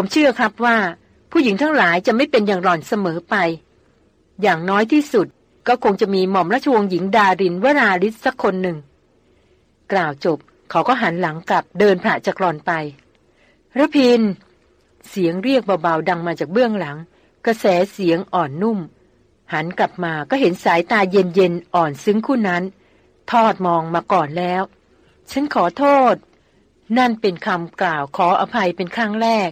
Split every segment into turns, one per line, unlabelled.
ผมเชื่อครับว่า ผู้หญิงทั้งหลายจะไม่เป็นอย่างหล่อนเสมอไป อย่างน้อยที่สุดก็คงจะมีหม่อมราชวงศ์หญิงดารินวราลิศสักคนหนึ่ง กล่าวจบเขาก็หันหลังกลับเดินผ่าจากหล่อนไประพิน เสียงเรียกเบาๆดังมาจากเบื้องหลัง กระแสเสียงอ่อนนุ่ม หันกลับมาก็เห็นสายตาเย็นๆอ่อนซึ้งคู่นั้น ทอดมองมาก่อนแล้ว ฉันขอโทษ นั่นเป็นคำกล่าวขออภัยเป็นครั้งแรก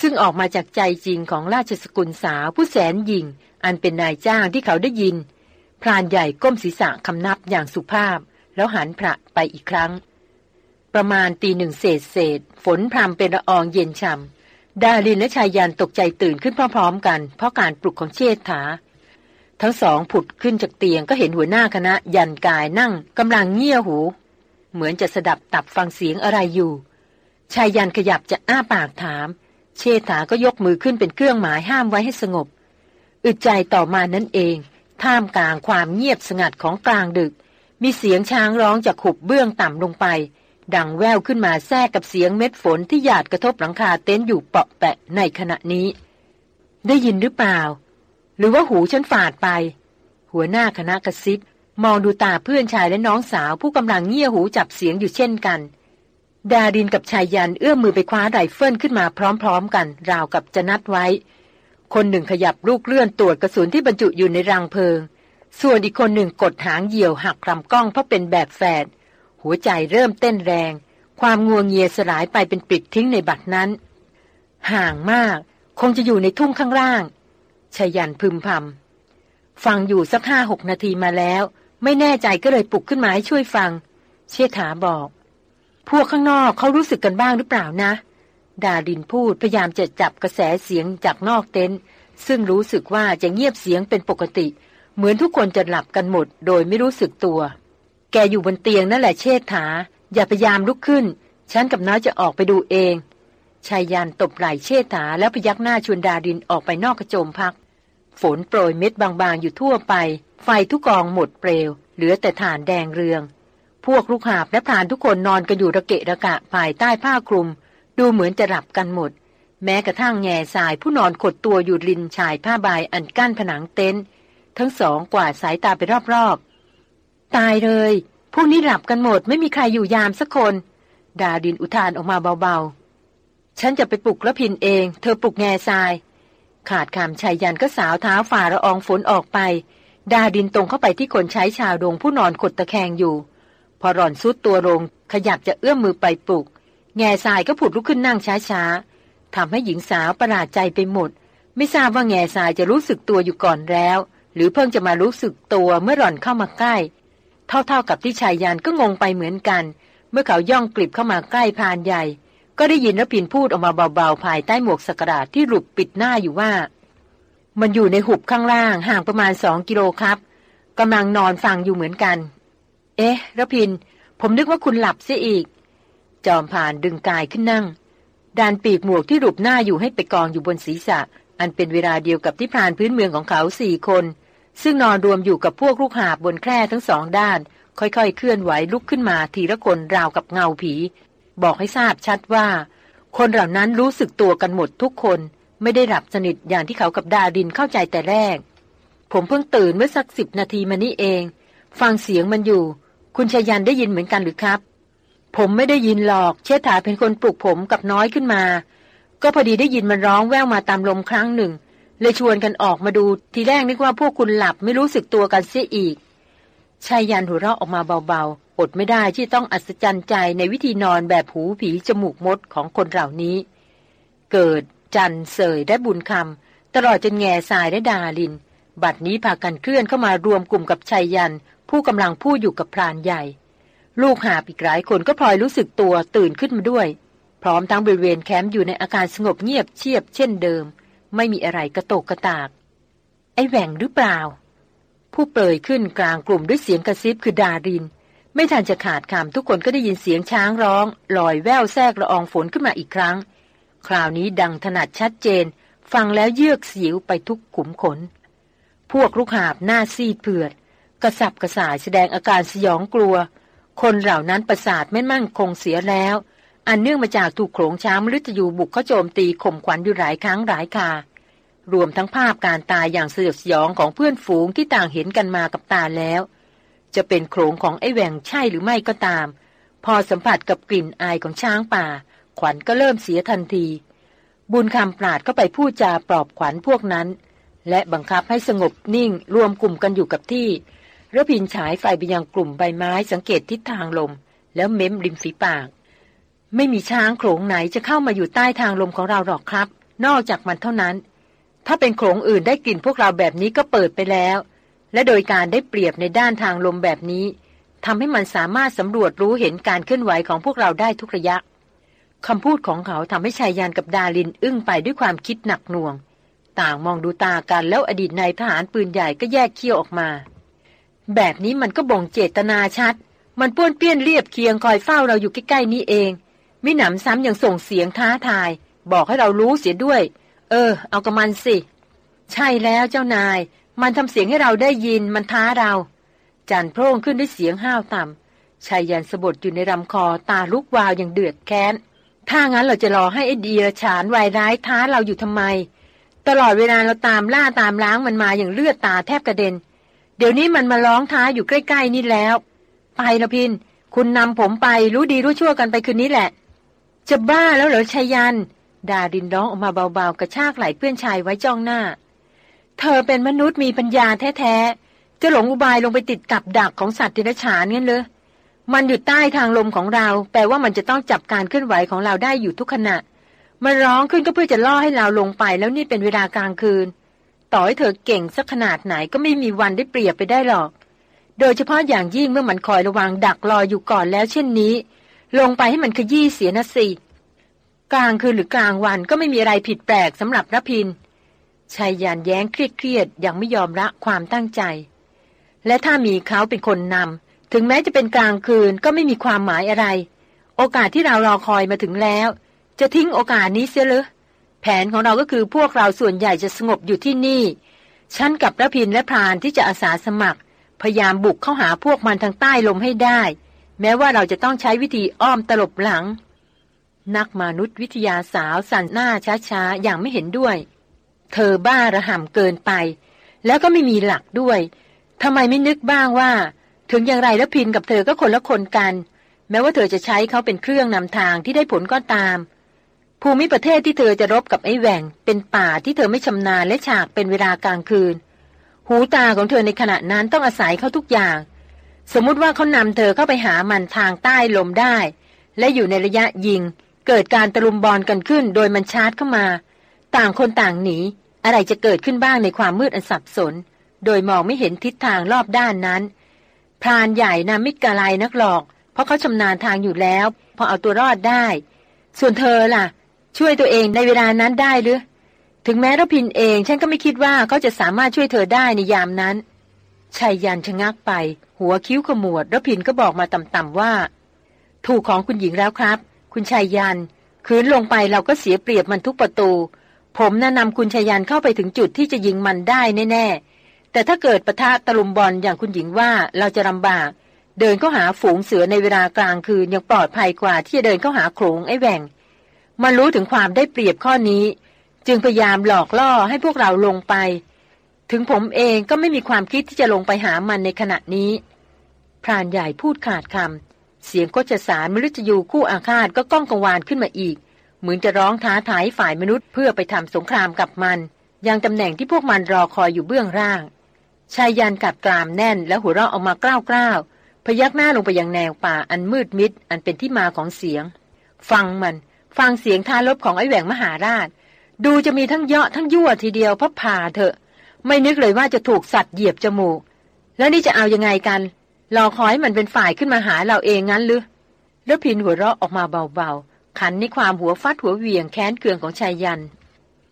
ซึ่งออกมาจากใจจริงของราชสกุลสาวผู้แสนยิง อันเป็นนายจ้างที่เขาได้ยิน พรานใหญ่ก้มศีรษะคำนับอย่างสุภาพ แล้วหันพระไปอีกครั้ง ประมาณตีหนึ่งเศษเศษ ฝนพรำเป็นละอองเย็นช่ำดารินและชายยันตกใจตื่นขึ้นพร้อมๆ กัน เพราะการปลุกของเชษฐา ทั้งสองผุดขึ้นจากเตียงก็เห็นหัวหน้าคณะยันกายนั่งกำลังเงี่ยหู เหมือนจะสดับตับฟังเสียงอะไรอยู่ชายยันขยับจะอ้าปากถาม เชษฐาก็ยกมือขึ้นเป็นเครื่องหมายห้ามไว้ให้สงบ อึดใจต่อมานั่นเอง ท่ามกลางความเงียบสงัดของกลางดึก มีเสียงช้างร้องจากขุบเบื้องต่ำลงไป ดังแววขึ้นมาแทรกกับเสียงเม็ดฝนที่หยาดกระทบหลังคาเต็นท์อยู่เปาะแปะในขณะนี้ ได้ยินหรือเปล่า หรือว่าหูฉันฝาดไป หัวหน้าคณะกระซิบมองดูตาเพื่อนชายและน้องสาวผู้กำลังเงี่ยหูจับเสียงอยู่เช่นกัน ดาดินกับชายยันเอื้อมมือไปคว้าไรเฟิลขึ้นมาพร้อมๆกัน ราวกับจะนัดไว้ คนหนึ่งขยับลูกเลื่อนตรวจกระสุนที่บรรจุอยู่ในรังเพลิง ส่วนอีกคนหนึ่งกดหางเหยี่ยวหักลำกล้องเพราะเป็นแบบแฝดหัวใจเริ่มเต้นแรง ความงัวงเงียสลายไปเป็นปิดทิ้งในบัดนั้น ห่างมาก คงจะอยู่ในทุ่งข้างล่างชายันพึมพำฟังอยู่สักห้าหกนาทีมาแล้ว ไม่แน่ใจก็เลยปลุกขึ้นมาให้ช่วยฟัง เชษฐาบอก พวกข้างนอกเขารู้สึกกันบ้างหรือเปล่านะ ดาดินพูดพยายามจะจับกระแสเสียงจากนอกเต็นท์ซึ่งรู้สึกว่าจะเงียบเสียงเป็นปกติ เหมือนทุกคนจะหลับกันหมด โดยไม่รู้สึกตัว แกอยู่บนเตียงนั่นแหละเชษฐา อย่าพยายามลุกขึ้น ฉันกับน้อยจะออกไปดูเองชายยันตบไหล่เชษฐาแล้วพยักหน้าชวนดาดินออกไปนอกกระโจมพัก ฝนโปรยเม็ดบางๆอยู่ทั่วไป ไฟทุกกองหมดเปลว เหลือแต่ฐานแดงเรือง พวกลูกหาบและพรานทุกคนนอนกันอยู่ระเกะระกะภายใต้ผ้าคลุม ดูเหมือนจะหลับกันหมด แม้กระทั่งแง่สายผู้นอนขดตัวอยู่ริมชายผ้าใบอันกั้นผนังเต็นท์ทั้งสองกวาดสายตาไปรอบๆ ตายเลยพวกนี้หลับกันหมดไม่มีใครอยู่ยามสักคน ดาดินอุทานออกมาเบาๆ ฉันจะไปปลุกละพินเอง เธอปลุกแง่ทราย ขาดคำชายยันก็สาวเท้าฝ่าระอองฝนออกไป ดาดินตรงเข้าไปที่คนใช้ชาวดงผู้นอนขดตะแคงอยู่ พอหล่อนซุดตัวลงขยับจะเอื้อมมือไปปลุก แง่ทรายก็ผุดลุกขึ้นนั่งช้าๆทำให้หญิงสาวประหลาดใจไปหมด ไม่ทราบว่าแง่ทรายจะรู้สึกตัวอยู่ก่อนแล้ว หรือเพิ่งจะมารู้สึกตัวเมื่อหล่อนเข้ามาใกล้ เท่าๆกับที่ชายยันก็งงไปเหมือนกัน เมื่อเขาย่องกลิบเข้ามาใกล้พานใหญ่ ก็ได้ยินรพินพูดออกมาเบาๆภายใต้หมวกสกราดที่หลุบปิดหน้าอยู่ว่า มันอยู่ในหุบข้างล่างห่างประมาณสองกิโลครับกำลังนอนฟังอยู่เหมือนกัน เอ๊ะรพิน ผมนึกว่าคุณหลับเสียอีก จอมผ่านดึงกายขึ้นนั่งดานปีกหมวกที่หลุบหน้าอยู่ให้ไปกองอยู่บนศีรษะ อันเป็นเวลาเดียวกับที่พรานพื้นเมืองของเขาสี่คน ซึ่งนอนรวมอยู่กับพวกลูกหาบบนแคร่ทั้งสองด้าน ค่อยๆ เคลื่อนไหวลุกขึ้นมาทีละคนราวกับเงาผี บอกให้ทราบชัดว่า คนเหล่านั้นรู้สึกตัวกันหมดทุกคน ไม่ได้หลับสนิทอย่างที่เขากับดาดินเข้าใจแต่แรก ผมเพิ่งตื่นเมื่อสักสิบนาทีมานี้เอง ฟังเสียงมันอยู่ คุณชายันได้ยินเหมือนกันหรือครับ ผมไม่ได้ยินหรอก เชษฐาเป็นคนปลุกผมกับน้อยขึ้นมา ก็พอดีได้ยินมันร้องแว่วมาตามลมครั้งหนึ่ง เลยชวนกันออกมาดูทีแรกนึกว่าพวกคุณหลับไม่รู้สึกตัวกันเสียอีกชายยันหัวเราะออกมาเบาๆ อดไม่ได้ที่ต้องอัศจรรย์ใจในวิธีนอนแบบหูผีจมูกมดของคนเหล่านี้ เกิดจันเสยและบุญคำตลอดจนแง่ทรายและดาลิน บัดนี้พากันเคลื่อนเข้ามารวมกลุ่มกับชายยัน ผู้กำลังพูดอยู่กับพรานใหญ่ ลูกหาบอีกหลายคนก็พลอยรู้สึกตัวตื่นขึ้นมาด้วย พร้อมทั้งบริเวณแคมป์อยู่ในอาการสงบเงียบเชียบเช่นเดิม ไม่มีอะไรกระโตกกระตาก ไอแหว่งหรือเปล่า ผู้เปรยขึ้นกลางกลุ่มด้วยเสียงกระซิบคือดาริน ไม่ทันจะขาดคำทุกคนก็ได้ยินเสียงช้างร้องลอยแววแทรกละอองฝนขึ้นมาอีกครั้ง คราวนี้ดังถนัดชัดเจน ฟังแล้วเยือกเสียวไปทุกขุมขนพวกลูกหาบหน้าซีดเผือด กระสับกระส่ายแสดงอาการสยองกลัว คนเหล่านั้นประสาทไม่มั่นคงเสียแล้ว อันเนื่องมาจากถูกโขงช้างมฤตยูบุกเข้าโจมตีข่มขวัญอยู่หลายครั้งหลายคารวมทั้งภาพการตายอย่างสยดสยองของเพื่อนฝูงที่ต่างเห็นกันมากับตาแล้ว จะเป็นโขงของไอ้แหว่งใช่หรือไม่ก็ตาม พอสัมผัสกับกลิ่นอายของช้างป่า ขวัญก็เริ่มเสียทันที บุญคำปราดก็ไปพูดจาปลอบขวัญพวกนั้น และบังคับให้สงบนิ่งรวมกลุ่มกันอยู่กับที่ ระพินฉายไฟไปยังกลุ่มใบไม้สังเกตทิศทางลม แล้วเม้มริมฝีปาก ไม่มีช้างโขลงไหนจะเข้ามาอยู่ใต้ทางลมของเราหรอกครับ นอกจากมันเท่านั้น ถ้าเป็นโขลงอื่นได้กลิ่นพวกเราแบบนี้ก็เปิดไปแล้ว และโดยการได้เปรียบในด้านทางลมแบบนี้ทำให้มันสามารถสำรวจรู้เห็นการเคลื่อนไหวของพวกเราได้ทุกระยะคำพูดของเขาทำให้ชายยานกับดาลินอึ้งไปด้วยความคิดหนักหน่วง ต่างมองดูตากันแล้วอดีตนายทหารปืนใหญ่ก็แยกเคี้ยวออกมา แบบนี้มันก็บ่งเจตนาชัด มันป้วนเปี้ยนเรียบเคียงคอยเฝ้าเราอยู่ใกล้ๆนี้เอง มิหนำซ้ำยังส่งเสียงท้าทาย บอกให้เรารู้เสียด้วย เออ เอากับมันสิ ใช่แล้วเจ้านาย มันทำเสียงให้เราได้ยิน มันท้าเรา จันโพร่งขึ้นด้วยเสียงห้าวต่ำชายยันสะบดอยู่ในลำคอตาลุกวาวอย่างเดือดแค้น ถ้างั้นเราจะรอให้ไอเดียฉานวายร้ายท้าเราอยู่ทำไม ตลอดเวลาเราตามล่าตามล้างมันมาอย่างเลือดตาแทบกระเด็น ดี๋ยวนี้มันมาร้องท้าอยู่ใกล้ ๆ นี่แล้ว ไปละพิน คุณนำผมไปรู้ดีรู้ชั่วกันไปคืนนี้แหละ จะบ้าแล้วเหรอชายัน ดาดินร้องออกมาเบาๆ กระชากไหล่เพื่อนชายไว้จ้องหน้า เธอเป็นมนุษย์มีปัญญาแท้ๆ จะหลงอุบายลงไปติดกับดักของสัตว์ทิรฉานงั้นเลยมันอยู่ใต้ทางลมของเรา แปลว่ามันจะต้องจับการเคลื่อนไหวของเราได้อยู่ทุกขณะ มันร้องขึ้นก็เพื่อจะล่อให้เราลงไป แล้วนี่เป็นเวลากลางคืน ต่อให้เธอเก่งสักขนาดไหนก็ไม่มีวันได้เปรียบไปได้หรอก โดยเฉพาะอย่างยิ่งเมื่อมันคอยระวังดักรออยู่ก่อนแล้วเช่นนี้ ลงไปให้มันขยี้เสียนะสิกลางคืนหรือกลางวันก็ไม่มีอะไรผิดแปลกสำหรับรพินชายยานแย้งเครียดๆยังไม่ยอมละความตั้งใจ และถ้ามีเขาเป็นคนนำถึงแม้จะเป็นกลางคืนก็ไม่มีความหมายอะไร โอกาสที่เรารอคอยมาถึงแล้ว จะทิ้งโอกาสนี้เสียหรือ แผนของเราก็คือพวกเราส่วนใหญ่จะสงบอยู่ที่นี่ ฉันกับระพินและพรานที่จะอาสาสมัคร พยายามบุกเข้าหาพวกมันทางใต้ลมให้ได้ แม้ว่าเราจะต้องใช้วิธีอ้อมตลบหลัง นักมนุษยวิทยาสาวสั่นหน้าช้าๆ อย่างไม่เห็นด้วย เธอบ้าระห่ำเกินไป แล้วก็ไม่มีหลักด้วยทำไมไม่นึกบ้างว่า ถึงอย่างไรแล้วพินกับเธอก็คนละคนกัน แม้ว่าเธอจะใช้เขาเป็นเครื่องนำทางที่ได้ผลก็ตาม ภูมิประเทศที่เธอจะรบกับไอ้แหวงเป็นป่าที่เธอไม่ชำนาญและฉากเป็นเวลากลางคืน หูตาของเธอในขณะนั้นต้องอาศัยเขาทุกอย่าง สมมุติว่าเขานำเธอเข้าไปหามันทางใต้ลมได้ และอยู่ในระยะยิง เกิดการตะลุมบอลกันขึ้น โดยมันชาร์จเข้ามา ต่างคนต่างหนี อะไรจะเกิดขึ้นบ้างในความมืดอันสับสน โดยมองไม่เห็นทิศทางรอบด้านนั้น พรานใหญ่นามิกาลายนักหลอก เพราะเขาชำนาญทางอยู่แล้ว พอเอาตัวรอดได้ ส่วนเธอล่ะ ช่วยตัวเองในเวลานั้นได้หรือ ถึงแม้รพินเอง ฉันก็ไม่คิดว่าเขาจะสามารถช่วยเธอได้ในยามนั้นชายยันชะงักไป หัวคิ้วขมวดรพินก็บอกมาต่ำๆว่า ถูกของคุณหญิงแล้วครับ คุณชายยันคืนลงไปเราก็เสียเปรียบมันทุกประตู ผมแนะนำคุณชายยันเข้าไปถึงจุดที่จะยิงมันได้แน่ๆ แต่ถ้าเกิดปะทะตะลุมบอลอย่างคุณหญิงว่าเราจะลำบาก เดินเข้าหาฝูงเสือในเวลากลางคืนยังปลอดภัยกว่าที่จะเดินเข้าหาโขลงไอ้แหว่ง มันรู้ถึงความได้เปรียบข้อนี้ จึงพยายามหลอกล่อให้พวกเราลงไป ถึงผมเองก็ไม่มีความคิดที่จะลงไปหามันในขณะนี้ พรานใหญ่พูดขาดคำเสียงก็จะสารมฤตยูคู่อาฆาตก็ก้องกังวานขึ้นมาอีก เหมือนจะร้องท้าทายฝ่ายมนุษย์เพื่อไปทำสงครามกับมัน ยังตำแหน่งที่พวกมันรอคอยอยู่เบื้องล่างชายยันกัดกรามแน่นแล้วหัวเราะออกมากล้าวๆพยักหน้าลงไปยังแนวป่าอันมืดมิดอันเป็นที่มาของเสียง ฟังมัน ฟังเสียงท้าลบของไอ้แหวงมหาราช ดูจะมีทั้งเยาะทั้งยั่วทีเดียวพับผ่าเถอะ ไม่นึกเลยว่าจะถูกสัตว์เหยียบจมูก แล้วนี่จะเอายังไงกันรอคอยมันเป็นฝ่ายขึ้นมาหาเราเองงั้นหรือแล้วพินหัวเราะออกมาเบาๆ ขันในความหัวฟัดหัวเวียงแค้นเคืองของชายยัน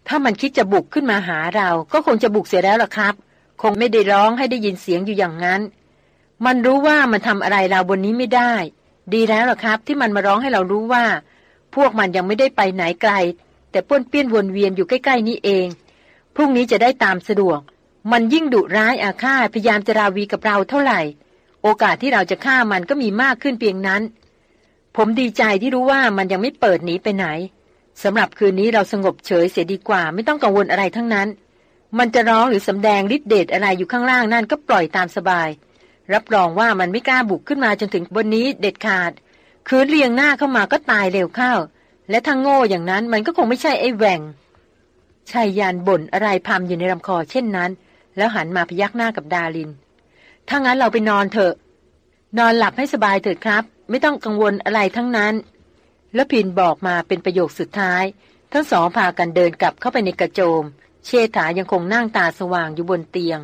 ถ้ามันคิดจะบุกขึ้นมาหาเรา ก็คงจะบุกเสียแล้วล่ะครับ คงไม่ได้ร้องให้ได้ยินเสียงอยู่อย่างนั้น มันรู้ว่ามันทำอะไรเราบนนี้ไม่ได้ ดีแล้วล่ะครับ ที่มันมาร้องให้เรารู้ว่า พวกมันยังไม่ได้ไปไหนไกล แต่ป้วนเปี้ยนวนเวียนอยู่ใกล้ ๆ นี้เอง พรุ่งนี้จะได้ตามสะดวก มันยิ่งดุร้ายอาฆาตพยายามจะราวีกับเราเท่าไหร่ โอกาสที่เราจะฆ่ามันก็มีมากขึ้นเพียงนั้น ผมดีใจที่รู้ว่ามันยังไม่เปิดหนีไปไหนสำหรับคืนนี้เราสงบเฉยเสียดีกว่า ไม่ต้องกังวลอะไรทั้งนั้น มันจะร้องหรือสำแดงฤทธิเดชอะไรอยู่ข้างล่างนั่นก็ปล่อยตามสบาย รับรองว่ามันไม่กล้าบุกขึ้นมาจนถึงบนนี้เด็ดขาด คืนเรียงหน้าเข้ามาก็ตายเร็วเข้า และถ้าโง่อย่างนั้นมันก็คงไม่ใช่ไอ้แหวงชายยานบ่นอะไรพามอยู่ในลำคอเช่นนั้น แล้วหันมาพยักหน้ากับดาลิน ถ้างั้นเราไปนอนเถอะ นอนหลับให้สบายเถิดครับ ไม่ต้องกังวลอะไรทั้งนั้น แล้วพินบอกมาเป็นประโยคสุดท้าย ทั้งสองพากันเดินกลับเข้าไปในกระโจม เชษฐายังคงนั่งตาสว่างอยู่บนเตียง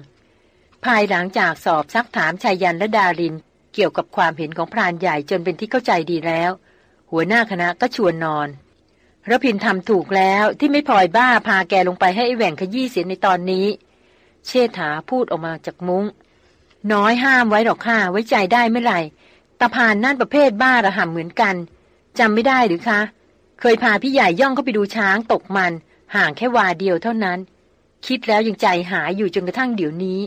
ภายหลังจากสอบซักถามชายยันและดาริน เกี่ยวกับความเห็นของพรานใหญ่จนเป็นที่เข้าใจดีแล้ว หัวหน้าคณะก็ชวนนอนระพินทำถูกแล้วที่ไม่พลอยบ้าพาแกลงไปให้ไอแหว่งขยี้เสียในตอนนี้ เชษฐาพูดออกมาจากมุง้ง น้อยห้ามไว้หรอกข้าไว้ใจได้ไม่ไรตาพานนั่นประเภทบ้าระห่ำเหมือนกันจำไม่ได้หรือคะ เคยพาพี่ใหญ่ย่องเข้าไปดูช้างตกมัน ห่างแค่วาเดียวเท่านั้น คิดแล้วยังใจหายอยู่จนกระทั่งเดี๋ยวนี้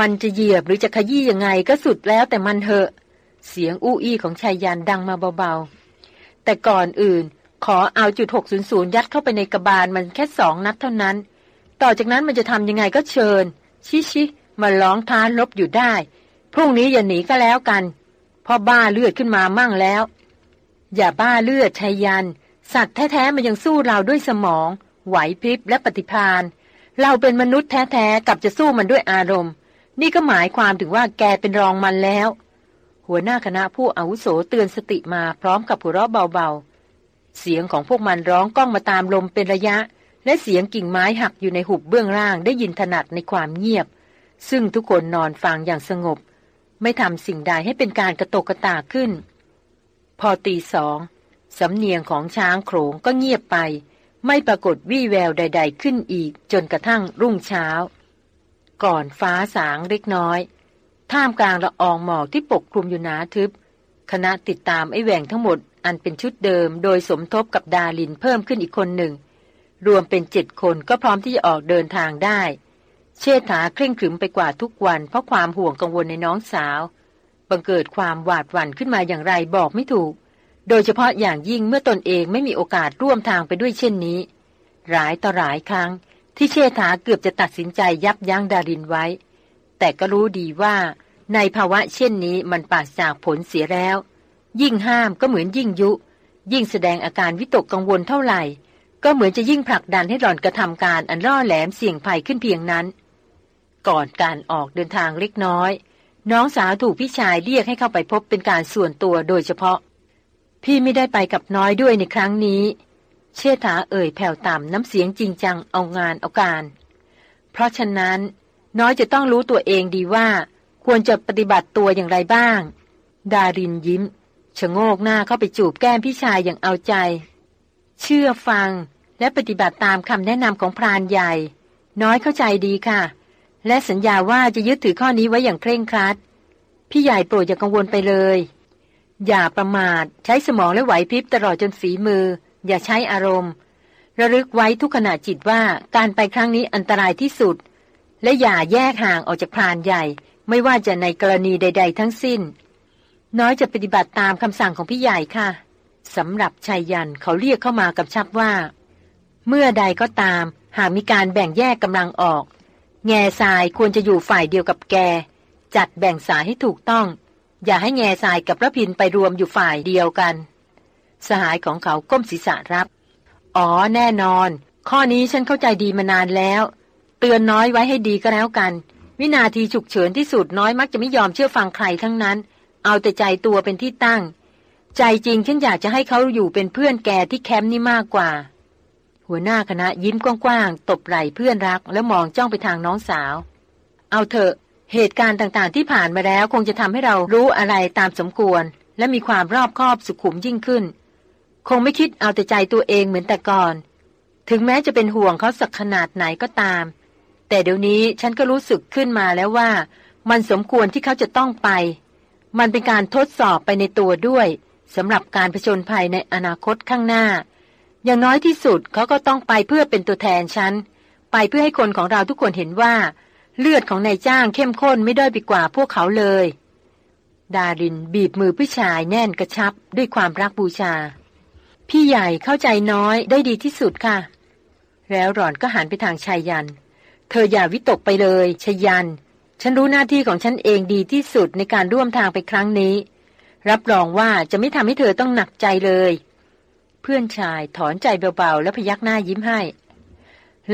มันจะเหยียบหรือจะขยี้ยังไงก็สุดแล้วแต่มันเถอะ เสียงอู้อี้ของชายยันดังมาเบาๆ แต่ก่อนอื่น ขอเอาจุด600 ยัดเข้าไปในกระบาลมันแค่สองนัดเท่านั้น ต่อจากนั้นมันจะทำยังไงก็เชิญ ชิชิมาร้องท้าลบอยู่ได้ พรุ่งนี้อย่าหนีก็แล้วกันพอบ้าเลือดขึ้นมามั่งแล้ว อย่าบ้าเลือดชายยัน สัตว์แท้ๆมันยังสู้เราด้วยสมอง ไหวพริบและปฏิพานเราเป็นมนุษย์แท้ๆกับจะสู้มันด้วยอารมณ์ นี่ก็หมายความถึงว่าแกเป็นรองมันแล้ว หัวหน้าคณะผู้อาวุโสเตือนสติมาพร้อมกับหัวเราะเบาๆ เสียงของพวกมันร้องก้องมาตามลมเป็นระยะ และเสียงกิ่งไม้หักอยู่ในหุบเบื้องล่างได้ยินถนัดในความเงียบ ซึ่งทุกคนนอนฟังอย่างสงบ ไม่ทำสิ่งใดให้เป็นการกระตกกระตากขึ้น พอตีสองสำเนียงของช้างโขงก็เงียบไป ไม่ปรากฏวี่แววใด ๆ ขึ้นอีกจนกระทั่งรุ่งเช้า ก่อนฟ้าสางเล็กน้อย ท่ามกลางละอองหมอกที่ปกคลุมอยู่หนาทึบ คณะติดตามไอ้แหว่งทั้งหมดอันเป็นชุดเดิมโดยสมทบกับดาลินเพิ่มขึ้นอีกคนหนึ่ง รวมเป็นเจ็ดคนก็พร้อมที่จะออกเดินทางได้ เชษฐาเคร่งขรึมไปกว่าทุกวัน เพราะความห่วงกังวลในน้องสาว บังเกิดความหวาดหวั่นขึ้นมาอย่างไรบอกไม่ถูก โดยเฉพาะอย่างยิ่งเมื่อตนเองไม่มีโอกาสร่วมทางไปด้วยเช่นนี้ หลายต่อหลายครั้ง ที่เชษฐาเกือบจะตัดสินใจยับยั้งดารินไว้ แต่ก็รู้ดีว่าในภาวะเช่นนี้มันปราศจากผลเสียแล้ว ยิ่งห้ามก็เหมือนยิ่งยุ ยิ่งแสดงอาการวิตกกังวลเท่าไหร่ ก็เหมือนจะยิ่งผลักดันให้หล่อนกระทำการอันล่อแหลมเสี่ยงภัยขึ้นเพียงนั้น ก่อนการออกเดินทางเล็กน้อย น้องสาวถูกพี่ชายเรียกให้เข้าไปพบเป็นการส่วนตัวโดยเฉพาะ พี่ไม่ได้ไปกับน้อยด้วยในครั้งนี้ เชษฐาเอ่ยแผ่วต่ำน้ำเสียงจริงจังเอางานเอาการ เพราะฉะนั้น น้อยจะต้องรู้ตัวเองดีว่า ควรจะปฏิบัติตัวอย่างไรบ้าง ดารินยิ้มชะโงกหน้าเข้าไปจูบแก้มพี่ชายอย่างเอาใจ เชื่อฟังและปฏิบัติตามคำแนะนำของพรานใหญ่ น้อยเข้าใจดีค่ะ และสัญญาว่าจะยึดถือข้อนี้ไว้อย่างเคร่งครัด พี่ใหญ่โปรดอย่ากังวลไปเลย อย่าประมาทใช้สมองและไหวพริบตลอดจนฝีมือ อย่าใช้อารมณ์ ระลึกไว้ทุกขณะจิตว่าการไปครั้งนี้อันตรายที่สุด และอย่าแยกห่างออกจากพรานใหญ่ ไม่ว่าจะในกรณีใด ๆ ทั้งสิ้น น้อยจะปฏิบัติตามคำสั่งของพี่ใหญ่ค่ะสำหรับชายยันเขาเรียกเข้ามากับชับว่า เมื่อใดก็ตาม หากมีการแบ่งแยกกำลังออก แง่ทรายควรจะอยู่ฝ่ายเดียวกับแก จัดแบ่งสายให้ถูกต้อง อย่าให้แง่ทรายกับพระพินไปรวมอยู่ฝ่ายเดียวกัน สหายของเขาก้มศีรษะรับ อ๋อแน่นอน ข้อนี้ฉันเข้าใจดีมานานแล้ว เตือนน้อยไว้ให้ดีก็แล้วกัน วินาทีฉุกเฉินที่สุดน้อยมักจะไม่ยอมเชื่อฟังใครทั้งนั้น เอาแต่ใจตัวเป็นที่ตั้ง ใจจริงฉันอยากจะให้เขาอยู่เป็นเพื่อนแกที่แคมป์นี่มากกว่า หัวหน้าคณะยิ้มกว้างๆตบไหล่เพื่อนรัก แล้วมองจ้องไปทางน้องสาว เอาเถอะเหตุการณ์ต่างๆ ที่ผ่านมาแล้วคงจะทำให้เรารู้อะไรตามสมควร และมีความรอบคอบสุขุมยิ่งขึ้น คงไม่คิดเอาแต่ใจตัวเองเหมือนแต่ก่อน ถึงแม้จะเป็นห่วงเขาสักขนาดไหนก็ตาม แต่เดี๋ยวนี้ฉันก็รู้สึกขึ้นมาแล้วว่า มันสมควรที่เขาจะต้องไป มันเป็นการทดสอบไปในตัวด้วยสำหรับการผจญภัยในอนาคตข้างหน้า อย่างน้อยที่สุดเขาก็ต้องไปเพื่อเป็นตัวแทนฉัน ไปเพื่อให้คนของเราทุกคนเห็นว่า เลือดของนายจ้างเข้มข้นไม่ด้อยไปกว่าพวกเขาเลย ดารินบีบมือผู้ชายแน่นกระชับด้วยความรักบูชา พี่ใหญ่เข้าใจน้อยได้ดีที่สุดค่ะ แล้วหล่อนก็หันไปทางชายยัน เธออย่าวิตกไปเลยชายัน ฉันรู้หน้าที่ของฉันเองดีที่สุดในการร่วมทางไปครั้งนี้ รับรองว่าจะไม่ทำให้เธอต้องหนักใจเลย เพื่อนชายถอนใจเบาๆ แล้วพยักหน้ายิ้มให้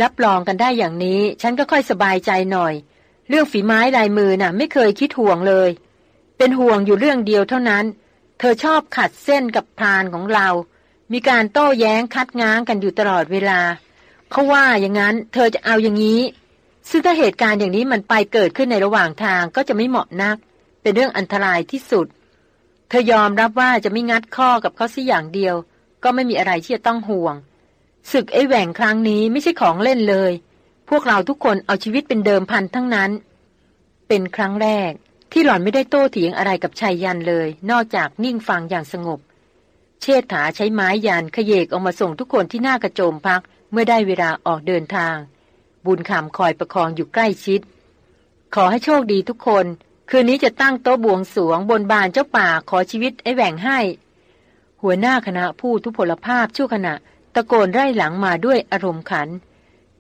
รับรองกันได้อย่างนี้ ฉันก็ค่อยสบายใจหน่อย เรื่องฝีไม้ลายมือน่ะ ไม่เคยคิดห่วงเลย เป็นห่วงอยู่เรื่องเดียวเท่านั้น เธอชอบขัดเส้นกับพรานของเรา มีการโต้แย้งคัดง้างกันอยู่ตลอดเวลา เขาว่าอย่างนั้นเธอจะเอาอย่างนี้ ซึ่งถ้าเหตุการณ์อย่างนี้มันไปเกิดขึ้นในระหว่างทางก็จะไม่เหมาะนัก เป็นเรื่องอันตรายที่สุด เธอยอมรับว่าจะไม่งัดข้อกับเขาสิอย่างเดียว ก็ไม่มีอะไรที่จะต้องห่วง ศึกไอ้แหว่งครั้งนี้ไม่ใช่ของเล่นเลย พวกเราทุกคนเอาชีวิตเป็นเดิมพันทั้งนั้น เป็นครั้งแรกที่หล่อนไม่ได้โต้เถียงอะไรกับชายยันเลย นอกจากนิ่งฟังอย่างสงบ เชษฐาใช้ไม้ยันขยเยกออกมาส่งทุกคนที่หน้ากระโจมพักเมื่อได้เวลาออกเดินทาง บุญคำคอยประคองอยู่ใกล้ชิด ขอให้โชคดีทุกคน คืนนี้จะตั้งโต๊ะบวงสวงบนบานเจ้าป่าขอชีวิตไอ้แหว่งให้ หัวหน้าคณะผู้ทุพพลภาพชั่วขณะ ตะโกนไล่หลังมาด้วยอารมณ์ขัน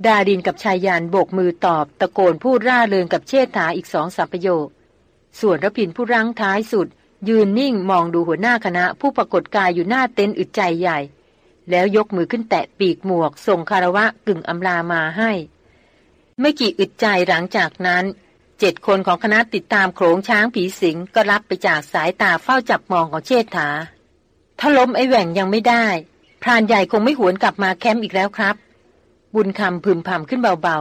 ดาดินกับชายยานโบกมือตอบ ตะโกนพูดร่าเริงกับเชษฐาอีกสองสามประโยค ส่วนรพินผู้รั้งท้ายสุด ยืนนิ่งมองดูหัวหน้าคณะผู้ปรากฏกายอยู่หน้าเต็นท์อึดใจใหญ่ แล้วยกมือขึ้นแตะปีกหมวก ส่งคารวะกึ่งอำลามาให้ ไม่กี่อึดใจหลังจากนั้นเจ็ดคนของคณะติดตามโขงช้างผีสิงก็รับไปจากสายตาเฝ้าจับมองของเชษฐา ถ้าล้มไอ้แหว่งยังไม่ได้ พรานใหญ่คงไม่หวนกลับมาแคมป์อีกแล้วครับ บุญคำพึมพำขึ้นเบา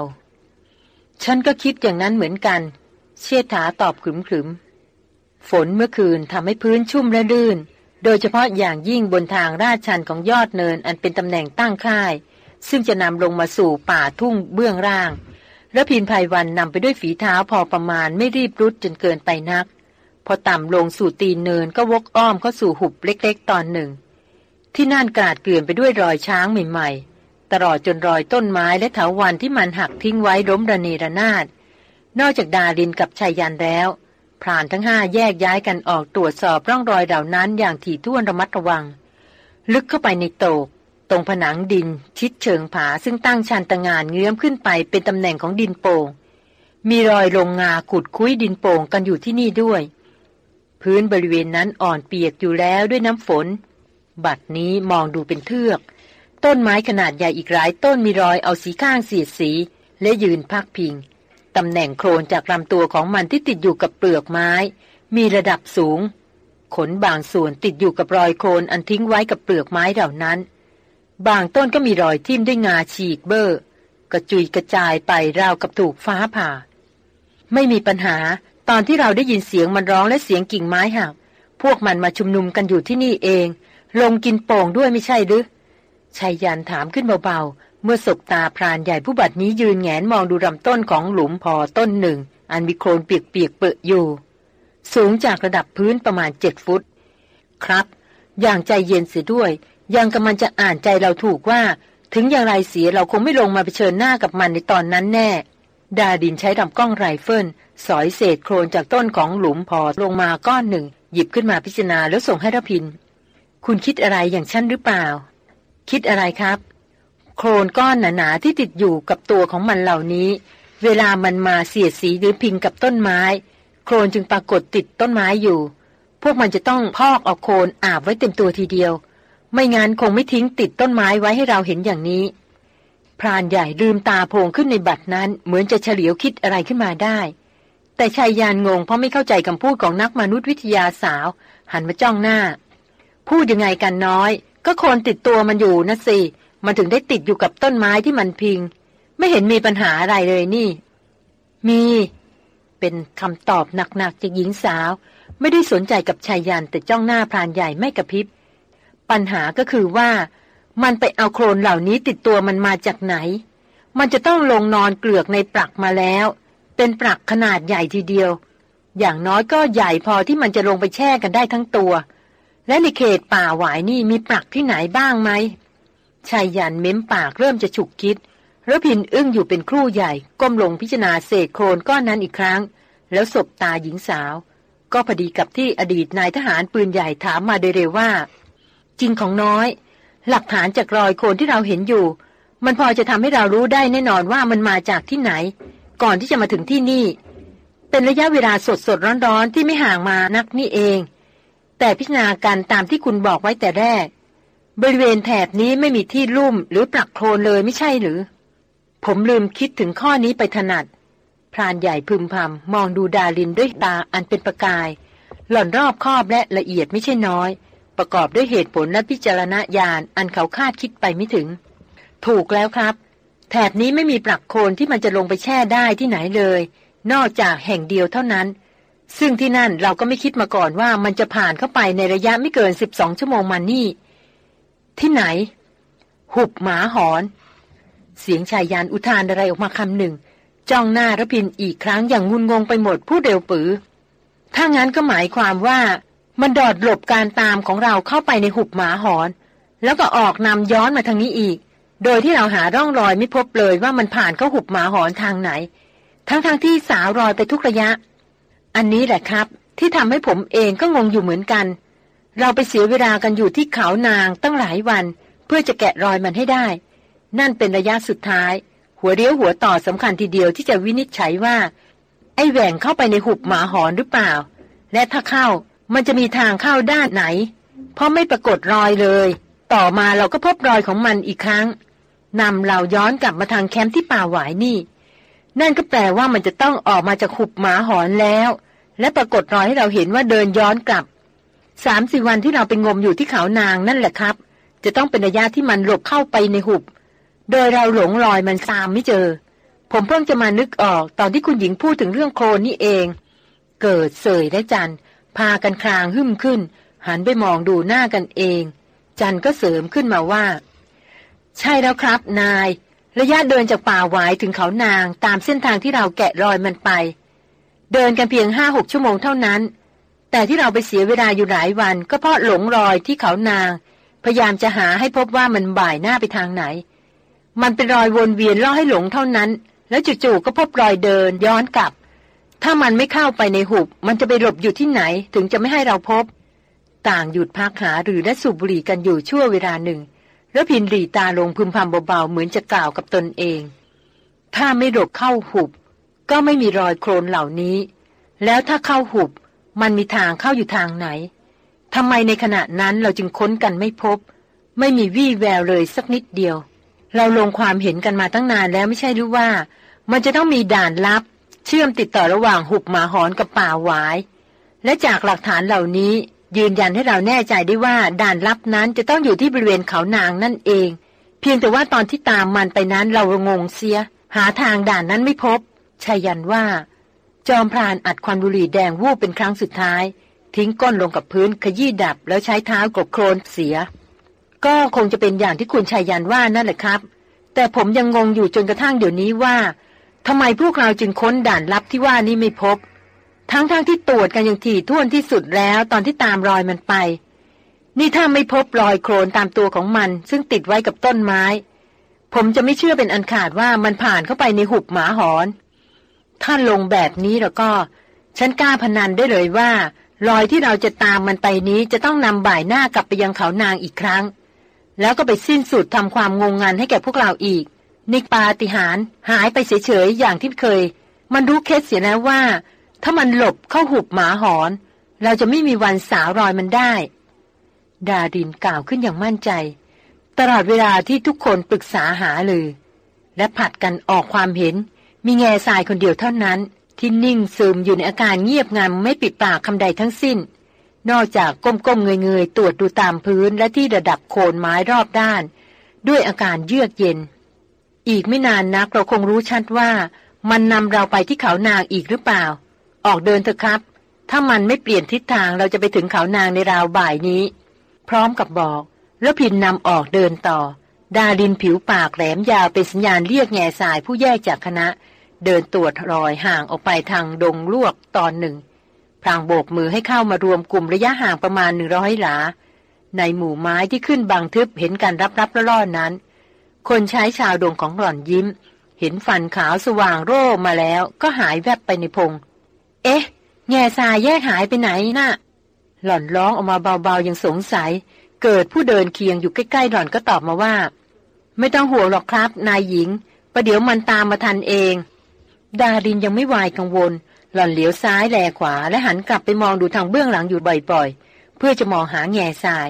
ๆ ฉันก็คิดอย่างนั้นเหมือนกัน เชษฐาตอบขึมๆ ฝนเมื่อคืนทำให้พื้นชุ่มและลื่น โดยเฉพาะอย่างยิ่งบนทางราดชันของยอดเนินอันเป็นตำแหน่งตั้งค่าย ซึ่งจะนำลงมาสู่ป่าทุ่งเบื้องล่างและพินภัยวันนำไปด้วยฝีเท้าพอประมาณไม่รีบรุดจนเกินไปนัก พอต่ำลงสู่ตีนเนินก็วกอ้อมเข้าสู่หุบเล็กๆ ตอนหนึ่ง ที่นั่นกราดเกลื่อนไปด้วยรอยช้างใหม่ๆ ตลอดจนรอยต้นไม้และเถาวันที่มันหักทิ้งไว้ล้มระเนระนาด นอกจากดารินกับชายยันแล้ว พรานทั้งห้าแยกย้ายกันออกตรวจสอบร่องรอยเหล่านั้นอย่างถี่ถ้วนระมัดระวัง ลึกเข้าไปในโตก ตรงผนังดิน ชิดเชิงผาซึ่งตั้งชันตะงานเงื้อมขึ้นไปเป็นตำแหน่งของดินโป่งมีรอยลงงาขุดคุ้ยดินโป่งกันอยู่ที่นี่ด้วย พื้นบริเวณนั้นอ่อนเปียกอยู่แล้วด้วยน้ำฝน บัดนี้มองดูเป็นเทือก ต้นไม้ขนาดใหญ่อีกหลายต้นมีรอยเอาสีข้างเสียดสี และยืนพักพิง ตำแหน่งโครนจากลำตัวของมันที่ติดอยู่กับเปลือกไม้ มีระดับสูง ขนบางส่วนติดอยู่กับรอยโครนอันทิ้งไว้กับเปลือกไม้เหล่านั้น บางต้นก็มีรอยทิ่มด้วยงาฉีกเบอร์กระจุยกระจายไปราวกับถูกฟ้าผ่า ไม่มีปัญหาตอนที่เราได้ยินเสียงมันร้องและเสียงกิ่งไม้หักพวกมันมาชุมนุมกันอยู่ที่นี่เอง ลงกินโป่งด้วยไม่ใช่หรือชายยันถามขึ้นเบา เมื่อสบตาพรานใหญ่ผู้บัดนี้ยืนแงนมองดูลำต้นของหลุมพอต้นหนึ่ง อันมีโคลนเปียกๆเปื้ออยู่ สูงจากระดับพื้นประมาณเจ็ดฟุต ครับ อย่างใจเย็นเสียด้วย ยังกำลังจะอ่านใจเราถูกว่า ถึงอย่างไรเสียเราคงไม่ลงมาเผชิญหน้ากับมันในตอนนั้นแน่ ดาดินใช้ลำกล้องไรเฟิลสอยเศษโคลนจากต้นของหลุมพอลงมาก้อนหนึ่ง หยิบขึ้นมาพิจารณาแล้วส่งให้รพิน คุณคิดอะไรอย่างฉันหรือเปล่า คิดอะไรครับ โครนก้อนหนาๆที่ติดอยู่กับตัวของมันเหล่านี้ เวลามันมาเสียดสีหรือพิงกับต้นไม้ โครนจึงปรากฏติดต้นไม้อยู่ พวกมันจะต้องพอกเอาโครนอาบไว้เต็มตัวทีเดียว ไม่งั้นคงไม่ทิ้งติดต้นไม้ไว้ให้เราเห็นอย่างนี้ พรานใหญ่ลืมตาโพงขึ้นในบัตรนั้น เหมือนจะเฉลียวคิดอะไรขึ้นมาได้ แต่ชายยานงงเพราะไม่เข้าใจคำพูดของนักมนุษยวิทยาสาว หันมาจ้องหน้า พูดยังไงกันน้อย ก็โคลนติดตัวมันอยู่นะสิ มันถึงได้ติดอยู่กับต้นไม้ที่มันพิง ไม่เห็นมีปัญหาอะไรเลยนี่ มี เป็นคำตอบหนักๆจากหญิงสาว ไม่ได้สนใจกับชายยันแต่จ้องหน้าพรานใหญ่ไม่กระพริบ ปัญหาก็คือว่า มันไปเอาโครนเหล่านี้ติดตัวมันมาจากไหน มันจะต้องลงนอนเกลือกในปลักมาแล้ว เป็นปลักขนาดใหญ่ทีเดียว อย่างน้อยก็ใหญ่พอที่มันจะลงไปแช่กันได้ทั้งตัว และในเขตป่าหวายนี่มีปลักที่ไหนบ้างไหม ชายยันเม้มปากเริ่มจะฉุกคิดระพินอึ้งอยู่เป็นครู่ใหญ่ ก้มลงพิจารณาเศษโคลนก้อนนั้นอีกครั้ง แล้วสบตาหญิงสาว ก็พอดีกับที่อดีตนายทหารปืนใหญ่ถามมาโดยเร็วว่า จริงของน้อย หลักฐานจากรอยโคนที่เราเห็นอยู่ มันพอจะทำให้เรารู้ได้แน่นอนว่ามันมาจากที่ไหน ก่อนที่จะมาถึงที่นี่ เป็นระยะเวลาสดสดร้อนๆที่ไม่ห่างมานักนี่เอง แต่พิจารณาการตามที่คุณบอกไว้แต่แรก บริเวณแถบนี้ไม่มีที่ลุ่มหรือปลักโคลนเลยไม่ใช่หรือ ผมลืมคิดถึงข้อนี้ไปถนัด พรานใหญ่พึมพำมองดูดาลินด้วยตาอันเป็นประกาย หล่อนรอบคอบและละเอียดไม่ใช่น้อย ประกอบด้วยเหตุผลและพิจารณญาณอันเขาคาดคิดไปไม่ถึง ถูกแล้วครับ แถบนี้ไม่มีปลักโคลนที่มันจะลงไปแช่ได้ที่ไหนเลย นอกจากแห่งเดียวเท่านั้น ซึ่งที่นั่นเราก็ไม่คิดมาก่อนว่ามันจะผ่านเข้าไปในระยะไม่เกินสิบสองชั่วโมงมานี่ ที่ไหน หุบหมาหอน เสียงชายยานอุทานอะไรออกมาคำหนึ่ง จ้องหน้าระพินอีกครั้งอย่างงุนงงไปหมดพูดเร็วปือ ถ้างั้นก็หมายความว่ามันดอดหลบการตามของเราเข้าไปในหุบหมาหอน แล้วก็ออกนำย้อนมาทางนี้อีก โดยที่เราหาร่องรอยไม่พบเลยว่ามันผ่านเข้าหุบหมาหอนทางไหน ทั้งทที่สาวรอยไปทุกระยะ อันนี้แหละครับ ที่ทำให้ผมเองก็งงอยู่เหมือนกัน เราไปเสียเวลากันอยู่ที่เขานางตั้งหลายวัน เพื่อจะแกะรอยมันให้ได้ นั่นเป็นระยะสุดท้าย หัวเรียวหัวต่อสำคัญทีเดียวที่จะวินิจฉัยว่า ไอ้แหว่งเข้าไปในหุบหมาหอนหรือเปล่า และถ้าเข้ามันจะมีทางเข้าด้านไหน เพราะไม่ปรากฏรอยเลย ต่อมาเราก็พบรอยของมันอีกครั้งนำเราย้อนกลับมาทางแคมป์ที่ป่าหวายนี่ นั่นก็แปลว่ามันจะต้องออกมาจากหุบหมาหอนแล้ว และปรากฏรอยให้เราเห็นว่าเดินย้อนกลับ สามสี่วันที่เราไปงมอยู่ที่เขานางนั่นแหละครับ จะต้องเป็นระยะที่มันหลบเข้าไปในหุบ โดยเราหลงลอยมันตามไม่เจอ ผมเพิ่งจะมานึกออกตอนที่คุณหญิงพูดถึงเรื่องโคลนนี่เอง เกิดเสยและจันพากันคลางหึมขึ้น หันไปมองดูหน้ากันเอง จันก็เสริมขึ้นมาว่า ใช่แล้วครับ นาย ระยะเดินจากป่าหวายถึงเขานางตามเส้นทางที่เราแกะรอยมันไป เดินกันเพียงห้าหกชั่วโมงเท่านั้น แต่ที่เราไปเสียเวลาอยู่หลายวัน ก็เพราะหลงรอยที่เขานาง พยายามจะหาให้พบว่ามันบ่ายหน้าไปทางไหน มันเป็นรอยวนเวียนล่อให้หลงเท่านั้น แล้วจู่ๆก็พบรอยเดินย้อนกลับ ถ้ามันไม่เข้าไปในหุบ มันจะไปหลบอยู่ที่ไหน ถึงจะไม่ให้เราพบ ต่างหยุดพักหาหรือและสูบบุหรี่กันอยู่ชั่วเวลาหนึ่ง แล้วพินหลีตาลงพึมพำเบาๆเหมือนจะกล่าวกับตนเอง ถ้าไม่หลบเข้าหุบ ก็ไม่มีรอยโคลนเหล่านี้ แล้วถ้าเข้าหุบ มันมีทางเข้าอยู่ทางไหนทำไมในขณะนั้นเราจึงค้นกันไม่พบ ไม่มีวี่แววเลยสักนิดเดียว เราลงความเห็นกันมาตั้งนานแล้วไม่ใช่หรือว่า มันจะต้องมีด่านลับ เชื่อมติดต่อระหว่างหุบหมาหอนกับป่าหวาย และจากหลักฐานเหล่านี้ยืนยันให้เราแน่ใจได้ว่าด่านลับนั้นจะต้องอยู่ที่บริเวณเขานางนั่นเอง เพียงแต่ว่าตอนที่ตามมันไปนั้นเรางงเสีย หาทางด่านนั้นไม่พบชายันว่า จอมพรานอัดควันบุหรี่แดงวูบเป็นครั้งสุดท้าย ทิ้งก้นลงกับพื้นขยี้ดับแล้วใช้เท้ากบโคลนเสีย ก็คงจะเป็นอย่างที่คุณชายยันว่านั่นแหละครับ แต่ผมยังงงอยู่จนกระทั่งเดี๋ยวนี้ว่าทำไมพวกเราจึงค้นด่านลับที่ว่านี้ไม่พบ ทั้งๆทที่ตรวจกันอย่างถี่ถ้วนที่สุดแล้วตอนที่ตามรอยมันไป นี่ถ้าไม่พบรอยโคลนตามตัวของมัน ซึ่งติดไว้กับต้นไม้ ผมจะไม่เชื่อเป็นอันขาดว่ามันผ่านเข้าไปในหุบหมาหอน ถ้าลงแบบนี้แล้วก็ ฉันกล้าพนันได้เลยว่ารอยที่เราจะตามมันไปนี้จะต้องนำบ่ายหน้ากลับไปยังเขานางอีกครั้ง แล้วก็ไปสิ้นสุดทำความงงงันให้แก่พวกเราอีก นิกปาติหารหายไปเฉยๆอย่างที่เคย มันรู้เคสเสียแล้วว่า ถ้ามันหลบเข้าหุบหมาหอน เราจะไม่มีวันสาวรอยมันได้ ดาดินกล่าวขึ้นอย่างมั่นใจ ตลอดเวลาที่ทุกคนปรึกษาหาเลย และผัดกันออกความเห็น มีแง่ทรายคนเดียวเท่านั้นที่นิ่งซึมอยู่ในอาการเงียบงันไม่ปิดปากคำใดทั้งสิ้น นอกจากก้มๆเงยๆตรวจดูตามพื้นและที่ระดับโคนไม้รอบด้าน ด้วยอาการเยือกเย็น อีกไม่นานนักเราคงรู้ชัดว่า มันนำเราไปที่เขานางอีกหรือเปล่า ออกเดินเถอะครับ ถ้ามันไม่เปลี่ยนทิศทางเราจะไปถึงเขานางในราวบ่ายนี้ พร้อมกับบอก แล้วพินนำออกเดินต่อ ดาดินผิวปากแหลมยาวเป็นสัญญาณเรียกแง่สายผู้แยกจากคณะ เดินตรวจรอยห่างออกไปทางดงลวกตอนหนึ่งพลางโบกมือให้เข้ามารวมกลุ่มระยะห่างประมาณหนึ่งร้อยหลา ในหมู่ไม้ที่ขึ้นบางทึบเห็นการรับรับล่อนั้น คนใช้ชาวดงของหล่อนยิ้ม เห็นฟันขาวสว่างโร่มาแล้วก็หายแวบไปในพง เอ๊ะ แง่ทรายแยกหายไปไหนนะ่ะ หล่อนร้องออกมาเบาๆยังสงสัย เกิดผู้เดินเคียงอยู่ใกล้ๆหล่อนก็ตอบมาว่า ไม่ต้องห่วงหรอกครับ นายหญิงประเดี๋ยวมันตามมาทันเอง ดารินยังไม่วายกังวล หล่อนเหลียวซ้ายแลขวาและหันกลับไปมองดูทางเบื้องหลังอยู่บ่อยๆ เพื่อจะมองหาแง่ทราย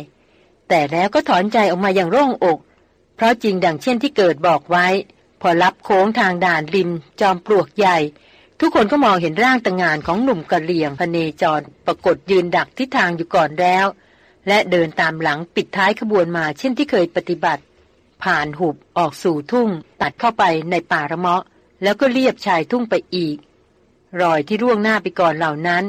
แต่แล้วก็ถอนใจออกมาอย่างโล่งอก เพราะจริงดังเช่นที่เกิดบอกไว้ พอรับโค้งทางด่านริม จอมปลวกใหญ่ ทุกคนก็มองเห็นร่างต่างงานของหนุ่มกะเหลี่ยงพเนจร ปรากฏยืนดักที่ทางอยู่ก่อนแล้ว และเดินตามหลังปิดท้ายขบวนมาเช่นที่เคยปฏิบัติ ผ่านหุบออกสู่ทุ่ง ตัดเข้าไปในป่าระเมาะ แล้วก็เลียบชายทุ่งไปอีก รอยที่ร่วงหน้าไปก่อนเหล่านั้น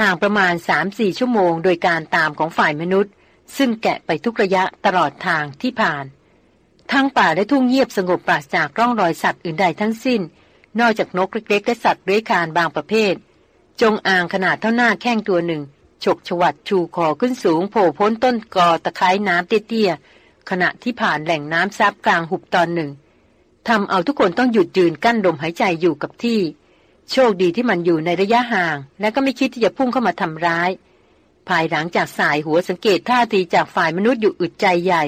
ห่างประมาณ 3-4 ชั่วโมงโดยการตามของฝ่ายมนุษย์ ซึ่งแกะไปทุกระยะตลอดทางที่ผ่าน ทั้งป่าและทุ่งเงียบสงบปราศจากร่องรอยสัตว์อื่นใดทั้งสิ้น นอกจากนกเล็กๆและสัตว์เลื้อยคลานบางประเภท จงอางขนาดเท่าหน้าแข้งตัวหนึ่งฉกฉวัดชูคอขึ้นสูงโผล่พ้นต้นกอตะไคร้น้ำเตี้ยๆขณะที่ผ่านแหล่งน้ำซับกลางหุบตอนหนึ่ง ทำเอาทุกคนต้องหยุดยืนกั้นลมหายใจอยู่กับที่ โชคดีที่มันอยู่ในระยะห่าง และก็ไม่คิดที่จะพุ่งเข้ามาทำร้าย ภายหลังจากสายหัวสังเกตท่าทีจากฝ่ายมนุษย์อยู่อึดใจใหญ่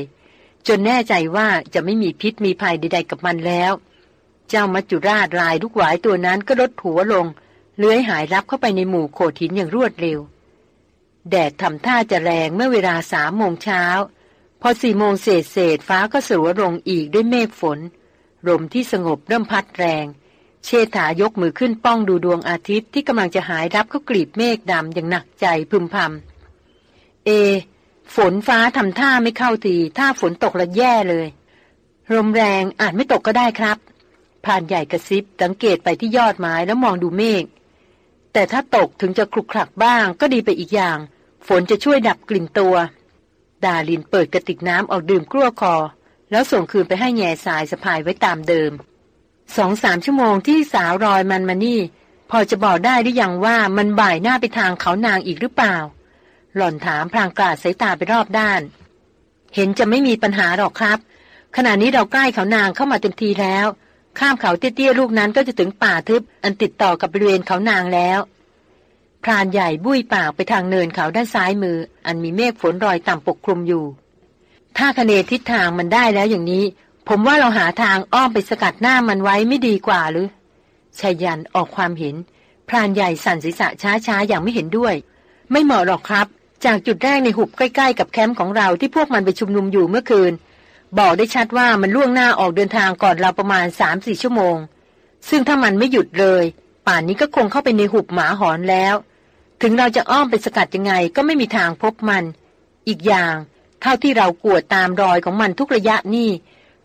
จนแน่ใจว่าจะไม่มีพิษมีภัยใดๆกับมันแล้ว เจ้ามัจจุราชลายลูกหวายตัวนั้นก็ลดหัวลง เลื้อยหายรับเข้าไปในหมู่โขดหินอย่างรวดเร็ว แดดทำท่าจะแรงเมื่อเวลาสามโมงเช้าพอสี่โมงเศษเศษฟ้าก็สลัวลงอีกด้วยเมฆฝน ลมที่สงบเริ่มพัดแรง เชษฐายกมือขึ้นป้องดูดวงอาทิตย์ที่กำลังจะหายรับเข้ากลีบเมฆดำอย่างหนักใจพึมพำเอ ฝนฟ้าทำท่าไม่เข้าทีถ้าฝนตกละแย่เลยลมแรงอาจไม่ตกก็ได้ครับผ่านใหญ่กระซิบสังเกตไปที่ยอดไม้แล้วมองดูเมฆแต่ถ้าตกถึงจะคลุกคลักบ้างก็ดีไปอีกอย่าง ฝนจะช่วยดับกลิ่นตัว ดาลินเปิดกระติกน้ำออกดื่มกลั้วคอ แล้วส่งคืนไปให้แง่สายสะพายไว้ตามเดิมสองสามชั่วโมงที่สาวรอยมันมานี่ พอจะบอกได้หรือยังว่ามันบ่ายหน้าไปทางเขานางอีกหรือเปล่า หล่อนถามพรางกลาดสายตาไปรอบด้าน เห็นจะไม่มีปัญหาหรอกครับ ขณะนี้เราใกล้เขานางเข้ามาเต็มทีแล้ว ข้ามเขาเตี้ยๆลูกนั้นก็จะถึงป่าทึบอันติดต่อกับบริเวณเขานางแล้วพรานใหญ่บุ้ยปากไปทางเนินเขาด้านซ้ายมือ อันมีเมฆฝนรอยต่ำปกคลุมอยู่ ถ้าคะเนทิศทางมันได้แล้วอย่างนี้ ผมว่าเราหาทางอ้อมไปสกัดหน้ามันไว้ไม่ดีกว่าหรือชายันออกความเห็น พรานใหญ่สั่นศีรษะช้าๆอย่างไม่เห็นด้วย ไม่เหมาะหรอกครับ จากจุดแรกในหุบใกล้ๆ กับแคมป์ของเราที่พวกมันไปชุมนุมอยู่เมื่อคืน บอกได้ชัดว่ามันล่วงหน้าออกเดินทางก่อนเราประมาณสามสี่ชั่วโมง ซึ่งถ้ามันไม่หยุดเลย ป่านนี้ก็คงเข้าไปในหุบหมาหอนแล้ว ถึงเราจะอ้อมไปสกัดยังไงก็ไม่มีทางพบมัน อีกอย่าง เท่าที่เรากวดตามรอยของมันทุกระยะนี่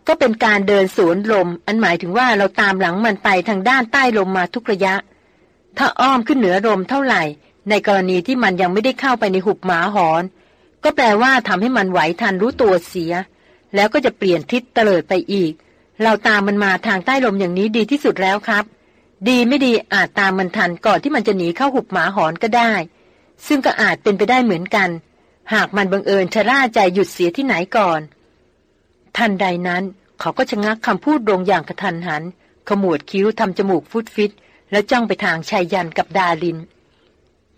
ก็เป็นการเดินสวนลม อันหมายถึงว่าเราตามหลังมันไปทางด้านใต้ลมมาทุกระยะ ถ้าอ้อมขึ้นเหนือลมเท่าไหร่ ในกรณีที่มันยังไม่ได้เข้าไปในหุบหมาหอน ก็แปลว่าทำให้มันไหวทันรู้ตัวเสีย แล้วก็จะเปลี่ยนทิศเตลิดไปอีก เราตามมันมาทางใต้ลมอย่างนี้ดีที่สุดแล้วครับ ดีไม่ดีอาจตามมันทันก่อนที่มันจะหนีเข้าหุบหมาหอนก็ได้ ซึ่งก็อาจเป็นไปได้เหมือนกัน หากมันบังเอิญชะล่าใจหยุดเสียที่ไหนก่อน ทันใดนั้นเขาก็ชะงักคำพูดลงอย่างกระทันหัน ขมวดคิ้วทำจมูกฟุดฟิต แล้วจ้องไปทางชายยันกับดาลิน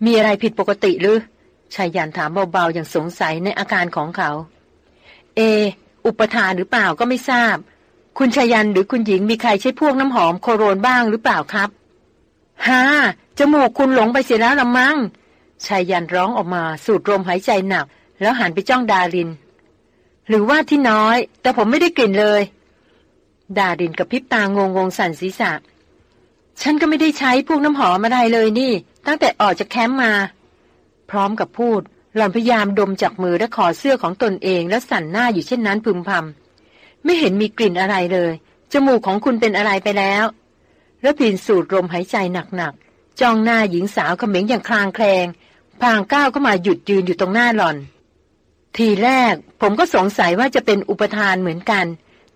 มีอะไรผิดปกติหรือชายยันถามเบาๆอย่างสงสัยในอาการของเขา เอ อุปทานหรือเปล่าก็ไม่ทราบ คุณชายันหรือคุณหญิงมีใครใช้พวกน้ำหอมโคโรนบ้างหรือเปล่าครับฮ่าจมูกคุณหลงไปเสียแล้วละมั้ง ชายยันร้องออกมาสูดลมหายใจหนัก แล้วหันไปจ้องดาริน หรือว่าที่น้อย แต่ผมไม่ได้กลิ่นเลย ดารินกับพิบตางงงสั่นศีรษะ ฉันก็ไม่ได้ใช้พวกน้ำหอมอะไรเลยนี่ ตั้งแต่ออกจากแคมป์มา พร้อมกับพูดหล่อนพยายามดมจากมือและขอเสื้อของตนเองแล้วสั่นหน้าอยู่เช่นนั้นพึมพำไม่เห็นมีกลิ่นอะไรเลย จมูกของคุณเป็นอะไรไปแล้วแล้วพินสูดลมหายใจหนักๆจ้องหน้าหญิงสาวเขม็งอย่างคลางแคลง พางก้าวก็มาหยุดยืนอยู่ตรงหน้าหล่อน ทีแรกผมก็สงสัยว่าจะเป็นอุปทานเหมือนกัน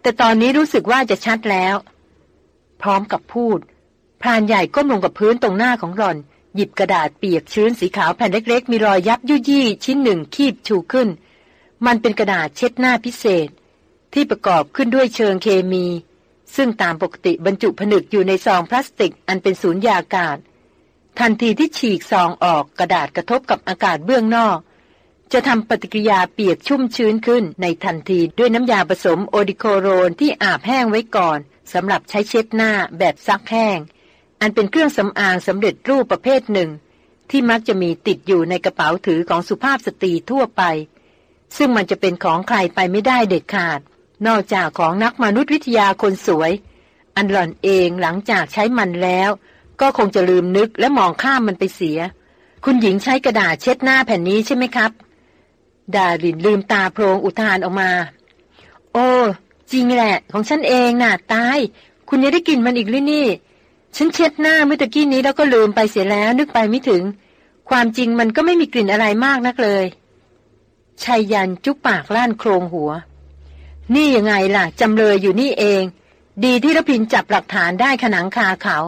แต่ตอนนี้รู้สึกว่าจะชัดแล้ว พร้อมกับพูดพรานใหญ่ก้มลงกับพื้นตรงหน้าของหล่อน หยิบกระดาษเปียกชื้นสีขาวแผ่นเล็กๆ มีรอยยับยุยี่ชิ้นหนึ่งคีบชูขึ้น มันเป็นกระดาษเช็ดหน้าพิเศษ ที่ประกอบขึ้นด้วยเชิงเคมี ซึ่งตามปกติบรรจุผนึกอยู่ในซองพลาสติกอันเป็นสูญยากาศ ทันทีที่ฉีกซองออกกระดาษกระทบกับอากาศเบื้องนอก จะทำปฏิกิริยาเปียกชุ่มชื้นขึ้นในทันทีด้วยน้ำยาผสมโอดิโคโรนที่อาบแห้งไว้ก่อนสำหรับใช้เช็ดหน้าแบบซักแห้ง อันเป็นเครื่องสำอางสำเร็จรูปประเภทหนึ่ง ที่มักจะมีติดอยู่ในกระเป๋าถือของสุภาพสตรีทั่วไป ซึ่งมันจะเป็นของใครไปไม่ได้เด็ดขาด นอกจากของนักมนุษยวิทยาคนสวย อันหล่อนเองหลังจากใช้มันแล้ว ก็คงจะลืมนึกและมองข้ามมันไปเสีย คุณหญิงใช้กระดาษเช็ดหน้าแผ่นนี้ใช่ไหมครับ ดารินลืมตาโพรงอุทานออกมา โอ้จริงแหละ ของฉันเองน่ะตาย คุณยังได้กลิ่นมันอีกหรือนี่ ฉันเช็ดหน้าเมื่อตะกี้นี้แล้วก็ลืมไปเสียแล้ว นึกไปไม่ถึง ความจริงมันก็ไม่มีกลิ่นอะไรมากนักเลยชายยันจุกปากล้านโครงหัว นี่ยังไงล่ะจำเลยอยู่นี่เอง ดีที่รพินจับหลักฐานได้ขนังคาเขา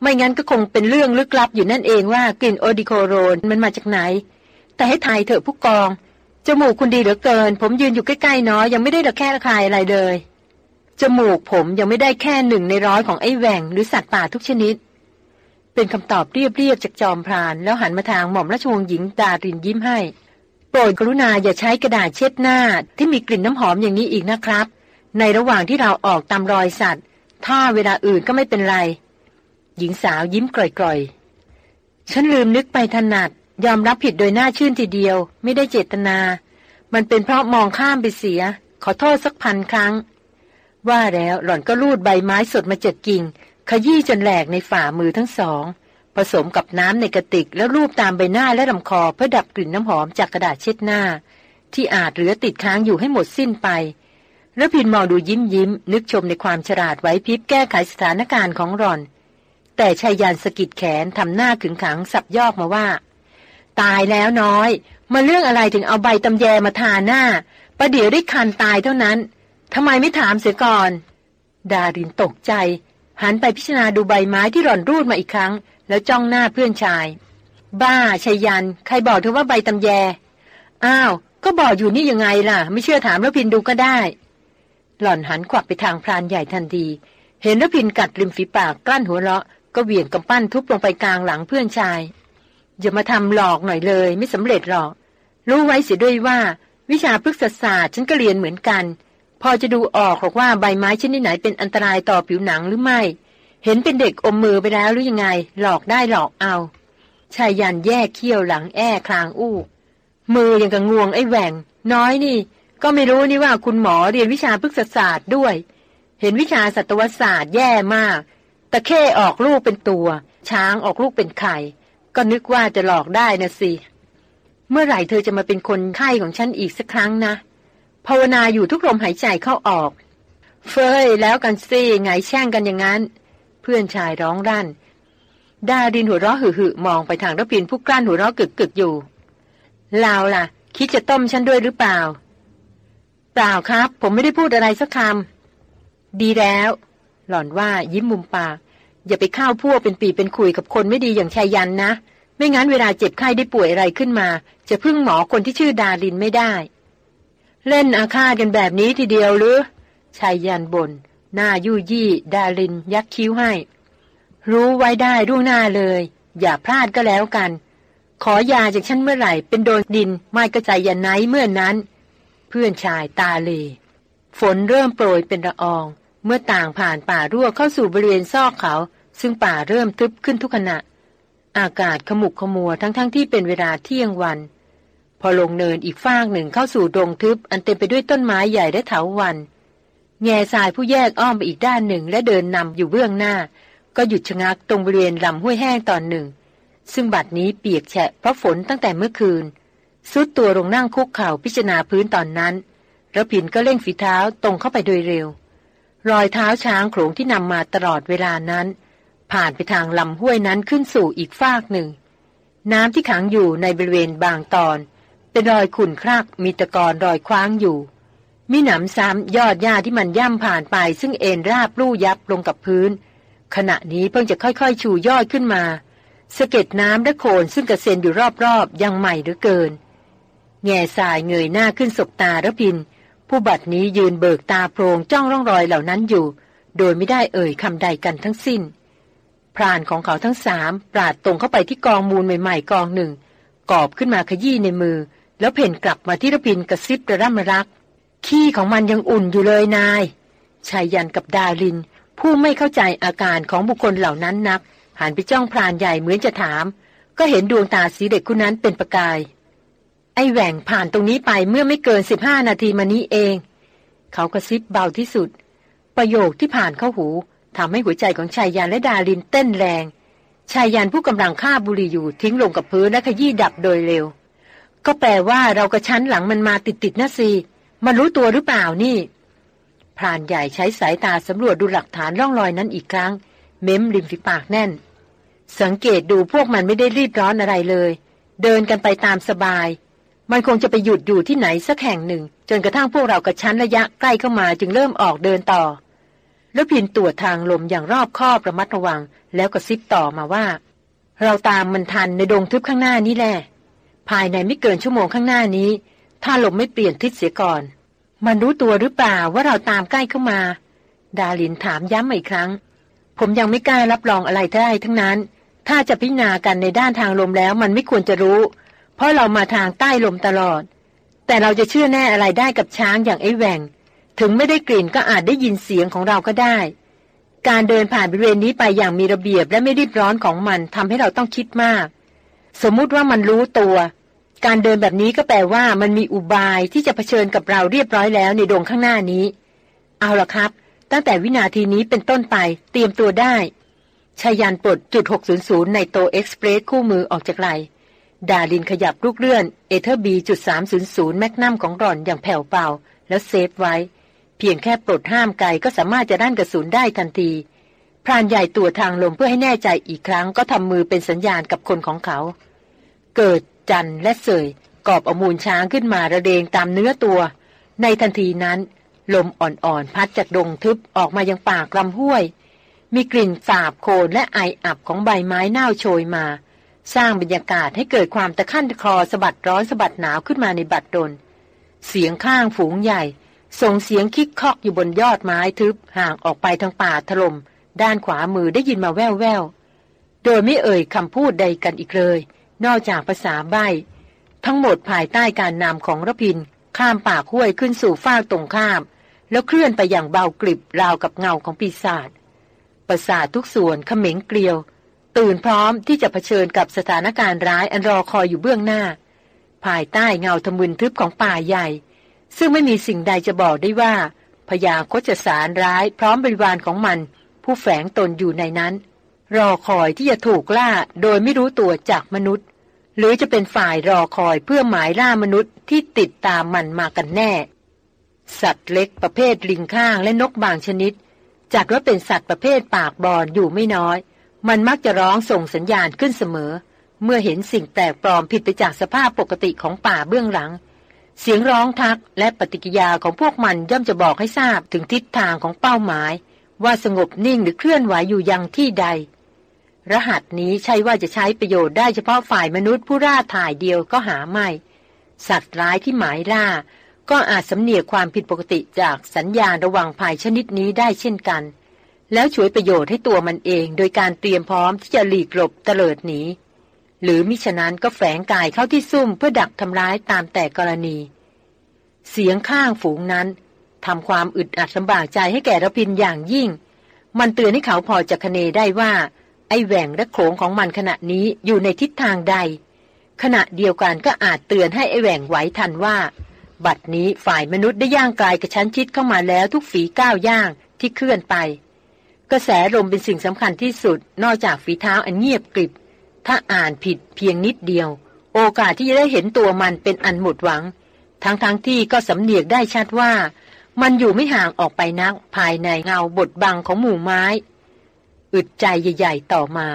ไม่งั้นก็คงเป็นเรื่องลึกลับอยู่นั่นเองว่ากลิ่นโอดิโคโรนมันมาจากไหน แต่ให้ทายเถอะผู้กอง จมูกคุณดีเหลือเกิน ผมยืนอยู่ใกล้ๆน้อยยังไม่ได้ระแค่ระคายอะไรเลย จมูกผมยังไม่ได้แค่หนึ่งในร้อยของไอ้แหว่งหรือสัตว์ป่าทุกชนิด เป็นคำตอบเรียบๆจากจอมพราน แล้วหันมาทางหม่อมราชวงศ์หญิงดารินยิ้มให้ โปรดกรุณาอย่าใช้กระดาษเช็ดหน้า ที่มีกลิ่นน้ำหอมอย่างนี้อีกนะครับ ในระหว่างที่เราออกตามรอยสัตว์ ถ้าเวลาอื่นก็ไม่เป็นไร หญิงสาวยิ้มกร่อยๆ ฉันลืมนึกไปถนัด ยอมรับผิดโดยหน้าชื่นทีเดียว ไม่ได้เจตนา มันเป็นเพราะมองข้ามไปเสีย ขอโทษสักพันครั้ง ว่าแล้วหล่อนก็ลูดใบไม้สดมาเจ็ดกิ่ง ขยี้จนแหลกในฝ่ามือทั้งสอง ผสมกับน้ำในกระติกแล้วรูปตามใบหน้าและลำคอเพื่อดับกลิ่นน้ำหอมจากกระดาษเช็ดหน้า ที่อาจเหลือติดค้างอยู่ให้หมดสิ้นไปแล้วพินมองดูยิ้มยิ้ม นึกชมในความฉลาดไว้พริบแก้ไขสถานการณ์ของหล่อน แต่ชายยานสกิดแขนทำหน้าขึงขังสับยอกมาว่า ตายแล้วน้อย มาเรื่องอะไรถึงเอาใบตำแยมาทาหน้า ประเดี๋ยวได้คันตายเท่านั้นทำไมไม่ถามเสียก่อน ดารินตกใจ หันไปพิจารณาดูใบไม้ที่หล่อนรูดมาอีกครั้ง แล้วจ้องหน้าเพื่อนชาย บ้าชัยยัน ใครบอกเธอว่าใบตำแย อ้าว ก็บอกอยู่นี่ยังไงล่ะ ไม่เชื่อถามแล้วพินดูก็ได้ หล่อนหันขวับไปทางพรานใหญ่ทันที เห็นแล้วพินกัดริมฝีปากกลั้นหัวเราะ ก็เหวี่ยงกำปั้นทุบลงไปกลางหลังเพื่อนชาย อย่ามาทำหลอกหน่อยเลย ไม่สำเร็จหรอก รู้ไว้เสียด้วยว่า วิชาพฤกษศาสตร์ฉันก็เรียนเหมือนกัน พอจะดูออกหรอกว่าใบไม้ชนิดไหนเป็นอันตรายต่อผิวหนังหรือไม่ เห็นเป็นเด็กอมมือไปแล้วหรือยังไง หลอกได้หลอกเอา ชายยันแย่เขี้ยวหลังแอ้คลางอู้ มือยังกับงวงไอ้แหว่ง น้อยนี่ ก็ไม่รู้นี่ว่าคุณหมอเรียนวิชาพฤกษศาสตร์ด้วย เห็นวิชาสัตวศาสตร์แย่มาก ตะเข้ออกลูกเป็นตัว ช้างออกลูกเป็นไข่ ก็นึกว่าจะหลอกได้นะสิ เมื่อไหร่เธอจะมาเป็นคนไข้ของฉันอีกสักครั้งนะภาวนาอยู่ทุกลมหายใจเข้าออก เฟยแล้วกันสิไงแช่งกันอย่างนั้น เพื่อนชายร้องรั่นดาดินหัวเราะหึ่มองไปทางรพินผู้กลั้นหัวเราะกึกกึกอยู่ลาวล่ะ คิดจะต้มฉันด้วยหรือเปล่า เปล่าครับ ผมไม่ได้พูดอะไรสักคำดีแล้ว หล่อนว่ายิ้มมุมปากอย่าไปเข้าพวกเป็นปีเป็นคุยกับคนไม่ดีอย่างชายยันนะ ไม่งั้นเวลาเจ็บไข้ได้ป่วยอะไรขึ้นมา จะพึ่งหมอคนที่ชื่อดารินไม่ได้ เล่นอาฆาตกันแบบนี้ทีเดียวหรือชายยันบนหน้ายู่ยี่ ดารินยักคิ้วให้ รู้ไว้ได้ร่วงหน้าเลย อย่าพลาดก็แล้วกัน ขอยาจากฉันเมื่อไหร่ เป็นโดนดินไม่กระจายยันไนเมื่อนนั้น เพื่อนชายตาเลฝนเริ่มโปรยเป็นละออง เมื่อต่างผ่านป่ารั่วเข้าสู่บริเวณซอกเขา ซึ่งป่าเริ่มทึบขึ้นทุกขณะ อากาศขมุกขมัวทั้งๆทที่เป็นเวลาเที่ยงวัน พอลงเนินอีกฟากหนึ่งเข้าสู่ดงทึบ อันเต็มไปด้วยต้นไม้ใหญ่และเถาวัน แง่ทรายผู้แยกอ้อมไปอีกด้านหนึ่งและเดินนำอยู่เบื้องหน้า ก็หยุดชะงักตรงบริเวณลำห้วยแห้งตอนหนึ่ง ซึ่งบัดนี้เปียกแฉะเพราะฝนตั้งแต่เมื่อคืนซุดตัวลงนั่งคุกเข่าพิจารณาพื้นตอนนั้นระพินก็เร่งฝีเท้าตรงเข้าไปโดยเร็ว รอยเท้าช้างโขลงที่นำมาตลอดเวลานั้น ผ่านไปทางลำห้วยนั้นขึ้นสู่อีกฟากหนึ่ง น้ำที่ขังอยู่ในบริเวณบางตอน เป็นรอยขุ่นครากมีตะกอนรอยคว้างอยู่ มีหนำซ้ำยอดหญ้าที่มันย่ำผ่านไป ซึ่งเอ็นราบลู่ยับลงกับพื้น ขณะนี้เพิ่งจะค่อยๆ ชูยอดขึ้นมาสะเก็ดน้ำและโคลนซึ่งกระเซ็นอยู่รอบๆ ยังใหม่เหลือเกิน แง่สายเงยหน้าขึ้นสบตาระพิน ผู้บัดนี้ยืนเบิกตาโพรงจ้องร่องรอยเหล่านั้นอยู่ โดยไม่ได้เอ่ยคำใดกันทั้งสิ้น พรานของเขาทั้งสามปราดตรงเข้าไปที่กองมูลใหม่ๆกองหนึ่ง กอบขึ้นมาขยี้ในมือ แล้วเพ่นกลับมาที่ระพินกระซิบระร่ำรัก ขี้ของมันยังอุ่นอยู่เลยนายชายยันกับดาลิน ผู้ไม่เข้าใจอาการของบุคคลเหล่านั้นนักหันไปจ้องพรานใหญ่เหมือนจะถาม ก็เห็นดวงตาสีเด็กคนนั้นเป็นประกาย ไอ้แหว่งผ่านตรงนี้ไปเมื่อไม่เกินสิบห้านาทีมานี้เอง เขากระซิบเบาที่สุด ประโยคที่ผ่านเข้าหูทำให้หัวใจของชายยันและดาลินเต้นแรง ชายยันผู้กำลังฆ่าบุรีอยู่ทิ้งลงกับพื้นและขยี้ดับโดยเร็ว ก็แปลว่าเรากระชั้นหลังมันมาติดๆนะสิมันรู้ตัวหรือเปล่านี่พรานใหญ่ใช้สายตาสำรวจดูหลักฐานร่องรอยนั้นอีกครั้ง เม้มริมฝีปากแน่น สังเกตดูพวกมันไม่ได้รีบร้อนอะไรเลย เดินกันไปตามสบาย มันคงจะไปหยุดอยู่ที่ไหนสักแห่งหนึ่ง จนกระทั่งพวกเรากระชั้นระยะใกล้เข้ามาจึงเริ่มออกเดินต่อ แล้วพินตรวจทางลมอย่างรอบคอบระมัดระวัง แล้วก็ซิบต่อมาว่า เราตามมันทันในดงทึบข้างหน้านี้แหละภายในไม่เกินชั่วโมงข้างหน้านี้ ถ้าลมไม่เปลี่ยนทิศเสียก่อน มันรู้ตัวหรือเปล่าว่าเราตามใกล้เข้ามา ดาลินถามย้ำอีกครั้ง ผมยังไม่กล้ารับรองอะไรได้ทั้งนั้น ถ้าจะพิจารณากันในด้านทางลมแล้วมันไม่ควรจะรู้ เพราะเรามาทางใต้ลมตลอด แต่เราจะเชื่อแน่อะไรได้กับช้างอย่างไอ้แหวงถึงไม่ได้กลิ่นก็อาจได้ยินเสียงของเราก็ได้ การเดินผ่านบริเวณนี้ไปอย่างมีระเบียบและไม่รีบร้อนของมันทำให้เราต้องคิดมาก สมมุติว่ามันรู้ตัว การเดินแบบนี้ก็แปลว่ามันมีอุบายที่จะเผชิญกับเราเรียบร้อยแล้วในดงข้างหน้านี้ เอาละครับ ตั้งแต่วินาทีนี้เป็นต้นไปเตรียมตัวได้ชายันปลดจุด 600 ในโตเอ็กซ์เพรสคู่มือออกจากไหล ดาลินขยับลูกเลื่อนเอเธอร์บีจุด300แมกนัมของรอนอย่างแผ่วเบาแล้วเซฟไว้ เพียงแค่ปลดห้ามไกก็สามารถจะด้านกระสุนได้ทันทีพรานใหญ่ตัวทางลมเพื่อให้แน่ใจอีกครั้งก็ทำมือเป็นสัญญาณกับคนของเขา เกิดจันและเสยกอบอมูลช้างขึ้นมาระเดงตามเนื้อตัว ในทันทีนั้น ลมอ่อนๆ พัดจากดงทึบออกมายังปากลำห้วย มีกลิ่นสาบโคนและไออับของใบไม้เน่าโชยมา สร้างบรรยากาศให้เกิดความตะขั้นคอสะบัดร้อนสะบัดหนาวขึ้นมาในบัดดล เสียงข้างฝูงใหญ่ ส่งเสียงคิกคอกอยู่บนยอดไม้ทึบห่างออกไปทางป่าถลม่มด้านขวามือได้ยินมาแว่วแววโดยไม่เอ่ยคำพูดใดกันอีกเลย นอกจากภาษาใบทั้งหมดภายใต้การนำของระพิน ข้ามปากห้วยขึ้นสู่ฟ้าตรงข้าม แล้วเคลื่อนไปอย่างเบากริบราวกับเงาของปีศาจประสาททุกส่วนเขม็งเกลียว ตื่นพร้อมที่จะเผชิญกับสถานการณ์ร้ายอันรอคอยอยู่เบื้องหน้า ภายใต้เงาทมึนทึบของป่าใหญ่ ซึ่งไม่มีสิ่งใดจะบอกได้ว่าพญาโคจสารร้ายพร้อมบริวารของมัน ผู้แฝงตนอยู่ในนั้น รอคอยที่จะถูกล่าโดยไม่รู้ตัวจากมนุษย์ หรือจะเป็นฝ่ายรอคอยเพื่อหมายล่ามนุษย์ที่ติดตามมันมากันแน่ สัตว์เล็กประเภทลิงข้างและนกบางชนิด จัดว่าเป็นสัตว์ประเภทปากบอนอยู่ไม่น้อย มันมักจะร้องส่งสัญญาณขึ้นเสมอ เมื่อเห็นสิ่งแปลกปลอมผิดไปจากสภาพปกติของป่าเบื้องหลัง เสียงร้องทักและปฏิกิยาของพวกมันย่อมจะบอกให้ทราบถึงทิศทางของเป้าหมาย ว่าสงบนิ่งหรือเคลื่อนไหวอยู่ยังที่ใด รหัสนี้ใช่ว่าจะใช้ประโยชน์ได้เฉพาะฝ่ายมนุษย์ผู้ร่าถ่ายเดียวก็หาไม่ สัตว์ร้ายที่หมายล่า ก็อาจสำเนียกความผิดปกติจากสัญญาณระวังภัยชนิดนี้ได้เช่นกัน แล้วช่วยประโยชน์ให้ตัวมันเอง โดยการเตรียมพร้อมที่จะหลีกหลบเตลิดหนีหรือมิฉะนั้นก็แฝงกายเข้าที่ซุ่มเพื่อดักทำร้ายตามแต่กรณี เสียงข้างฝูงนั้นทำความอึดอัดลำบากใจให้แก่ระพินอย่างยิ่ง มันเตือนให้เขาพอจะคเนได้ว่า ไอแหว่งและโขงของมันขณะนี้อยู่ในทิศทางใด ขณะเดียวกันก็อาจเตือนให้ไอแหว่งไหวทันว่า บัดนี้ฝ่ายมนุษย์ได้ย่างกายกระชั้นชิดเข้ามาแล้วทุกฝีก้าวย่างที่เคลื่อนไป กระแสลมเป็นสิ่งสำคัญที่สุด นอกจากฝีเท้าอันเงียบกริบ ถ้าอ่านผิดเพียงนิดเดียว โอกาสที่จะได้เห็นตัวมันเป็นอันหมดหวัง ทั้งๆทที่ก็สำเนียกได้ชัดว่า มันอยู่ไม่ห่างออกไปนัก ภายในเงาบดบังของหมู่ไม้ อึดใจใหญ่ๆต่อมา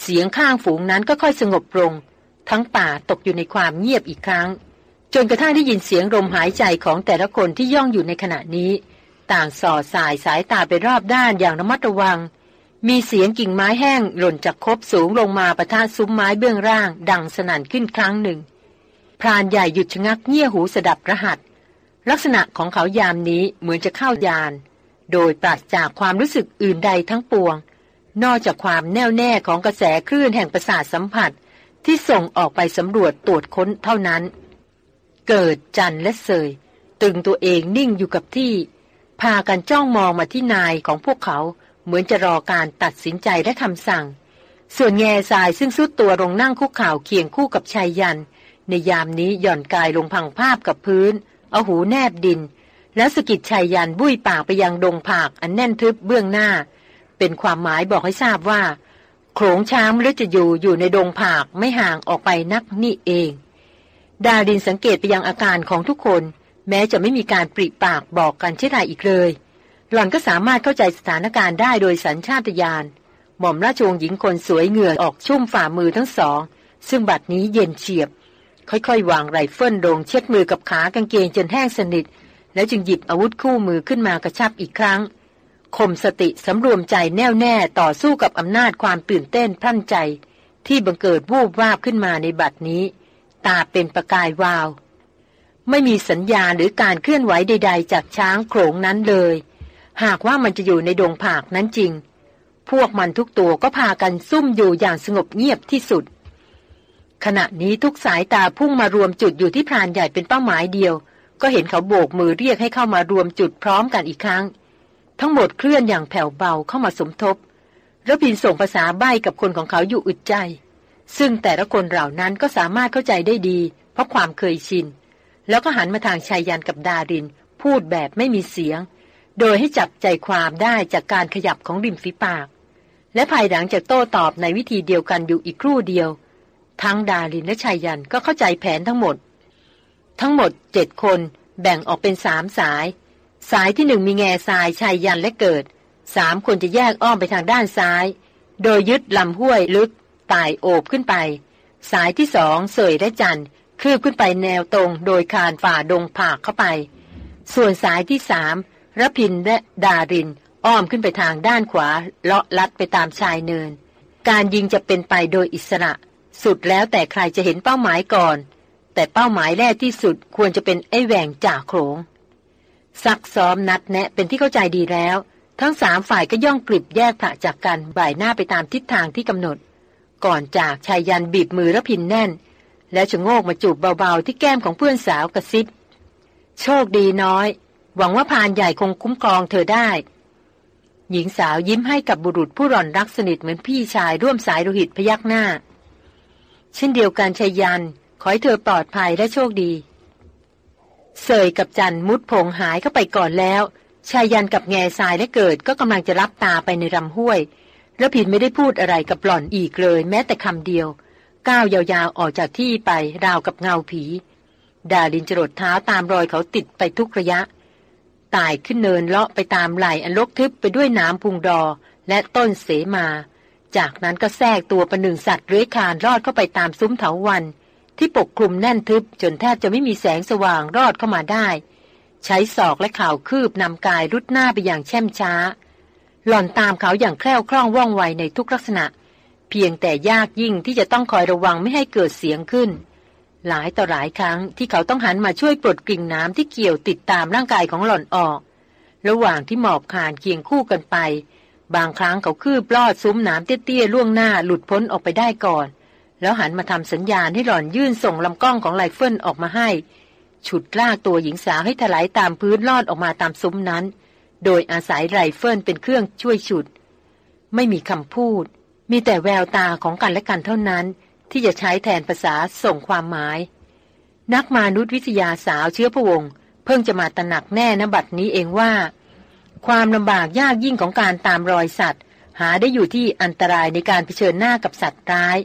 เสียงข้างฝูงนั้นก็ค่อยสงบลง ทั้งป่าตกอยู่ในความเงียบอีกครั้ง จนกระทั่งได้ยินเสียงลมหายใจของแต่ละคนที่ย่องอยู่ในขณะนี้ ต่างสอดสายสายตาไปรอบด้านอย่างระมัดระวัง มีเสียงกิ่งไม้แห้งหล่นจากคบสูงลงมาประทะซุ้มไม้เบื้องล่าง ดังสนั่นขึ้นครั้งหนึ่ง พรานใหญ่หยุดชะงักเงี่ยหูสดับรหัส ลักษณะของเขายามนี้เหมือนจะเข้ายาน โดยปราศจากความรู้สึกอื่นใดทั้งปวง นอกจากความแน่วแน่ของกระแสคลื่นแห่งประสาทสัมผัส ที่ส่งออกไปสำรวจตรวจค้นเท่านั้น เกิดจันและเสยตึงตัวเองนิ่งอยู่กับที่ พากันจ้องมองมาที่นายของพวกเขา เหมือนจะรอการตัดสินใจและคำสั่ง ส่วนแง่ทรายซึ่งสุดตัวลงนั่งคุกเข่าเคียงคู่กับชายยัน ในยามนี้หย่อนกายลงพังภาพกับพื้น เอาหูแนบดิน แล้วสกิดชายยันบุ้ยปากไปยังดงผากอันแน่นทึบเบื้องหน้า เป็นความหมายบอกให้ทราบว่าโขงช้างหรือจะอยู่อยู่ในดงผากไม่ห่างออกไปนักนี่เอง ดาดินสังเกตไปยังอาการของทุกคน แม้จะไม่มีการปริปากบอกกันเช่นไรอีกเลย หล่อนก็สามารถเข้าใจสถานการณ์ได้โดยสัญชาตญาณหม่อมราชวงศ์หญิงคนสวยเหงื่อออกชุ่มฝ่ามือทั้งสอง ซึ่งบัดนี้เย็นเฉียบ ค่อยๆ วางไรเฟิลลงเช็ดมือกับขากางเกงจนแห้งสนิท แล้วจึงหยิบอาวุธคู่มือขึ้นมากระชับอีกครั้งข่มสติสำรวมใจแน่วแน่ต่อสู้กับอำนาจความตื่นเต้นพรั่นใจ ที่บังเกิดวูบวาบขึ้นมาในบัดนี้ ตาเป็นประกายวาว ไม่มีสัญญาณหรือการเคลื่อนไหวใด ๆ จากช้างโขลงนั้นเลย หากว่ามันจะอยู่ในดงผากนั้นจริง พวกมันทุกตัวก็พากันซุ่มอยู่อย่างสงบเงียบที่สุด ขณะนี้ทุกสายตาพุ่งมารวมจุดอยู่ที่พรานใหญ่เป็นเป้าหมายเดียว ก็เห็นเขาโบกมือเรียกให้เข้ามารวมจุดพร้อมกันอีกครั้ง ทั้งหมดเคลื่อนอย่างแผ่วเบาเข้ามาสมทบระพินส่งภาษาใบ้กับคนของเขาอยู่อึดใจ ซึ่งแต่ละคนเหล่านั้นก็สามารถเข้าใจได้ดี เพราะความเคยชิน แล้วก็หันมาทางชายยันกับดาริน พูดแบบไม่มีเสียง โดยให้จับใจความได้จากการขยับของริมฝีปาก และภายหลังจากโต้ตอบในวิธีเดียวกันอยู่อีกครู่เดียว ทั้งดารินและชายยันก็เข้าใจแผนทั้งหมด ทั้งหมดเจ็ดคนแบ่งออกเป็นสามสาย สายที่หนึ่งมีแง่ทรายชายยันและเกิดสามคนจะแยกอ้อมไปทางด้านซ้าย โดยยึดลำห้วยลึกตายโอบขึ้นไป สายที่สองเสยและจัน คืบขึ้นไปแนวตรงโดยคานฝ่าดงผากเข้าไป ส่วนสายที่สามรพินและดารินอ้อมขึ้นไปทางด้านขวา เลาะลัดไปตามชายเนิน การยิงจะเป็นไปโดยอิสระ สุดแล้วแต่ใครจะเห็นเป้าหมายก่อน แต่เป้าหมายแรกที่สุดควรจะเป็นไอ้แหว่งจ่าโขงซักซ้อมนัดแนะเป็นที่เข้าใจดีแล้ว ทั้งสามฝ่ายก็ย่องกลิบแยกผะจากกันบ่ายหน้าไปตามทิศทางที่กำหนด ก่อนจากชายยันบีบมือระพินแน่น แล้วชะโงกมาจูบเบาๆที่แก้มของเพื่อนสาวกระซิบ โชคดีน้อย หวังว่าพานใหญ่คงคุ้มครองเธอได้ หญิงสาวยิ้มให้กับบุรุษผู้ร่อนรักสนิทเหมือนพี่ชายร่วมสายโลหิตพยักหน้า เช่นเดียวกันชายัน ขอให้เธอปลอดภัยและโชคดีเสยกับจันมุดผงหายเข้าไปก่อนแล้ว ชายันกับแง่ทรายและเกิดก็กำลังจะรับตาไปในลำห้วย แล้วผิดไม่ได้พูดอะไรกับหล่อนอีกเลย แม้แต่คำเดียว ก้าวยาวๆออกจากที่ไปราวกับเงาผี ดาลินจรดเท้าตามรอยเขาติดไปทุกระยะตายขึ้นเนินเลาะไปตามไหลอันลกทึบไปด้วยน้ำพุงดอและต้นเสมา จากนั้นก็แทรกตัวประหนึ่งสัตว์เลื้อยคานรอดเข้าไปตามซุ้มเถาวัน ที่ปกคลุมแน่นทึบจนแทบจะไม่มีแสงสว่างรอดเข้ามาได้ ใช้ศอกและข่าวคืบนำกายรุดหน้าไปอย่างแช่มช้า หล่อนตามเขาอย่างแคล่วคล่องว่องไวในทุกลักษณะ เพียงแต่ยากยิ่งที่จะต้องคอยระวังไม่ให้เกิดเสียงขึ้น หลายต่อหลายครั้งที่เขาต้องหันมาช่วยปลดกลิ่งน้ำที่เกี่ยวติดตามร่างกายของหล่อนออก ระหว่างที่หมอบคานเคียงคู่กันไป บางครั้งเขาคืบลอดซุ้มน้ำเตี้ยๆล่วงหน้าหลุดพ้นออกไปได้ก่อน แล้วหันมาทำสัญญาณให้หล่อนยื่นส่งลำกล้องของไลเฟิลออกมาให้ ฉุดลากตัวหญิงสาวให้ถลายตามพื้นลอดออกมาตามซุ้มนั้น โดยอาศัยไรเฟิลเป็นเครื่องช่วยฉุด ไม่มีคำพูด มีแต่แววตาของกันและกันเท่านั้น ที่จะใช้แทนภาษาส่งความหมาย นักมนุษยวิทยาสาวเชื้อพระวงศ์เพิ่งจะมาตระหนักแน่นบัดนี้เองว่า ความลำบากยากยิ่งของการตามรอยสัตว์ หาได้อยู่ที่อันตรายในการเผชิญหน้ากับสัตว์ร้าย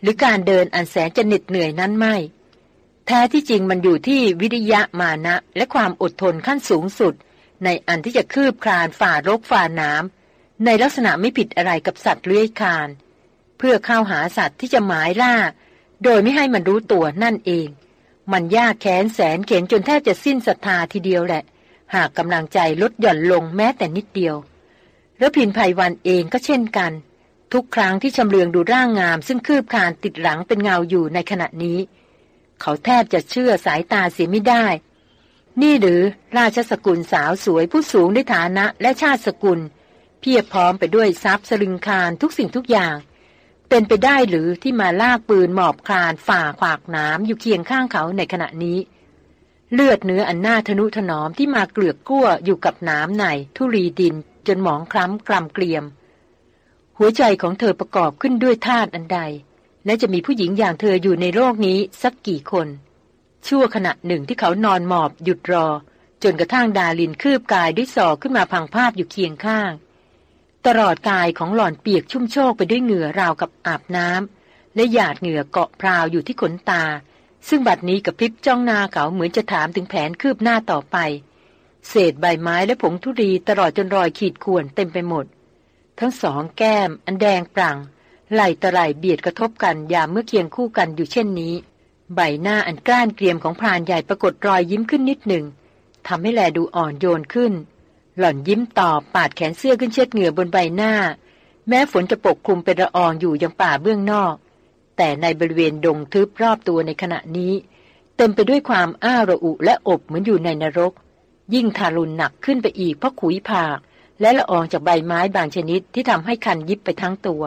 หรือการเดินอันแสนจะเหน็ดเหนื่อยนั้นไม่ แท้ที่จริงมันอยู่ที่วิริยะมานะและความอดทนขั้นสูงสุด ในอันที่จะคืบคลานฝ่ารกฝ่าน้ำ ในลักษณะไม่ผิดอะไรกับสัตว์เลื้อยคาน เพื่อเข้าหาสัตว์ที่จะหมายล่า โดยไม่ให้มันรู้ตัวนั่นเอง มันยากแค้นแสนเข็นจนแทบจะสิ้นศรัทธาทีเดียวแหละ หากกำลังใจลดหย่อนลงแม้แต่นิดเดียวแล้วพินภัยวันเองก็เช่นกัน ทุกครั้งที่ชำเลืองดูร่างงาม ซึ่งคืบคานติดหลังเป็นเงาอยู่ในขณะนี้ เขาแทบจะเชื่อสายตาเสียไม่ได้ นี่หรือราชสกุลสาวสวยผู้สูงด้วยฐานะและชาติสกุล เพียบพร้อมไปด้วยทรัพย์สลึงคารทุกสิ่งทุกอย่าง เป็นไปได้หรือที่มาลากปืนหมอบคลานฝ่าขวากน้ำอยู่เคียงข้างเขาในขณะนี้ เลือดเนื้ออันหน่าทนุถนอมที่มาเกลือกกลั้วอยู่กับน้ำในทุรีดินจนหมองคล้ำกลำเกลียม หัวใจของเธอประกอบขึ้นด้วยธาตุอันใด และจะมีผู้หญิงอย่างเธออยู่ในโลกนี้สักกี่คน ชั่วขณะหนึ่งที่เขานอนหมอบหยุดรอ จนกระทั่งดาลินคืบกายด้วยศอกขึ้นมาพังภาพอยู่เคียงข้าง ตลอดกายของหล่อนเปียกชุ่มโชกไปด้วยเหงื่อราวกับอาบน้ำและหยาดเหงื่อเกาะพราวอยู่ที่ขนตา ซึ่งบัดนี้กับพริบจ้องหน้าเขาเหมือนจะถามถึงแผนคืบหน้าต่อไป เศษใบไม้และผงทุรีตลอดจนรอยขีดข่วนเต็มไปหมด ทั้งสองแก้ม อันแดงปรังไหลตะไหลเบียดกระทบกันยามเมื่อเคียงคู่กันอยู่เช่นนี้ ใบหน้าอันกล้านเกรียมของพรานใหญ่ปรากฏรอยยิ้มขึ้นนิดหนึ่งทำให้แลดูอ่อนโยนขึ้น หล่อนยิ้มตอบปาดแขนเสื้อขึ้นเช็ดเหงื่อบนใบหน้า แม้ฝนจะปกคลุมเป็นละอองอยู่ยังป่าเบื้องนอก แต่ในบริเวณดงทึบรอบตัวในขณะนี้ เต็มไปด้วยความอ้าระอุและอบเหมือนอยู่ในนรก ยิ่งทารุณหนักขึ้นไปอีกเพราะขุยผาก และละอองจากใบไม้บางชนิดที่ทำให้คันยิบไปทั้งตัว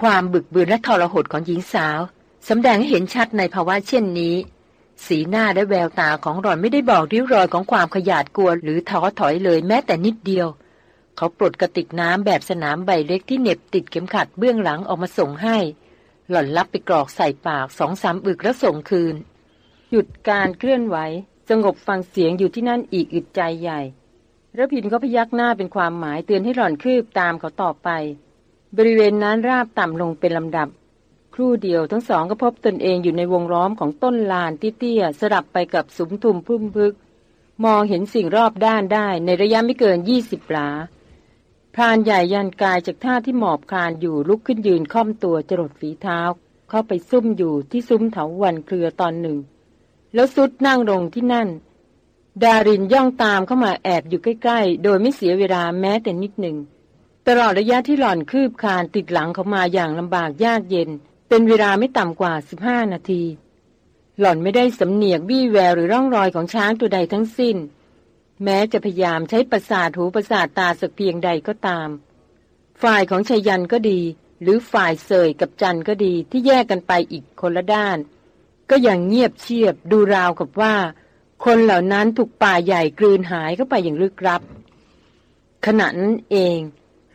ความบึกบืนและทรหดของหญิงสาวสำแดงให้เห็นชัดในภาวะเช่นนี้ สีหน้าและแววตาของหล่อนไม่ได้บอกริ้วรอยของความขยาดกลัวหรือท้อถอยเลยแม้แต่นิดเดียว เขาปลดกระติกน้ำแบบสนามใบเล็กที่เน็บติดเข็มขัดเบื้องหลังออกมาส่งให้ หล่อนรับไปกรอกใส่ปากสองสามอึกแล้วส่งคืน หยุดการเคลื่อนไหว สงบฟังเสียงอยู่ที่นั่นอีกอึดใจใหญ่ระพินเขาพยักหน้าเป็นความหมายเตือนให้หล่อนคืบตามเขาต่อไป บริเวณนั้นราบต่ำลงเป็นลำดับ รู่เดียวทั้งสองก็พบตนเองอยู่ในวงล้อมของต้นลานที่เตี้ยสลับไปกับสุมทุมพุ่มพึก มองเห็นสิ่งรอบด้านได้ในระยะไม่เกินยี่สิบหลาพรานใหญ่ยันกายจากท่าที่หมอบคานอยู่ลุกขึ้นยืนค่อมตัวจรดฝีเท้า เข้าไปซุ่มอยู่ที่ซุ้มเถาวันเครือตอนหนึ่ง แล้วสุดนั่งลงที่นั่น ดารินย่องตามเข้ามาแอบอยู่ใกล้ๆ โดยไม่เสียเวลาแม้แต่นิดหนึ่งตลอดระยะที่หล่อนคืบคานติดหลังเขามาอย่างลำบากยากเย็น เป็นเวลาไม่ต่ำกว่า15นาที หล่อนไม่ได้สำเนียกบี้แววหรือร่องรอยของช้างตัวใดทั้งสิ้น แม้จะพยายามใช้ประสาทหูประสาทตาสักเพียงใดก็ตาม ฝ่ายของชายันก็ดี หรือฝ่ายเสยกับจันก็ดีที่แยกกันไปอีกคนละด้าน ก็ยังเงียบเชียบดูราวกับว่า คนเหล่านั้นถูกป่าใหญ่กลืนหายเข้าไปอย่างลึกลับขณะนั้นเอง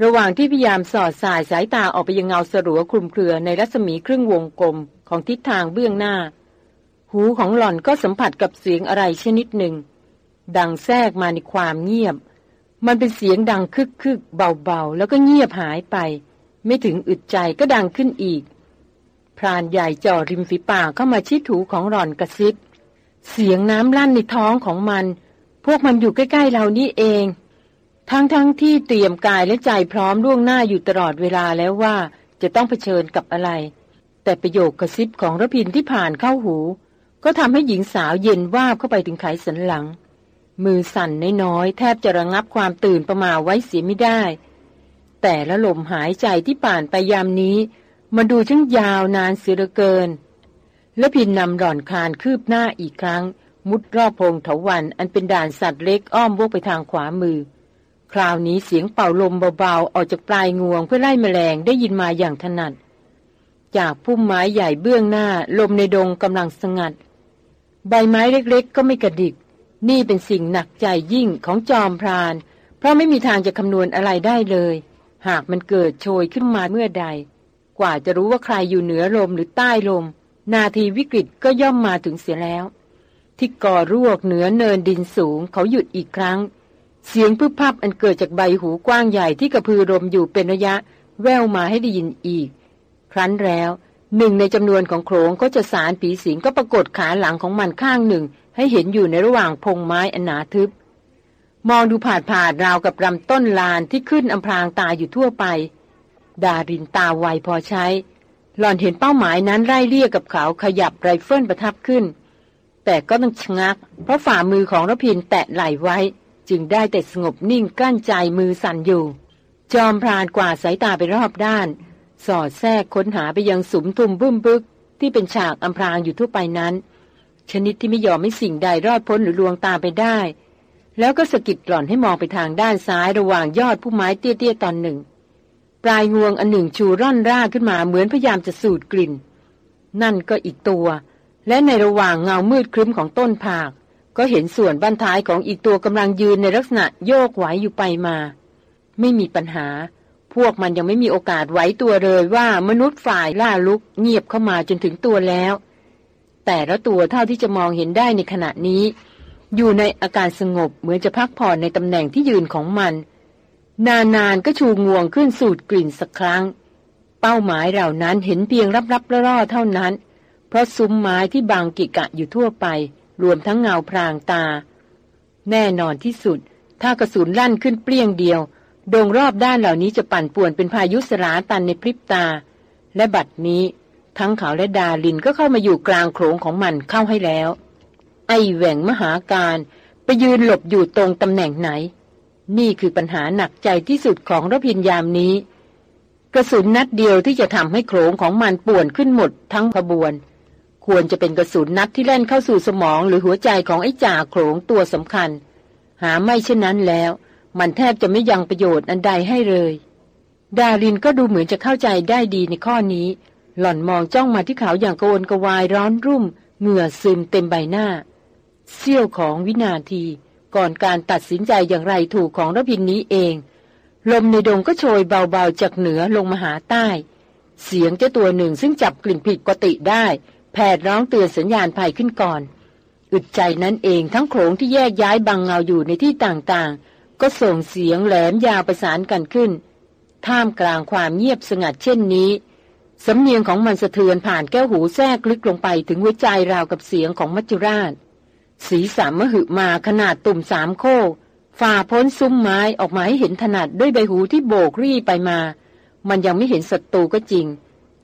ระหว่างที่พยายามสอดสายสายตาออกไปยังเงาสรัวคลุมเครือในรัศมีครึ่งวงกลมของทิศทางเบื้องหน้า หูของหล่อนก็สัมผัสกับเสียงอะไรชนิดหนึ่ง ดังแทรกมาในความเงียบ มันเป็นเสียงดังคึกคึกเบาๆ แล้วก็เงียบหายไป ไม่ถึงอึดใจก็ดังขึ้นอีก พรานใหญ่จ่อริมฝีปากเข้ามาชิดถูของหล่อนกระซิบเสียงน้ำลั่นในท้องของมัน พวกมันอยู่ใกล้ๆเรานี่เอง ทั้งๆทที่เตรียมกายและใจพร้อมล่วงหน้าอยู่ตลอดเวลาแล้วว่าจะต้องเผชิญกับอะไร แต่ประโยคกระซิบของระพินที่ผ่านเข้าหู ก็ทำให้หญิงสาวเย็นวาบเข้าไปถึงไขสันหลัง มือสั่นน้อยๆแทบจะระงับความตื่นประมาไว้เสียไม่ได้ แต่ละลมหายใจที่ผ่านไปยามนี้มาดูช่างยาวนานเสียเหลือเกิน แล้วพินนำหล่อนคานคืบหน้าอีกครั้ง มุดรอบพงเถาวันอันเป็นด่านสัตว์เล็กอ้อมวกไปทางขวามือ คราวนี้เสียงเป่าลมเบาๆ ออกจากปลายงวงเพื่อไล่แมลงได้ยินมาอย่างถนัด จากพุ่มไม้ใหญ่เบื้องหน้า ลมในดงกำลังสงัด ใบไม้เล็กๆ ก็ไม่กระดิก นี่เป็นสิ่งหนักใจยิ่งของจอมพราน เพราะไม่มีทางจะคำนวณอะไรได้เลย หากมันเกิดโชยขึ้นมาเมื่อใด กว่าจะรู้ว่าใครอยู่เหนือลมหรือใต้ลม นาทีวิกฤตก็ย่อมมาถึงเสียแล้ว ที่ก่อรวกเหนือเนินดินสูงเขาหยุดอีกครั้ง เสียงพึบพับอันเกิดจากใบหูกว้างใหญ่ที่กระพือลมอยู่เป็นระยะ แววมาให้ได้ยินอีก ครั้นแล้วหนึ่งในจำนวนของโขงก็จะสารผีสิงก็ปรากฏขาหลังของมันข้างหนึ่ง ให้เห็นอยู่ในระหว่างพงไม้อันหนาทึบ มองดูผาดผาดราวกับลำต้นลานที่ขึ้นอำพรางตาอยู่ทั่วไป ดารินตาไวพอใช้ หล่อนเห็นเป้าหมายนั้นไล่เลี่ยกับเขาขยับไรเฟิลประทับขึ้น แต่ก็ต้องชะงัก เพราะฝ่ามือของรพินทร์แตะไหล่ไว้ จึงได้แต่สงบนิ่งกลั้นใจมือสั่นอยู่ จอมพรานกวาดสายตาไปรอบด้าน สอดแทรกค้นหาไปยังสุมทุมพุ่มพฤกษ์ ที่เป็นฉากอำพรางอยู่ทั่วไปนั้น ชนิดที่ไม่ยอมให้สิ่งใดรอดพ้นหรือลวงตาไปได้ แล้วก็สะกิดหล่อนให้มองไปทางด้านซ้ายระหว่างยอดพุ่มไม้เตี้ยๆตอนหนึ่ง ปลายงวงอันหนึ่งชูร่อนร่าขึ้นมาเหมือนพยายามจะสูดกลิ่น นั่นก็อีกตัว และในระหว่างเงามืดครึ้มของต้นผาก ก็เห็นส่วนบั้นท้ายของอีกตัวกำลังยืนในลักษณะโยกไหวอยู่ไปมา ไม่มีปัญหา พวกมันยังไม่มีโอกาสไหวตัวเลยว่ามนุษย์ฝ่ายล่าลุกเงียบเข้ามาจนถึงตัวแล้ว แต่ละตัวเท่าที่จะมองเห็นได้ในขณะนี้ อยู่ในอาการสงบเหมือนจะพักผ่อนในตำแหน่งที่ยืนของมัน นานๆก็ชูงวงขึ้นสูดกลิ่นสักครั้ง เป้าหมายเหล่านั้นเห็นเพียงรับๆล่อๆเท่านั้น เพราะซุ้มไม้ที่บางกิกะอยู่ทั่วไป รวมทั้งเงาพรางตา แน่นอนที่สุด ถ้ากระสุนลั่นขึ้นเปรี้ยงเดียวโดงรอบด้านเหล่านี้จะปั่นป่วนเป็นพายุสราตันในพริบตา และบัดนี้ ทั้งเขาและดาลินก็เข้ามาอยู่กลางโขงของมันเข้าให้แล้ว ไอแหว่งมหาการไปยืนหลบอยู่ตรงตำแหน่งไหน นี่คือปัญหาหนักใจที่สุดของรพินยามนี้ กระสุนนัดเดียวที่จะทำให้โขงของมันป่วนขึ้นหมดทั้งขบวน ควรจะเป็นกระสุนนัดที่แล่นเข้าสู่สมองหรือหัวใจของไอ้จ่าโขงตัวสำคัญ หาไม่เช่นนั้นแล้ว มันแทบจะไม่ยังประโยชน์อันใดให้เลย ดารินก็ดูเหมือนจะเข้าใจได้ดีในข้อนี้ หล่อนมองจ้องมาที่เขาอย่างกระวนกระวายร้อนรุ่ม เหงื่อซึมเต็มใบหน้าเสี้ยวของวินาที ก่อนการตัดสินใจอย่างไรถูกของรพินนี้เอง ลมในดงก็โชยเบาๆจากเหนือลงมาหาใต้ เสียงเจ้าตัวหนึ่งซึ่งจับกลิ่นผิดปกติได้ แผดร้องเตือนสัญญาณภัยขึ้นก่อน อึดใจนั้นเองทั้งโขงที่แยกย้ายบังเงาอยู่ในที่ต่างๆ ก็ส่งเสียงแหลมยาวประสานกันขึ้น ท่ามกลางความเงียบสงัดเช่นนี้ สำเนียงของมันสะเทือนผ่านแก้วหูแทรกลึกลงไปถึงหัวใจราวกับเสียงของมัจจุราช สีสามมหึมาขนาดตุ่มสามโคกฝ่าพ้นซุ้มไม้ออกมาให้เห็นถนัดด้วยใบหูที่โบกรี่ไปมา มันยังไม่เห็นศัตรูก็จริง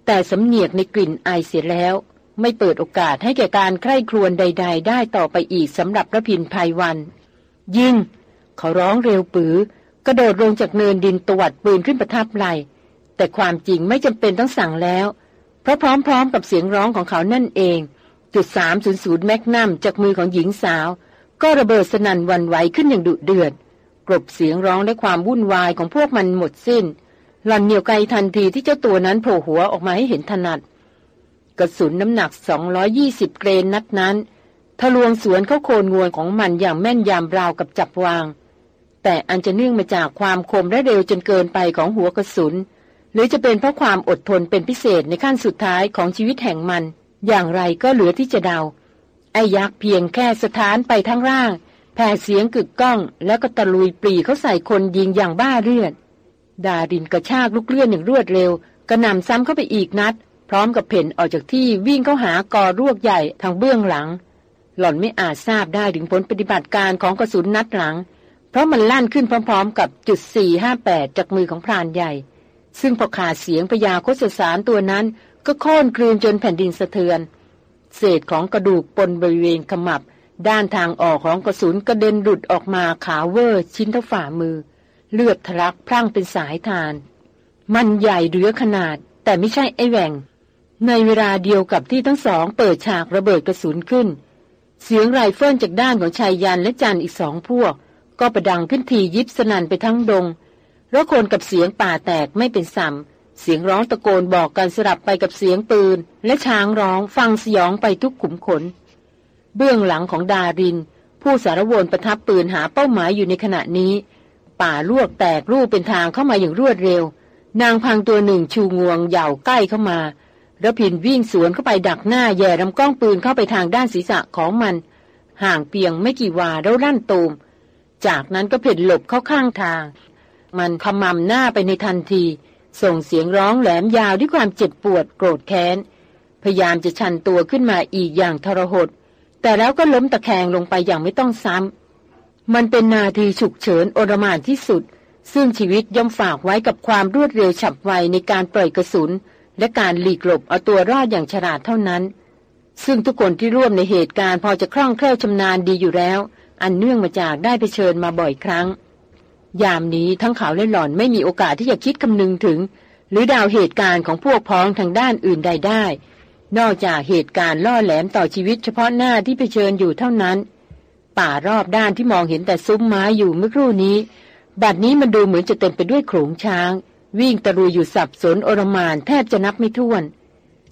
แต่สำเนียกในกลิ่นไอเสียแล้ว ไม่เปิดโอกาสให้แก่การใคร่ครวญใด ๆ ได้ต่อไปอีกสำหรับพระพินภัยวัน ยิง เขาร้องเร็วปือ กระโดดลงจากเนินดินตวัดปืนขึ้นประทับไหลแต่ความจริงไม่จำเป็นต้องสั่งแล้ว เพราะพร้อมๆกับเสียงร้องของเขานั่นเองจุดสามศูนย์ศูนย์แมกนัมจากมือของหญิงสาว ก็ระเบิดสนั่นวันไหวขึ้นอย่างดุเดือดกลบเสียงร้องและความวุ่นวายของพวกมันหมดสิ้นหลันเหนียวไกลทันทีที่เจ้าตัวนั้นโผล่หัวออกมาให้เห็นถนัด กระสุนน้ำหนัก 220 เกรนนัดนั้นทะลวงสวนเข้าโคนงวนของมันอย่างแม่นยำราวกับจับวาง แต่อันจะเนื่องมาจากความคมและเร็วจนเกินไปของหัวกระสุน หรือจะเป็นเพราะความอดทนเป็นพิเศษในขั้นสุดท้ายของชีวิตแห่งมัน อย่างไรก็เหลือที่จะเดา ไอ้ยักษ์เพียงแค่สถานไปทั้งร่าง แผ่เสียงกึกก้อง แล้วก็ตะลุยปรีเขาใส่คนยิงอย่างบ้าเลือด ดาดินกระชากลูกเลื่อนอย่างรวดเร็ว กระหน่ำซ้ำเข้าไปอีกนัด พร้อมกับเพ่นออกจากที่วิ่งเข้าหากอรวกใหญ่ทางเบื้องหลัง หล่อนไม่อาจทราบได้ถึงผลปฏิบัติการของกระสุนนัดหลัง เพราะมันลั่นขึ้นพร้อม ๆ กับจุด 458 จากมือของพรานใหญ่ ซึ่งพอขาดเสียงพญาคชสารตัวนั้น ก็โค่นครืนจนแผ่นดินสะเทือน เศษของกระดูกปนบริเวณขมับ ด้านทางออกของกระสุนกระเด็นหลุดออกมาขาวเวอะชิ้นเท่าฝ่ามือ เลือดทะลักพรั่งเป็นสายธาร มันใหญ่เหลือขนาด แต่ไม่ใช่ไอ้แหว่ง ในเวลาเดียวกับที่ทั้งสองเปิดฉากระเบิดกระสุนขึ้น เสียงไรเฟิลจากด้านของชายยันและจันอีกสองพวก ก็ประดังขึ้นทียิบสนันไปทั้งดง แล้วคนกับเสียงป่าแตกไม่เป็นสัมเสียงร้องตะโกนบอกกันสลับไปกับเสียงปืน และช้างร้องฟังสยองไปทุกขุมขน เบื้องหลังของดาริน ผู้สารวนประทับปืนหาเป้าหมายอยู่ในขณะนี้ ป่าลวกแตกรูปเป็นทางเข้ามาอย่างรวดเร็ว นางพังตัวหนึ่งชูงวงเหย่าใกล้เข้ามา ระพินวิ่งสวนเข้าไปดักหน้าแย่ลำกล้องปืนเข้าไปทางด้านศีรษะของมัน ห่างเพียงไม่กี่วาแล้วลั่นตูม จากนั้นก็เพ่นหลบเข้าข้างทาง มันขมำหน้าไปในทันที ส่งเสียงร้องแหลมยาวด้วยความเจ็บปวดโกรธแค้น พยายามจะชันตัวขึ้นมาอีกอย่างทรหด แต่แล้วก็ล้มตะแคงลงไปอย่างไม่ต้องซ้ำ มันเป็นนาทีฉุกเฉินโอรมานที่สุด ซึ่งชีวิตย่อมฝากไว้กับความรวดเร็วฉับไวในการปล่อยกระสุน และการหลีกหลบเอาตัวรอดอย่างฉลาดเท่านั้น ซึ่งทุกคนที่ร่วมในเหตุการณ์พอจะคล่องแคล่วชำนาญดีอยู่แล้ว อันเนื่องมาจากได้ไปเชิญมาบ่อยครั้ง ยามนี้ทั้งเขาและหล่อนไม่มีโอกาสที่จะคิดคำนึงถึง หรือดาวเหตุการณ์ของพวกพ้องทางด้านอื่นใดได้ นอกจากเหตุการณ์ล่อแหลมต่อชีวิตเฉพาะหน้าที่เผชิญอยู่เท่านั้น ป่ารอบด้านที่มองเห็นแต่ซุ้มไม้อยู่เมื่อครู่นี้บัดนี้มันดูเหมือนจะเต็มไปด้วยโขลงช้าง วิ่งตะลุยอยู่สับสนโอรมานแทบจะนับไม่ถ้วน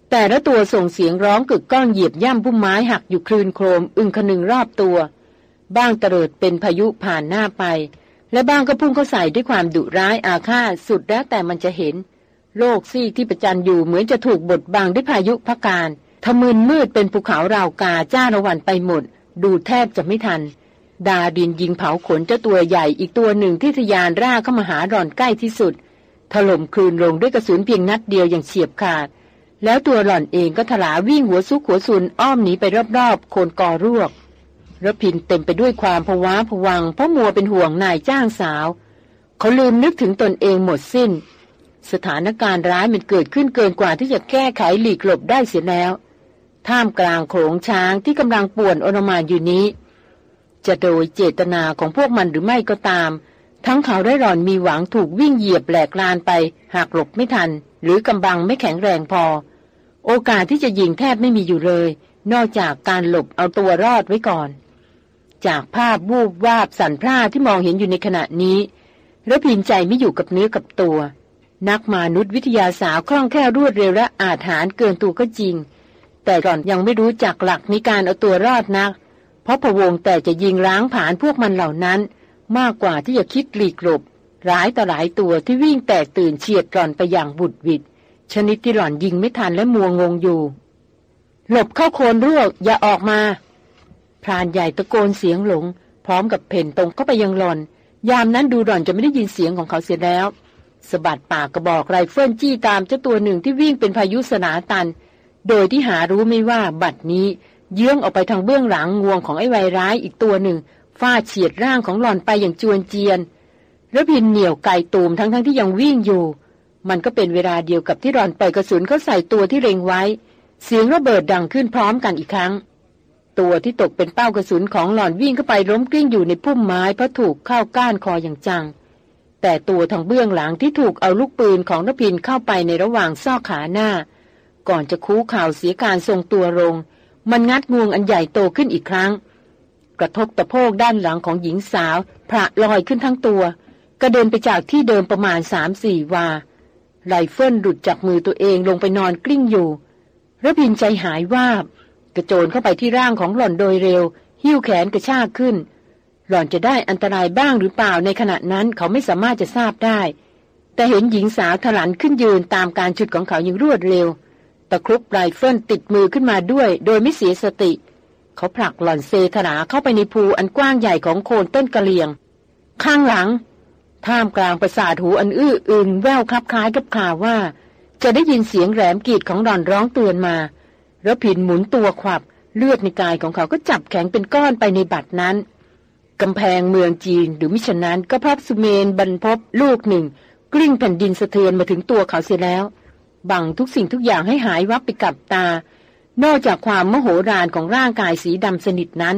แต่ละตัวส่งเสียงร้องกึกก้องเหยียบย่ำพุ่มไม้หักอยู่คลืนโครม อึงคนึงรอบตัว บ้างเตลิดเป็นพายุผ่านหน้าไป และบ้างก็พุ่งเข้าใส่ด้วยความดุร้ายอาฆาตสุดแล้วแต่มันจะเห็น โลกซีกที่ประจันอยู่เหมือนจะถูกบดบังด้วยพายุพักการทะมึนมืดเป็นภูเขาราวกาจ้าระวันไปหมด ดูแทบจะไม่ทัน ดาดินยิงเผาขนเจ้าตัวใหญ่อีกตัวหนึ่งที่ทยานร่าเข้ามาหาร่อนใกล้ที่สุด ถล่มคลืนลงด้วยกระสุนเพียงนัดเดียวอย่างเฉียบขาด แล้วตัวหล่อนเองก็ถลาวิ่งหัวซุกหัวซุนอ้อมหนีไปรอบๆโคนกอรวกรพินเต็มไปด้วยความผวาผวังเพราะมัวเป็นห่วงนายจ้างสาว เขาลืมนึกถึงตนเองหมดสิ้น สถานการณ์ร้ายมันเกิดขึ้นเกินกว่าที่จะแก้ไขหลีกหลบได้เสียแล้ว ท่ามกลางโขงช้างที่กำลังป่วนอนมานอยู่นี้ จะโดยเจตนาของพวกมันหรือไม่ก็ตาม ทั้งเขาได้หล่อนมีหวังถูกวิ่งเหยียบแหลกลานไป หากหลบไม่ทัน หรือกำบังไม่แข็งแรงพอ โอกาสที่จะยิงแทบไม่มีอยู่เลย นอกจากการหลบเอาตัวรอดไว้ก่อน จากภาพวูบวาบสันพร่าที่มองเห็นอยู่ในขณะนี้แล้วพินใจไม่อยู่กับเนื้อกับตัว นักมนุษยวิทยาสาวคล่องแคล่วรวดเร็วและอาถรรเกินตัวก็จริง แต่ก่อนยังไม่รู้จักหลักในการเอาตัวรอดนัก เพราะพวงแต่จะยิงล้างผ่านพวกมันเหล่านั้น มากกว่าที่จะคิดหลีกหลบร้ายต่อหลายตัวที่วิ่งแตกตื่นเฉียดหล่อนไปอย่างบุดวิดชนิดที่หล่อนยิงไม่ทันและมัวงงอยู่ หลบเข้าโคนรั่วอย่าออกมาพรานใหญ่ตะโกนเสียงหลง พร้อมกับเผ่นตรงเข้าไปยังหล่อน ยามนั้นดูหล่อนจะไม่ได้ยินเสียงของเขาเสียแล้วสะบัดปากกระบอกไรเฟิลจี้ตามเจ้าตัวหนึ่งที่วิ่งเป็นพายุสลาตัน โดยที่หารู้ไม่ว่าบัดนี้ เยื้องออกไปทางเบื้องหลังงวงของไอ้วายร้ายอีกตัวหนึ่ง ฟาดเฉียดร่างของหล่อนไปอย่างจวนเจียนแล้วพินเหนี่ยวไก่ตูมทั้งๆทที่ยังวิ่งอยู่ มันก็เป็นเวลาเดียวกับที่หล่อนลั่นกระสุนเข้าใส่ตัวที่เล็งไว้ เสียงระเบิดดังขึ้นพร้อมกันอีกครั้ง ตัวที่ตกเป็นเป้ากระสุนของหล่อนวิ่งเข้าไปล้มกลิ้งอยู่ในพุ่มไม้เพราะถูกเข้าก้านคออย่างจัง แต่ตัวทางเบื้องหลังที่ถูกเอาลูกปืนของนพินเข้าไปในระหว่างซอกขาหน้า ก่อนจะคูข่าวเสียการทรงตัวลง มันงัดงวงอันใหญ่โตขึ้นอีกครั้ง กระทบตะโพกด้านหลังของหญิงสาวพระลอยขึ้นทั้งตัวกระเด็นไปจากที่เดิมประมาณสามสี่วาไรเฟิลหลุดจากมือตัวเองลงไปนอนกลิ้งอยู่รพินทร์ใจหายวาบ กระโจนเข้าไปที่ร่างของหล่อนโดยเร็ว หิ้วแขนกระชากขึ้น หล่อนจะได้อันตรายบ้างหรือเปล่าในขณะนั้นเขาไม่สามารถจะทราบได้ แต่เห็นหญิงสาวถลันขึ้นยืนตามการฉุดของเขาอย่างรวดเร็ว ตะครุบไรเฟิลติดมือขึ้นมาด้วย โดยไม่เสียสติ เขาผลักหล่อนเซถลาเข้าไปในพูอันกว้างใหญ่ของโคนต้นกระเลียง ข้างหลัง ท่ามกลางประสาทหูอันอื้ออึงแว่วคลับคล้ายคลับคลาว่า จะได้ยินเสียงแหลมกีดของหล่อนร้องเตือนมา แล้วผินหมุนตัวขวับเลือดในกายของเขาก็จับแข็งเป็นก้อนไปในบัดนั้นกำแพงเมืองจีนหรือมิฉะนั้นก็พับสุเมนบรรพบลูกหนึ่ง กลิ้งแผ่นดินสะเทือนมาถึงตัวเขาเสียแล้ว บังทุกสิ่งทุกอย่างให้หายวับไปกับตา นอกจากความมโหฬารของร่างกายสีดำสนิทนั้น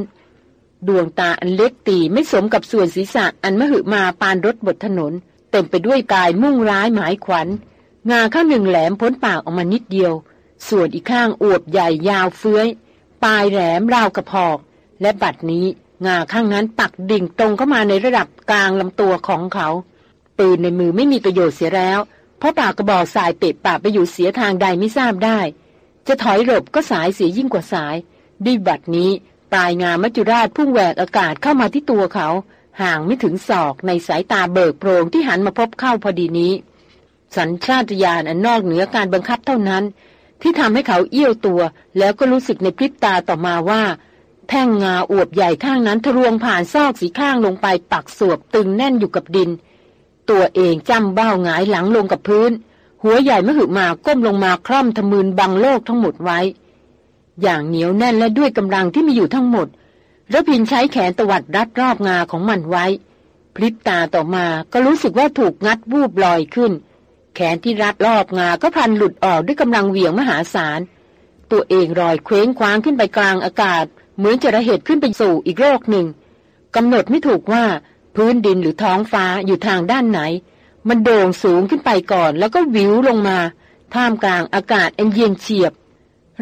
ดวงตาอันเล็กตีไม่สมกับส่วนศีรษะอันมหึมาปานรถบนถนน เต็มไปด้วยกายมุ่งร้ายหมายขวัญ งาข้างหนึ่งแหลมพ้นปากออกมานิดเดียว ส่วนอีกข้างอวบใหญ่ยาวเฟื้อย ปลายแหลมราวกระพอก และบัดนี้งาข้างนั้นปักดิ่งตรงเข้ามาในระดับกลางลำตัวของเขา ปืนในมือไม่มีประโยชน์เสียแล้ว เพราะปากกระบอกสายเปะปากไปอยู่เสียทางใดไม่ทราบได้ จะถอยหลบก็สายเสียยิ่งกว่าสาย ด้วยบัดนี้ปลายงามัจจุราชพุ่งแหวกอากาศเข้ามาที่ตัวเขา ห่างไม่ถึงศอกในสายตาเบิกโพรงที่หันมาพบเข้าพอดีนี้ สัญชาตญาณอันนอกเหนือการบังคับเท่านั้น ที่ทำให้เขาเอี้ยวตัว แล้วก็รู้สึกในพริบตาต่อมาว่า แท่งงาอวบใหญ่ข้างนั้นทะลวงผ่านซอกสีข้างลงไปปักสวบตึงแน่นอยู่กับดิน ตัวเองจ้ำเบ้าหงายหลังลงกับพื้น หัวใหญ่มหึมาก้มลงมาคล่อมทมืนบังโลกทั้งหมดไว้ อย่างเหนียวแน่นและด้วยกำลังที่มีอยู่ทั้งหมดระพินใช้แขนตวัดรัดรอบงาของมันไว้ พลิบตาต่อมาก็รู้สึกว่าถูกงัดวูบลอยขึ้น แขนที่รัดรอบงาก็พันหลุดออกด้วยกำลังเหวี่ยงมหาศาล ตัวเองลอยเคว้งคว้างขึ้นไปกลางอากาศ เหมือนจะระเหตุขึ้นไปสู่อีกโลกหนึ่งกำหนดไม่ถูกว่าพื้นดินหรือท้องฟ้าอยู่ทางด้านไหน มันโด่งสูงขึ้นไปก่อนแล้วก็วิวลงมา ท่ามกลางอากาศอันเย็นเฉียบ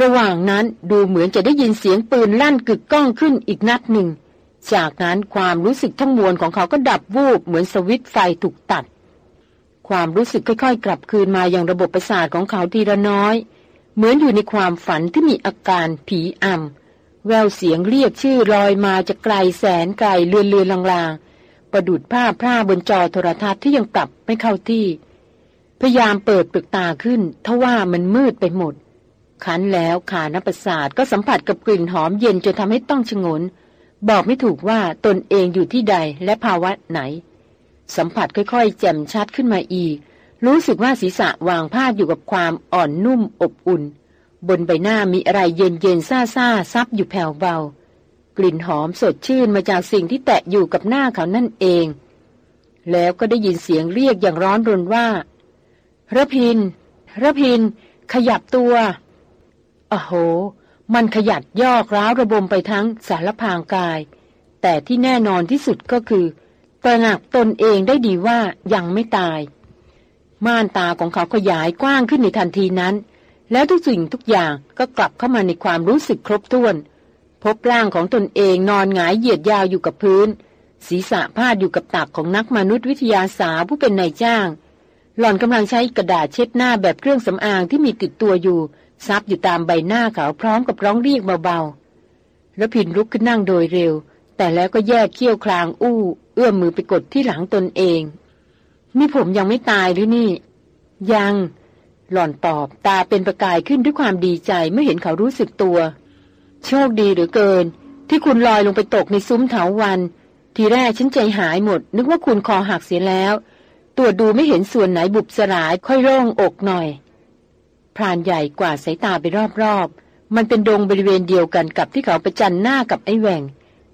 ระหว่างนั้นดูเหมือนจะได้ยินเสียงปืนลั่นกึกก้องขึ้นอีกนัดหนึ่ง จากนั้นความรู้สึกทั้งมวลของเขาก็ดับวูบเหมือนสวิตไฟถูกตัด ความรู้สึกค่อยๆ กลับคืนมาอย่างระบบประสาทของเขาทีละน้อย เหมือนอยู่ในความฝันที่มีอาการผีอำแววเสียงเรียกชื่อลอยมาจากไกลแสนไกลเลือนเลือนลางๆ ประดุดผ้าพร่าบนจอโทรทัศน์ที่ยังปรับไม่เข้าที่ พยายามเปิดปลึกตาขึ้นทว่ามันมืดไปหมดขันแล้วขานประสาทก็สัมผัสกับกลิ่นหอมเย็นจนทำให้ต้องชงน บอกไม่ถูกว่าตนเองอยู่ที่ใดและภาวะไหน สัมผัสค่อยๆ แจ่มชัดขึ้นมาอีก รู้สึกว่าศีรษะวางพาดอยู่กับความอ่อนนุ่มอบอุ่น บนใบหน้ามีอะไรเย็นเย็นซาซาซับอยู่แผ่วเบา กลิ่นหอมสดชื่นมาจากสิ่งที่แตะอยู่กับหน้าเขานั่นเอง แล้วก็ได้ยินเสียงเรียกอย่างร้อนรนว่าระพินระพิน ขยับตัวโอ้โห มันขยัดยอกร้าวระบมไปทั้งสารพางกาย แต่ที่แน่นอนที่สุดก็คือตระหนักตนเองได้ดีว่ายังไม่ตาย ม่านตาของเขาขยายกว้างขึ้นในทันทีนั้น แล้วทุกสิ่งทุกอย่างก็กลับเข้ามาในความรู้สึกครบถ้วน พบร่างของตนเองนอนหงายเหยียดยาวอยู่กับพื้น ศีรษะพาดอยู่กับตักของนักมนุษยวิทยาสาวผู้เป็นนายจ้าง หล่อนกำลังใช้กระดาษเช็ดหน้าแบบเครื่องสำอางที่มีติดตัวอยู่ ซับอยู่ตามใบหน้าเขาพร้อมกับร้องเรียกเบาๆแล้วพินลุกขึ้นนั่งโดยเร็ว แต่แล้วก็แยกเขี้ยวคลางอู้ เอื้อมมือไปกดที่หลังตนเองนี่ผมยังไม่ตายหรือนี่ ยัง หล่อนตอบตาเป็นประกายขึ้นด้วยความดีใจเมื่อเห็นเขารู้สึกตัว โชคดีเหลือเกิน ที่คุณลอยลงไปตกในซุ้มเถาวัน ทีแรกฉันใจหายหมด นึกว่าคุณคอหักเสียแล้ว ตรวจดูไม่เห็นส่วนไหนบุบสลายค่อยโล่งอกหน่อย พรานใหญ่กว่าสายตาไปรอบๆ มันเป็นดงบริเวณเดียวกันกับที่เขาไปจันหน้ากับไอ้แหวง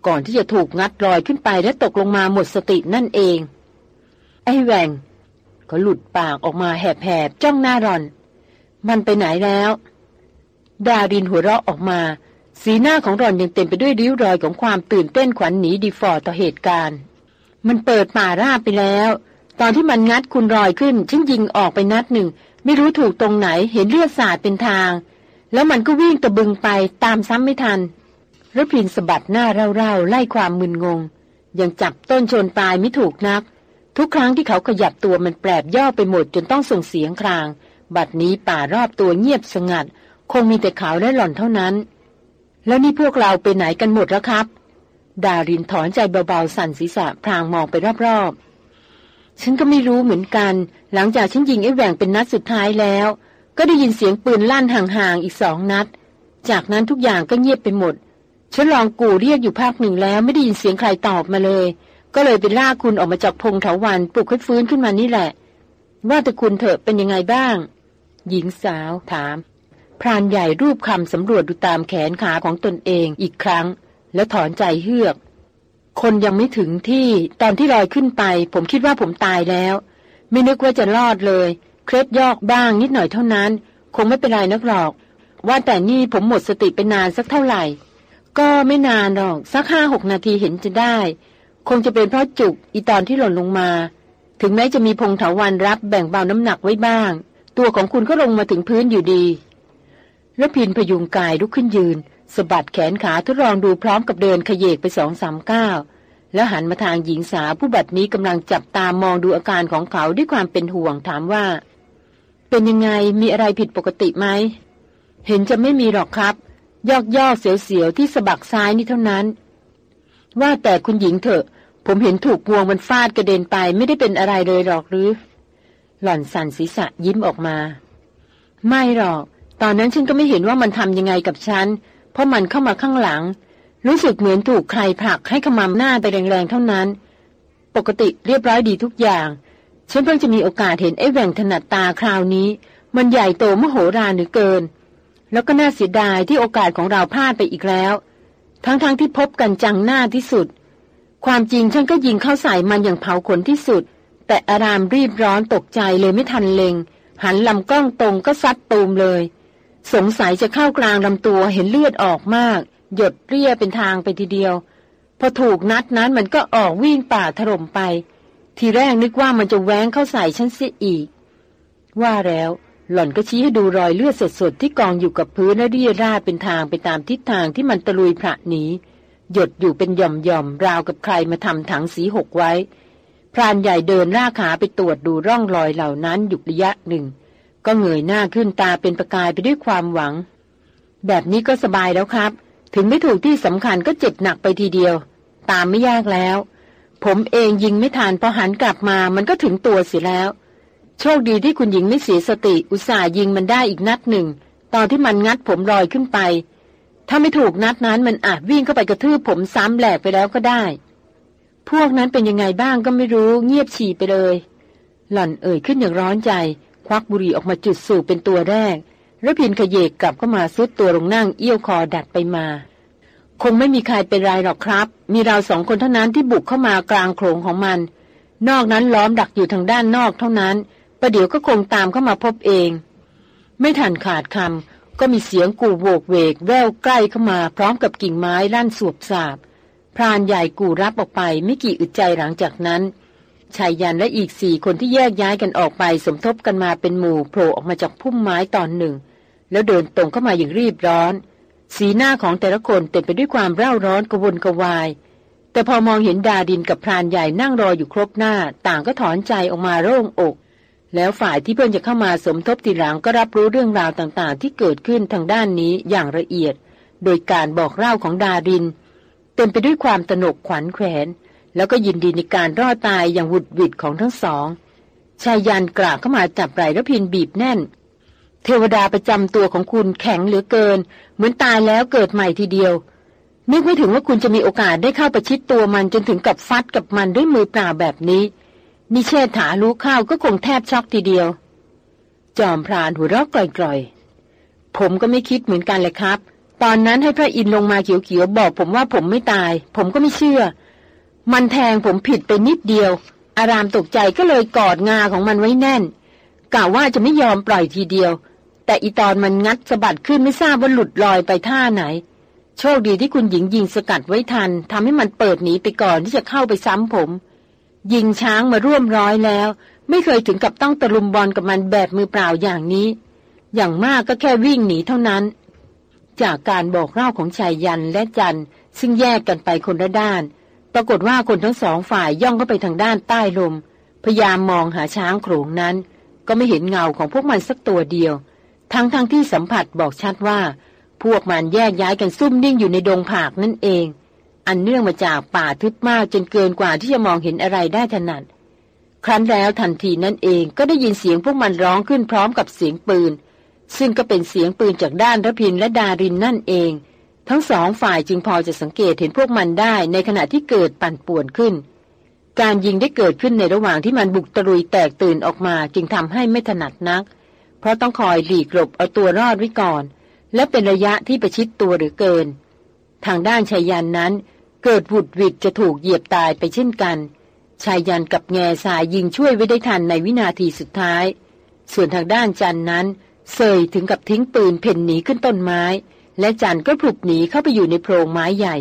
ก่อนที่จะถูกงัดลอยขึ้นไปและตกลงมาหมดสตินั่นเอง ไอ้แหวงก็หลุดปากออกมาแหบๆจ้องหน้ารอน มันไปไหนแล้ว ดารินหัวเราะออกมา สีหน้าของรอนยังเต็มไปด้วยริ้วรอยของความตื่นเต้นขวัญหนีดีฟอร์ต่อเหตุการณ์ มันเปิดป่าราบไปแล้ว ตอนที่มันงัดคุณรอยขึ้นฉันยิงออกไปนัดหนึ่ง ไม่รู้ถูกตรงไหนเห็นเลือดสาดเป็นทาง แล้วมันก็วิ่งตะบึงไปตามซ้ำไม่ทันรพินสะบัดหน้าเร่าๆไล่ความมึนงง ยังจับต้นชนปลายไม่ถูกนัก ทุกครั้งที่เขาขยับตัวมันแปรบย่อไปหมดจนต้องส่งเสียงคราง บัดนี้ป่ารอบตัวเงียบสงัด คงมีแต่เขาและหล่อนเท่านั้น แล้วนี่พวกเราไปไหนกันหมดแล้วครับ ดารินถอนใจเบาๆสั่นศีรษะพรางมองไปรอบๆ ฉันก็ไม่รู้เหมือนกัน หลังจากฉันยิงไอ้แหว่งเป็นนัดสุดท้ายแล้ว ก็ได้ยินเสียงปืนลั่นห่างๆอีกสองนัด จากนั้นทุกอย่างก็เงียบไปหมด ฉันลองกูเรียกอยู่ภาคหนึ่งแล้วไม่ได้ยินเสียงใครตอบมาเลย ก็เลยไปล่าคุณออกมาจากพงเถาวันปลุกให้ฟื้นขึ้นมานี่แหละ ว่าแต่คุณเถอะเป็นยังไงบ้าง หญิงสาวถาม พรานใหญ่รูปคำสำรวจดูตามแขนขาของตนเองอีกครั้ง แล้วถอนใจเฮือก คนยังไม่ถึงที่ตอนที่ลอยขึ้นไป ผมคิดว่าผมตายแล้ว ไม่นึกว่าจะรอดเลย เคล็ดยอกบ้างนิดหน่อยเท่านั้น คงไม่เป็นไรนักหรอก ว่าแต่นี่ผมหมดสติไปนานสักเท่าไหร่ ก็ไม่นานหรอกสักห้าหกนาทีเห็นจะได้ คงจะเป็นเพราะจุกอีตอนที่หล่นลงมา ถึงแม้จะมีพงเถาวันรับแบ่งเบาน้ำหนักไว้บ้าง ตัวของคุณก็ลงมาถึงพื้นอยู่ดี แล้วพินพยุงกายลุกขึ้นยืนสะบัดแขนขาทดลองดูพร้อมกับเดินขยเยกไปสองสามก้าวแล้วหันมาทางหญิงสาวผู้บัดนี้กำลังจับตามมองดูอาการของเขาด้วยความเป็นห่วงถามว่า เป็นยังไงมีอะไรผิดปกติไหม เห็นจะไม่มีหรอกครับ ยอกย่อเสียวๆที่สะบักซ้ายนี่เท่านั้น ว่าแต่คุณหญิงเถอะ ผมเห็นถูกพวงมันฟาดกระเด็นไปไม่ได้เป็นอะไรเลยหรอกหรือ หล่อนสั่นศีรษะยิ้มออกมา ไม่หรอก ตอนนั้นฉันก็ไม่เห็นว่ามันทำยังไงกับฉัน เพราะมันเข้ามาข้างหลัง รู้สึกเหมือนถูกใครผลักให้ขมำหน้าไปแรงๆเท่านั้น ปกติเรียบร้อยดีทุกอย่าง ฉันเพิ่งจะมีโอกาสเห็นไอ้แหว่งถนัดตาคราวนี้ มันใหญ่โตมโหฬารหรือเกิน แล้วก็น่าเสียดายที่โอกาสของเราพลาดไปอีกแล้ว ทั้งๆทที่พบกันจังหน้าที่สุด ความจริงฉันก็ยิงเข้าใส่มันอย่างเผาขนที่สุด แต่อารามรีบร้อนตกใจเลยไม่ทันเลงหันลำกล้องตรงก็ซัดตูมเลย สงสัยจะเข้ากลางลำตัวเห็นเลือดออกมาก หยดเรียเป็นทางไปทีเดียว พอถูกนัดนั้นมันก็ออกวิ่งป่าถล่มไป ทีแรกนึกว่ามันจะแว้งเข้าใส่ฉันเสียอีก ว่าแล้วหล่อนก็ชี้ให้ดูรอยเลือดสดๆที่กองอยู่กับพื้นและเรียราดเป็นทางไปตามทิศทางที่มันตะลุยพระหนีหยดอยู่เป็นหย่อมๆราวกับใครมาทำถังสีหกไว้ พรานใหญ่เดินล่าขาไปตรวจดูร่องรอยเหล่านั้นอยู่ระยะหนึ่ง ก็เงยหน้าขึ้นตาเป็นประกายไปด้วยความหวัง แบบนี้ก็สบายแล้วครับ ถึงไม่ถูกที่สำคัญก็เจ็บหนักไปทีเดียว ตามไม่ยากแล้ว ผมเองยิงไม่ทานพอหันกลับมามันก็ถึงตัวเสียแล้ว โชคดีที่คุณหญิงไม่เสียสติอุตส่าห์ยิงมันได้อีกนัดหนึ่ง ตอนที่มันงัดผมลอยขึ้นไป ถ้าไม่ถูกนัดนั้นมันอาจวิ่งเข้าไปกระทืบผมซ้ำแหลกไปแล้วก็ได้ พวกนั้นเป็นยังไงบ้างก็ไม่รู้ เงียบฉี่ไปเลย หล่อนเอ่ยขึ้นอย่างร้อนใจ ควักบุหรี่ออกมาจุดสูบเป็นตัวแรกแล้วพินขยเยกกลับเข้ามาซุดตัวลงนั่งเอี้ยวคอดัดไปมา คงไม่มีใครเป็นไรหรอกครับ มีเราสองคนเท่านั้นที่บุกเข้ามากลางโขงของมัน นอกนั้นล้อมดักอยู่ทางด้านนอกเท่านั้นประเดี๋ยวก็คงตามเข้ามาพบเอง ไม่ทันขาดคำก็มีเสียงกูโวกเวกแววใกล้เข้ามาพร้อมกับกิ่งไม้ลั่นสวบสาบพรานใหญ่กูรับออกไปไม่กี่อึดใจหลังจากนั้น ชายยันและอีกสี่คนที่แยกย้ายกันออกไปสมทบกันมาเป็นหมู่โผล่ออกมาจากพุ่มไม้ตอนหนึ่ง แล้วเดินตรงเข้ามาอย่างรีบร้อน สีหน้าของแต่ละคนเต็มไปด้วยความเร่าร้อนกระวนกระวาย แต่พอมองเห็นดาดินกับพรานใหญ่นั่งรออยู่ครบหน้า ต่างก็ถอนใจออกมาโล่งอก แล้วฝ่ายที่เพิ่งจะเข้ามาสมทบทีหลังก็รับรู้เรื่องราวต่างๆ ที่เกิดขึ้นทางด้านนี้อย่างละเอียด โดยการบอกเล่าของดาริน เต็มไปด้วยความตนกขวัญแขวน แล้วก็ยินดีในการรอดตายอย่างหุดหวิดของทั้งสอง ชายยันกราบเข้ามาจับไหล่แล้วพินบีบแน่น เทวดาประจำตัวของคุณแข็งเหลือเกิน เหมือนตายแล้วเกิดใหม่ทีเดียว นึกไม่ถึงว่าคุณจะมีโอกาสได้เข้าประชิดตัวมันจนถึงกับฟัดกับมันด้วยมือเปล่าแบบนี้ นิเชษฐารู้ข้าวก็คงแทบช็อกทีเดียว จอมพรานหัวเราะกล่อยๆ ผมก็ไม่คิดเหมือนกันเลยครับ ตอนนั้นให้พระอินลงมาเขียวๆบอกผมว่าผมไม่ตาย ผมก็ไม่เชื่อ มันแทงผมผิดไปนิดเดียว อารามตกใจก็เลยกอดงาของมันไว้แน่นกล่าวว่าจะไม่ยอมปล่อยทีเดียว แต่อีตอนมันงัดสะบัดขึ้นไม่ทราบว่าหลุดลอยไปท่าไหน โชคดีที่คุณหญิงยิงสกัดไว้ทันทำให้มันเปิดหนีไปก่อนที่จะเข้าไปซ้ำผม ยิงช้างมาร่วมร้อยแล้ว ไม่เคยถึงกับต้องตะลุมบอลกับมันแบบมือเปล่าอย่างนี้ อย่างมากก็แค่วิ่งหนีเท่านั้น จากการบอกเล่าของชายยันและจันซึ่งแยกกันไปคนละด้าน ปรากฏว่าคนทั้งสองฝ่ายย่องเข้าไปทางด้านใต้ลม พยายามมองหาช้างโขลงนั้น ก็ไม่เห็นเงาของพวกมันสักตัวเดียว ทั้งๆทที่สัมผัสบอกชัดว่า พวกมันแยกย้ายกันซุ่มนิ่งอยู่ในดงผากนั่นเอง อันเนื่องมาจากป่าทึบมากจนเกินกว่าที่จะมองเห็นอะไรได้ถนัดครั้นแล้วทันทีนั่นเองก็ได้ยินเสียงพวกมันร้องขึ้นพร้อมกับเสียงปืน ซึ่งก็เป็นเสียงปืนจากด้านระพินและดารินนั่นเอง ทั้งสองฝ่ายจึงพอจะสังเกตเห็นพวกมันได้ในขณะที่เกิดปั่นป่วนขึ้น การยิงได้เกิดขึ้นในระหว่างที่มันบุกตรุยแตกตื่นออกมาจึงทำให้ไม่ถนัดนัก เพราะต้องคอยหลีกหลบเอาตัวรอดไว้ก่อน และเป็นระยะที่ประชิดตัวหรือเกิน ทางด้านชายันนั้น เกิดวุดวิดจะถูกเหยียบตายไปเช่นกันชายยันกับแง่สายยิงช่วยไว้ได้ทันในวินาทีสุดท้าย ส่วนทางด้านจันนั้นเสยถึงกับทิ้งปืนเพ่นหนีขึ้นต้นไม้ และจันก็ผลุกหนีเข้าไปอยู่ในโพรงไม้ใหญ่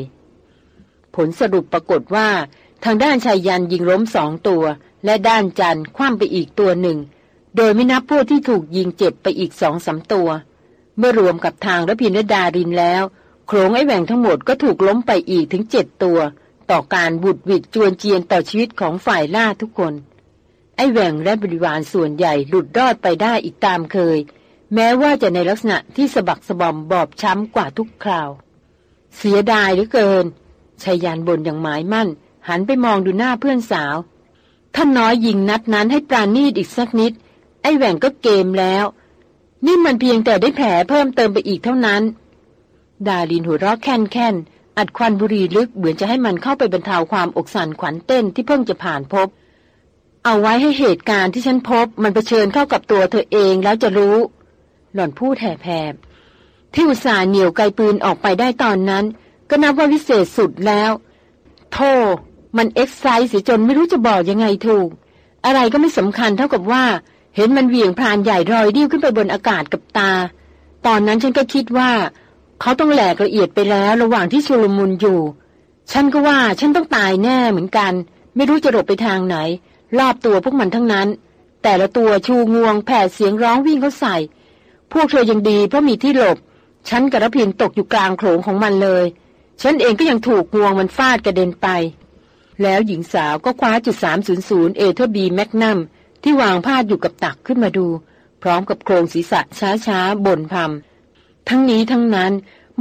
ผลสรุปปรากฏว่า ทางด้านชายยันยิงล้มสองตัว และด้านจันคว่ำไปอีกตัวหนึ่ง โดยไม่นับพวกที่ถูกยิงเจ็บไปอีกสองสาตัว เมื่อรวมกับทางระพินดารินแล้วโครงไอแหว่งทั้งหมดก็ถูกล้มไปอีกถึงเจ็ดตัว ต่อการบุดวิดจวนเจียนต่อชีวิตของฝ่ายล่าทุกคน ไอแหว่งและบริวารส่วนใหญ่หลุดรอดไปได้อีกตามเคย แม้ว่าจะในลักษณะที่สะบักสะบอมบอบช้ำกว่าทุกคราว เสียดายเหลือเกินชายยานบนอย่างหมายมั่น หันไปมองดูหน้าเพื่อนสาวท่านน้อยยิงนัดนั้นให้ปราณีตอีกสักนิด ไอ้แหว่งก็เกมแล้ว นี่มันเพียงแต่ได้แผลเพิ่มเติมไปอีกเท่านั้น ดาลินหัวเราะแค่นแค่นอัดควันบุหรี่ลึกเหมือนจะให้มันเข้าไปบรรเทาความอกสั่นขวัญเต้นที่เพิ่งจะผ่านพบ เอาไว้ให้เหตุการณ์ที่ฉันพบ มันเผชิญเข้ากับตัวเธอเองแล้วจะรู้ หล่อนพูดแผบที่อุตส่าห์เหนี่ยวไกปืนออกไปได้ตอนนั้น ก็นับว่าวิเศษสุดแล้วโทมันเอ็กไซส์เสียจนไม่รู้จะบอกยังไงถูก อะไรก็ไม่สำคัญเท่ากับว่า เห็นมันเหวี่ยงพรานใหญ่รอยดิ้วขึ้นไปบนอากาศกับตา ตอนนั้นฉันก็คิดว่า เขาต้องแหลกละเอียดไปแล้วระหว่างที่ชุลมุนอยู่ ฉันก็ว่าฉันต้องตายแน่เหมือนกัน ไม่รู้จะหลบไปทางไหน รอบตัวพวกมันทั้งนั้น แต่ละตัวชูงวงแผดเสียงร้องวิ่งเข้าใส่ พวกเธอยังดีเพราะมีที่หลบ ฉันกับรพินทร์ตกอยู่กลางโขลงของมันเลย ฉันเองก็ยังถูกงวงมันฟาดกระเด็นไป แล้วหญิงสาวก็คว้าจุด300 Weatherby Magnum ที่วางพาดอยู่กับตักขึ้นมาดู พร้อมกับโคลงศีรษะช้าๆบ่นพำทั้งนี้ทั้งนั้น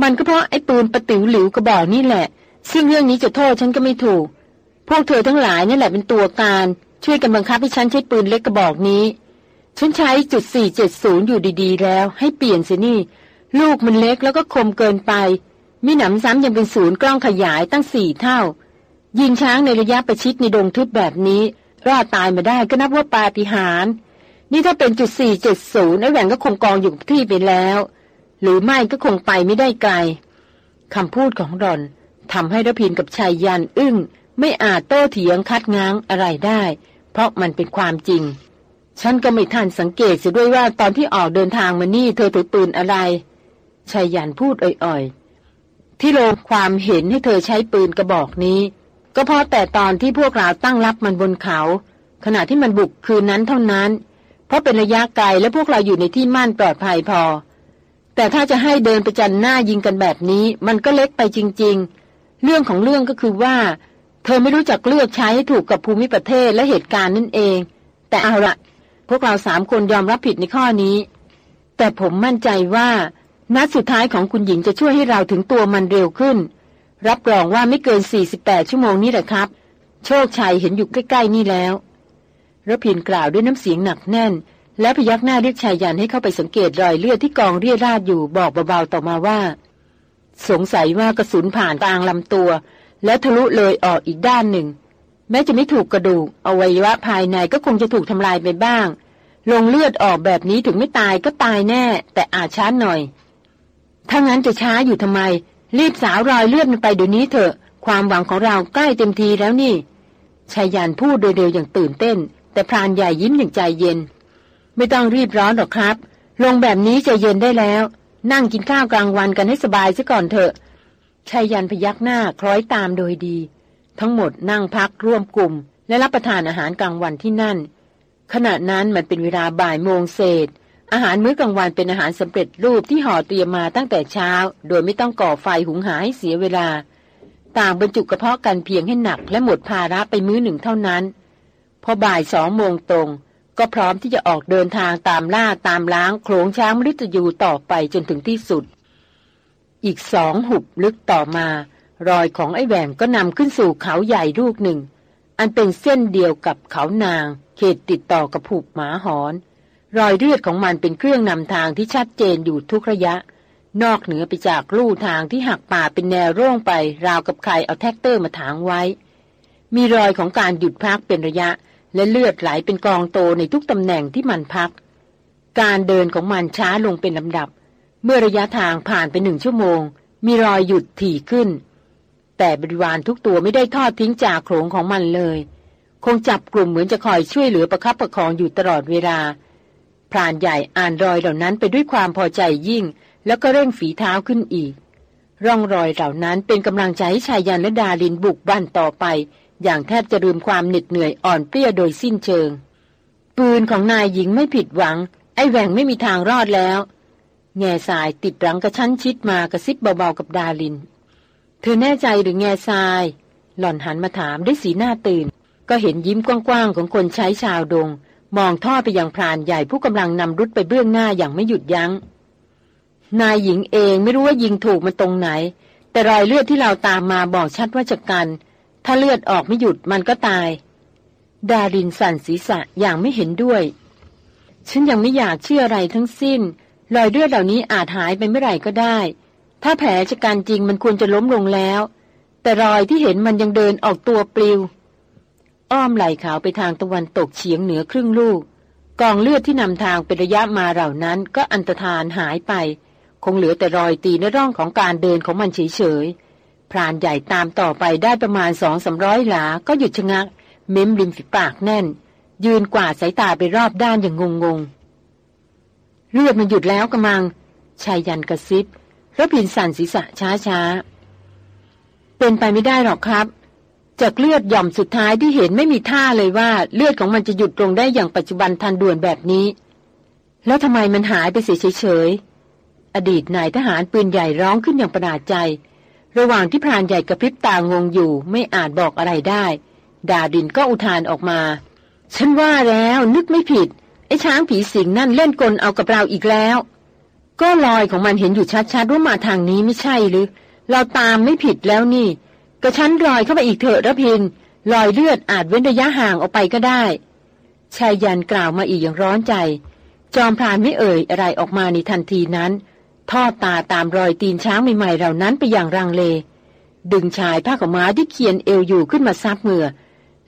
มันก็เพราะไอ้ปืนประติ๋วหลิวกระบอกนี่แหละ ซึ่งเรื่องนี้จะโทษฉันก็ไม่ถูก พวกเธอทั้งหลายนี่แหละเป็นตัวการ ช่วยกันบังคับให้ฉันใช้ปืนเล็กกระบอกนี้ ฉันใช้จุด 470 อยู่ดีๆ แล้ว ให้เปลี่ยนสินี่ ลูกมันเล็กแล้วก็คมเกินไปมีหนำซ้ำยังเป็นศูนย์กล้องขยายตั้งสี่เท่า ยิงช้างในระยะประชิดในดงทึบแบบนี้ รอดตายมาได้ก็นับว่าปาฏิหาริย์นี่ถ้าเป็นจุดสี่เจ็ดศูนย์ไอ้แหวนก็คงกองอยู่กับที่ไปแล้ว หรือไม่ก็คงไปไม่ได้ไกลคำพูดของรอนทำให้รพินกับชายยันอึ้ง ไม่อาจโต้เถียงคัดง้างอะไรได้ เพราะมันเป็นความจริง ฉันก็ไม่ทันสังเกตเสียด้วยว่าตอนที่ออกเดินทางมานี่เธอถือปืนอะไรชายยันพูดอ่อยที่ลงความเห็นให้เธอใช้ปืนกระบอกนี้ ก็เพราะแต่ตอนที่พวกเราตั้งรับมันบนเขา ขณะที่มันบุกคืนนั้นเท่านั้น เพราะเป็นระยะไกลและพวกเราอยู่ในที่มั่นปลอดภัยพอ แต่ถ้าจะให้เดินไปจันหน้ายิงกันแบบนี้ มันก็เล็กไปจริง ๆ เรื่องของเรื่องก็คือว่า เธอไม่รู้จักเลือกใช้ให้ถูกกับภูมิประเทศและเหตุการณ์นั่นเอง แต่เอาละ พวกเราสามคนยอมรับผิดในข้อนี้ แต่ผมมั่นใจว่า นัดสุดท้ายของคุณหญิงจะช่วยให้เราถึงตัวมันเร็วขึ้น รับรองว่าไม่เกิน 48 ชั่วโมงนี้แหละครับ โชคชัยเห็นอยู่ใกล้ ๆ นี่แล้วระพินกล่าวด้วยน้ำเสียงหนักแน่น และพยักหน้าเรียกชายยันให้เข้าไปสังเกตรอยเลือดที่กองเรียราดอยู่บอกเบาๆต่อมาว่า สงสัยว่ากระสุนผ่านกลางลำตัว และทะลุเลยออกอีกด้านหนึ่ง แม้จะไม่ถูกกระดูกอวัยวะภายในก็คงจะถูกทำลายไปบ้าง ลงเลือดออกแบบนี้ถึงไม่ตายก็ตายแน่ แต่อาจช้าหน่อย ถ้างั้นจะช้าอยู่ทำไม รีบสาวรอยเลือดมันไปเดี๋ยวนี้เถอะ ความหวังของเราใกล้เต็มทีแล้วนี่ชายยันพูดโดยเร็วอย่างตื่นเต้น แต่พรานใหญ่ยิ้มอย่างใจเย็น ไม่ต้องรีบร้อนหรอกครับ ลงแบบนี้ใจเย็นได้แล้ว นั่งกินข้าวกลางวันกันให้สบายซะก่อนเถอะชายยันพยักหน้าคล้อยตามโดยดี ทั้งหมดนั่งพักร่วมกลุ่ม และรับประทานอาหารกลางวันที่นั่น ขณะนั้นมันเป็นเวลาบ่ายโมงเศษ อาหารมื้อกลางวันเป็นอาหารสำเร็จรูปที่ห่อเตรียมมาตั้งแต่เช้า โดยไม่ต้องก่อไฟหุงหาให้เสียเวลา ต่างบรรจุกระเพาะกันเพียงให้หนัก และหมดภาระไปมื้อหนึ่งเท่านั้น พอบ่ายสองโมงตรง ก็พร้อมที่จะออกเดินทางตามล่าตามล้างโขลงช้างมฤตยูต่อไปจนถึงที่สุด อีกสองหุบลึกต่อมา รอยของไอ้แหวงก็นำขึ้นสู่เขาใหญ่ลูกหนึ่ง อันเป็นเส้นเดียวกับเขานาง เขตติดต่อกับหุบหมาหอน รอยเลือดของมันเป็นเครื่องนำทางที่ชัดเจนอยู่ทุกระยะ นอกเหนือไปจากลู่ทางที่หักป่าเป็นแนวร่องไป ราวกับใครเอาแทรกเตอร์มาถางไว้ มีรอยของการหยุดพักเป็นระยะ และเลือดไหลเป็นกองโตในทุกตำแหน่งที่มันพัก การเดินของมันช้าลงเป็นลำดับ เมื่อระยะทางผ่านไปหนึ่งชั่วโมง มีรอยหยุดถี่ขึ้น แต่บริวารทุกตัวไม่ได้ทอดทิ้งจ่าโขลงของมันเลย คงจับกลุ่มเหมือนจะคอยช่วยเหลือประคับประคองอยู่ตลอดเวลาพรานใหญ่อ่านรอยเหล่านั้นไปด้วยความพอใจยิ่ง แล้วก็เร่งฝีเท้าขึ้นอีก ร่องรอยเหล่านั้นเป็นกำลังใจให้ชายยันและดาลินบุกบ้านต่อไป อย่างแทบจะลืมความเหน็ดเหนื่อยอ่อนเปรี้ยโดยสิ้นเชิง ปืนของนายหญิงไม่ผิดหวัง ไอ้แหว่งไม่มีทางรอดแล้ว แง่สายติดรังกระชั้นชิดมากระซิบเบาๆกับดาลิน เธอแน่ใจหรือแง่ทราย หล่อนหันมาถามด้วยสีหน้าตื่น ก็เห็นยิ้มกว้างๆของคนใช้ชาวดง มองท่อไปยังพรานใหญ่ผู้กำลังนำรุดไปเบื้องหน้าอย่างไม่หยุดยัง้ง นายหญิงเองไม่รู้ว่ายิงถูกมันตรงไหน แต่รอยเลือดที่เราตามมาบอกชัดว่าจะกัน ถ้าเลือดออกไม่หยุดมันก็ตาย ดารินสั่นศีรษะอย่างไม่เห็นด้วย ฉันยังไม่อยากเชื่ออะไรทั้งสิ้น รอยเลือดเหล่านี้อาจหายไปเมื่อไหร่ก็ได้ ถ้าแผลจะการจริงมันควรจะล้มลงแล้ว แต่รอยที่เห็นมันยังเดินออกตัวปลิว อ้อมไหลขาวไปทางตะวันตกเฉียงเหนือครึ่งลูก กองเลือดที่นำทางเป็นระยะมาเหล่านั้นก็อันตรธานหายไป คงเหลือแต่รอยตีในร่องของการเดินของมันเฉยๆพรานใหญ่ตามต่อไปได้ประมาณสองสาร้อยหลา ก็หยุดชะงัก เม้มริมฝีปากแน่น ยืนกวาดสายตาไปรอบด้านอย่างงงๆเลือดมันหยุดแล้วกระมังชายยันกระซิบ ระพินสั่นศีรษะช้าๆเป็นไปไม่ได้หรอกครับ จากเลือดหย่อมสุดท้ายที่เห็นไม่มีท่าเลยว่าเลือดของมันจะหยุดลงได้อย่างปัจจุบันทันด่วนแบบนี้ แล้วทำไมมันหายไปเสียเฉยๆอดีตนายทหารปืนใหญ่ร้องขึ้นอย่างประหลาดใจ ระหว่างที่พรานใหญ่กระพริบตางงอยู่ไม่อาจบอกอะไรได้ ดาดินก็อุทานออกมา ฉันว่าแล้วนึกไม่ผิดไอ้ช้างผีสิงนั่นเล่นกลเอากับเราอีกแล้ว ก็รอยของมันเห็นอยู่ชัดๆว่ามาทางนี้ไม่ใช่หรือ เราตามไม่ผิดแล้วนี่ กระชั้นรอยเข้าไปอีกเถอะระพินรอยเลือดอาจเว้นระยะห่างออกไปก็ได้ชายยันกล่าวมาอีกอย่างร้อนใจ จอมพรานไม่เอ่ยอะไรออกมาในทันทีนั้น ทอดตาตามรอยตีนช้างใหม่ๆเหล่านั้นไปอย่างรังเล ดึงชายผ้าขม้าที่เคียนเอวอยู่ขึ้นมาซับเมือ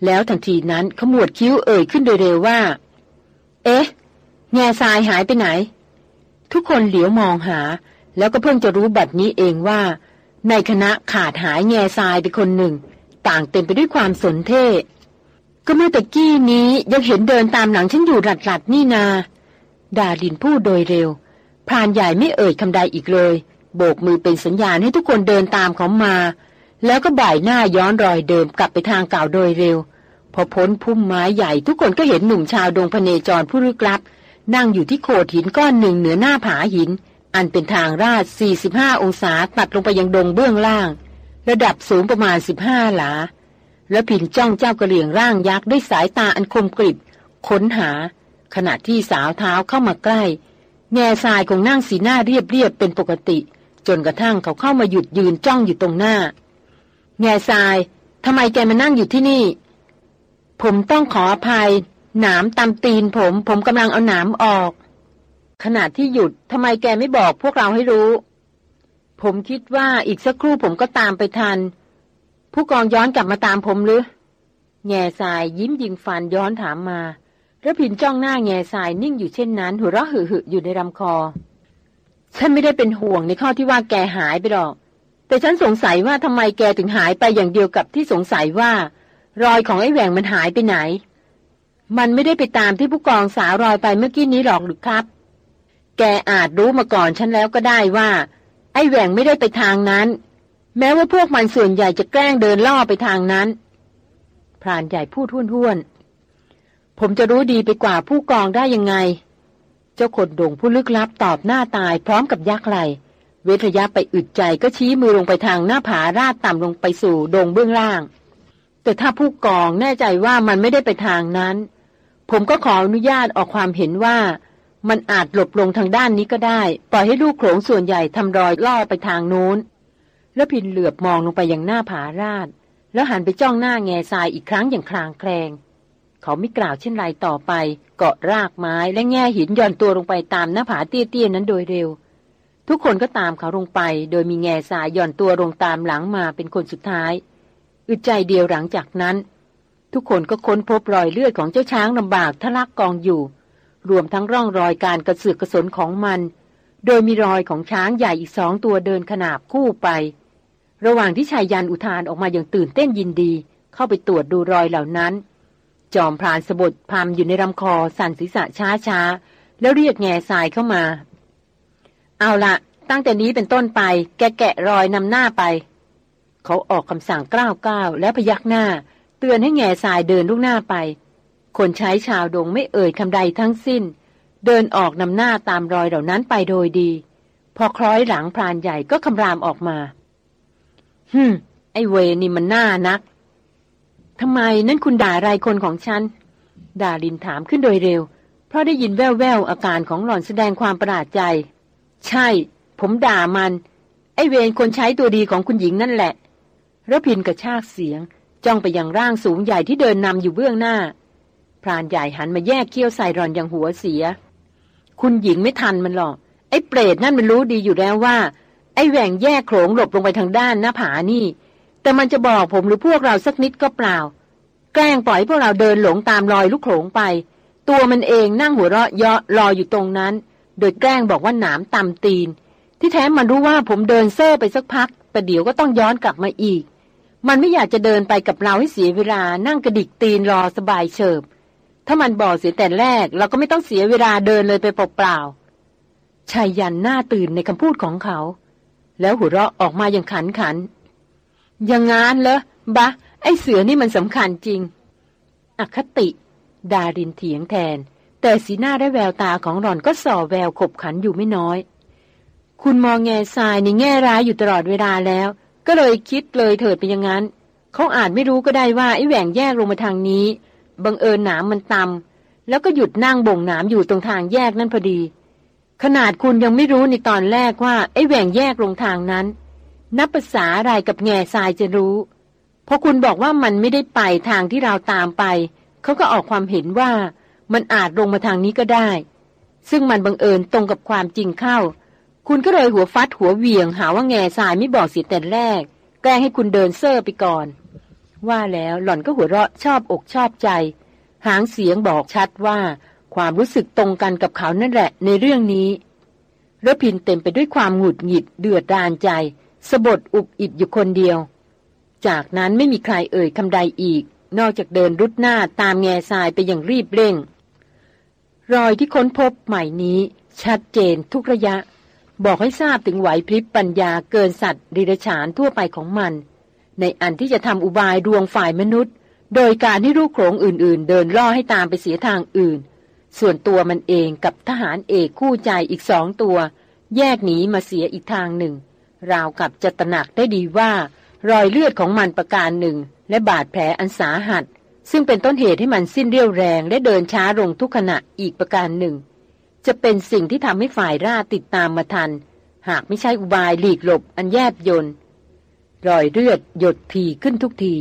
แล้วทันทีนั้นขมวดคิ้วเอ่ยขึ้นโดยเร็วว่า เอ๊ะ แง่ทรายหายไปไหน ทุกคนเหลียวมองหา แล้วก็เพิ่งจะรู้บัดนี้เองว่า ในคณะขาดหายแง่ทรายไปคนหนึ่ง ต่างเต็มไปด้วยความสนเท่ก็เมื่อตะกี้นี้ยังเห็นเดินตามหลังฉันอยู่หลัดๆนี่นา ดาดินพูดโดยเร็ว พรานใหญ่ไม่เอ่ยคำใดอีกเลย โบกมือเป็นสัญญาณให้ทุกคนเดินตามเขามา แล้วก็บ่ายหน้าย้อนรอยเดิมกลับไปทางเก่าโดยเร็ว พอพ้นพุ่มไม้ใหญ่ทุกคนก็เห็นหนุ่มชาวดงพเนจรผู้ลึกลับ นั่งอยู่ที่โขดหินก้อนหนึ่งเหนือหน้าผาหิน อันเป็นทางราด 45 องศาตัดลงไปยังดงเบื้องล่าง ระดับสูงประมาณ 15 หลา แล้วผินจ้องเจ้ากระเหลี่ยงร่างยักษ์ด้วยสายตาอันคมกริบค้นหา ขณะที่สาวเท้าเข้ามาใกล้ แง่ทรายคงนั่งสีหน้าเรียบเรียบเป็นปกติ จนกระทั่งเขาเข้ามาหยุดยืนจ้องอยู่ตรงหน้า แง่ทรายทำไมแกมานั่งอยู่ที่นี่ ผมต้องขออภัย หนามตำตีนผม ผมกำลังเอาหนามออกขณะที่หยุดทำไมแกไม่บอกพวกเราให้รู้ ผมคิดว่าอีกสักครู่ผมก็ตามไปทัน ผู้กองย้อนกลับมาตามผมหรือแง่ทรายยิ้มยิงฟันย้อนถามมาระพินจ้องหน้าแง่ทรายนิ่งอยู่เช่นนั้น หัวเราะหึ่อยู่ในลำคอ ฉันไม่ได้เป็นห่วงในข้อที่ว่าแกหายไปหรอก แต่ฉันสงสัยว่าทำไมแกถึงหายไปอย่างเดียวกับที่สงสัยว่า รอยของไอ้แหว่งมันหายไปไหน มันไม่ได้ไปตามที่ผู้กองสาวรอยไปเมื่อกี้นี้หรอกหรือครับ แกอาจรู้มาก่อนฉันแล้วก็ได้ว่า ไอ้แหว่งไม่ได้ไปทางนั้น แม้ว่าพวกมันส่วนใหญ่จะแกล้งเดินล่อไปทางนั้น พรานใหญ่พูดห้วนๆ ผมจะรู้ดีไปกว่าผู้กองได้ยังไง เจ้าขดดงผู้ลึกลับตอบหน้าตายพร้อมกับยักไหลเวทยะไปอึดใจก็ชี้มือลงไปทางหน้าผาราดต่ำลงไปสู่ดงเบื้องล่าง แต่ถ้าผู้กองแน่ใจว่ามันไม่ได้ไปทางนั้น ผมก็ขออนุญาตออกความเห็นว่า มันอาจหลบลงทางด้านนี้ก็ได้ ปล่อยให้ลูกโขงส่วนใหญ่ทำรอยล่อไปทางโน้น แล้วพินเหลือบมองลงไปยังหน้าผาราดแล้วหันไปจ้องหน้าแง่ทรายอีกครั้งอย่างคลางแคลง เขาไม่กล่าวเช่นไรต่อไป เกาะรากไม้และแง่หินย่อนตัวลงไปตามหน้าผาเตี้ยๆนั้นโดยเร็ว ทุกคนก็ตามเขาลงไป โดยมีแง่ทรายย่อนตัวลงตามหลังมาเป็นคนสุดท้าย อึดใจเดียวหลังจากนั้น ทุกคนก็ค้นพบรอยเลือดของเจ้าช้างลำบากทะลักกองอยู่ รวมทั้งร่องรอยการกระเสือกกระสนของมัน โดยมีรอยของช้างใหญ่อีกสองตัวเดินขนาบคู่ไป ระหว่างที่ชายยันอุทานออกมาอย่างตื่นเต้นยินดี เข้าไปตรวจดูรอยเหล่านั้น จอมพรานสะบดพามอยู่ในลำคอสั่นศีรษะช้าช้าแล้วเรียกแง่ทรายเข้ามา เอาละตั้งแต่นี้เป็นต้นไป แกแกะรอยนำหน้าไป เขาออกคำสั่งกล้าวก้าวและพยักหน้า เตือนให้แง่ทรายเดินลูกหน้าไป คนใช้ชาวดงไม่เอ่ยคำใดทั้งสิ้น เดินออกนำหน้าตามรอยเหล่านั้นไปโดยดี พอคล้อยหลังพรานใหญ่ก็คำรามออกมาฮึมไอเวนี่มันน่านักทำไมนั่นคุณด่าไรคนของฉัน ดาลินถามขึ้นโดยเร็ว เพราะได้ยินแว่วๆอาการของหล่อนแสดงความประหลาดใจ ใช่ ผมด่ามัน ไอเวนคนใช้ตัวดีของคุณหญิงนั่นแหละระพินกระชากเสียง จ้องไปยังร่างสูงใหญ่ที่เดินนำอยู่เบื้องหน้า พรานใหญ่หันมาแยกเขี้ยวใส่รอนอย่างหัวเสีย คุณหญิงไม่ทันมันหรอก ไอ้เปรตนั่นมันรู้ดีอยู่แล้วว่า ไอ้แหว่งแยกโขงหลบลงไปทางด้านหน้าผานี่ แต่มันจะบอกผมหรือพวกเราสักนิดก็เปล่า แกล้งปล่อยพวกเราเดินหลงตามรอยลูกโขงไป ตัวมันเองนั่งหัวเราะเยาะรออยู่ตรงนั้น โดยแกล้งบอกว่าหนามตำตีน ที่แท้มันรู้ว่าผมเดินเซ่อไปสักพักแต่เดี๋ยวก็ต้องย้อนกลับมาอีก มันไม่อยากจะเดินไปกับเราให้เสียเวลานั่งกระดิกตีนรอสบายเฉิบ ถ้ามันบอกเสียแต่แรก เราก็ไม่ต้องเสียเวลาเดินเลยไปเปล่าๆชายยันหน้าตื่นในคำพูดของเขา แล้วหัวเราะออกมาอย่างขันขันยังงานเหรอบะ ไอเสือนี่มันสำคัญจริง อคติ ดารินเถียงแทน แต่สีหน้าและแววตาของหล่อนก็ส่อแววขบขันอยู่ไม่น้อย คุณมองแง่ทรายในแง่ร้ายอยู่ตลอดเวลาแล้ว ก็เลยคิดเลยเถิดไปอย่างนั้น เขาอาจไม่รู้ก็ได้ว่าไอ้แหว่งแยกลงมาทางนี้ บังเอิญหนามมันต่ำแล้วก็หยุดนั่งบ่งหนามอยู่ตรงทางแยกนั่นพอดี ขนาดคุณยังไม่รู้ในตอนแรกว่าไอ้แหว่งแยกลงทางนั้น นับภาษาอะไรกับแง่ทรายจะรู้พอคุณบอกว่ามันไม่ได้ไปทางที่เราตามไป เขาก็ออกความเห็นว่ามันอาจลงมาทางนี้ก็ได้ ซึ่งมันบังเอิญตรงกับความจริงเข้า คุณก็เลยหัวฟัดหัวเวียง หาว่าแง่ทรายไม่บอกเสียแต่แรก แกล้งให้คุณเดินเซอร์ไปก่อน ว่าแล้วหล่อนก็หัวเราะชอบอกชอบใจ หางเสียงบอกชัดว่า ความรู้สึกตรงกันกับเขานั่นแหละ ในเรื่องนี้ระพินเต็มไปด้วยความหงุดหงิดเดือดดานใจสะบดอุบอิบอยู่คนเดียว จากนั้นไม่มีใครเอ่ยคำใดอีก นอกจากเดินรุดหน้าตามแง่ทรายไปอย่างรีบเร่ง รอยที่ค้นพบใหม่นี้ ชัดเจนทุกระยะ บอกให้ทราบถึงไหวพริบปัญญาเกินสัตว์ดิรฉานทั่วไปของมัน ในอันที่จะทำอุบายดวงฝ่ายมนุษย์ โดยการให้ลูกโขงอื่น ๆ เดินล่อให้ตามไปเสียทางอื่น ส่วนตัวมันเองกับทหารเอกคู่ใจอีกสองตัว แยกหนีมาเสียอีกทางหนึ่ง ราวกับจะตระหนักได้ดีว่า รอยเลือดของมันประการหนึ่ง และบาดแผลอันสาหัส ซึ่งเป็นต้นเหตุให้มันสิ้นเรี่ยวแรงและเดินช้าลงทุกขณะอีกประการหนึ่ง จะเป็นสิ่งที่ทำให้ฝ่ายราติดตามมาทัน หากไม่ใช่อุบายหลีกหลบอันแยบยนรอยเลือดหยดทีขึ้นทุกที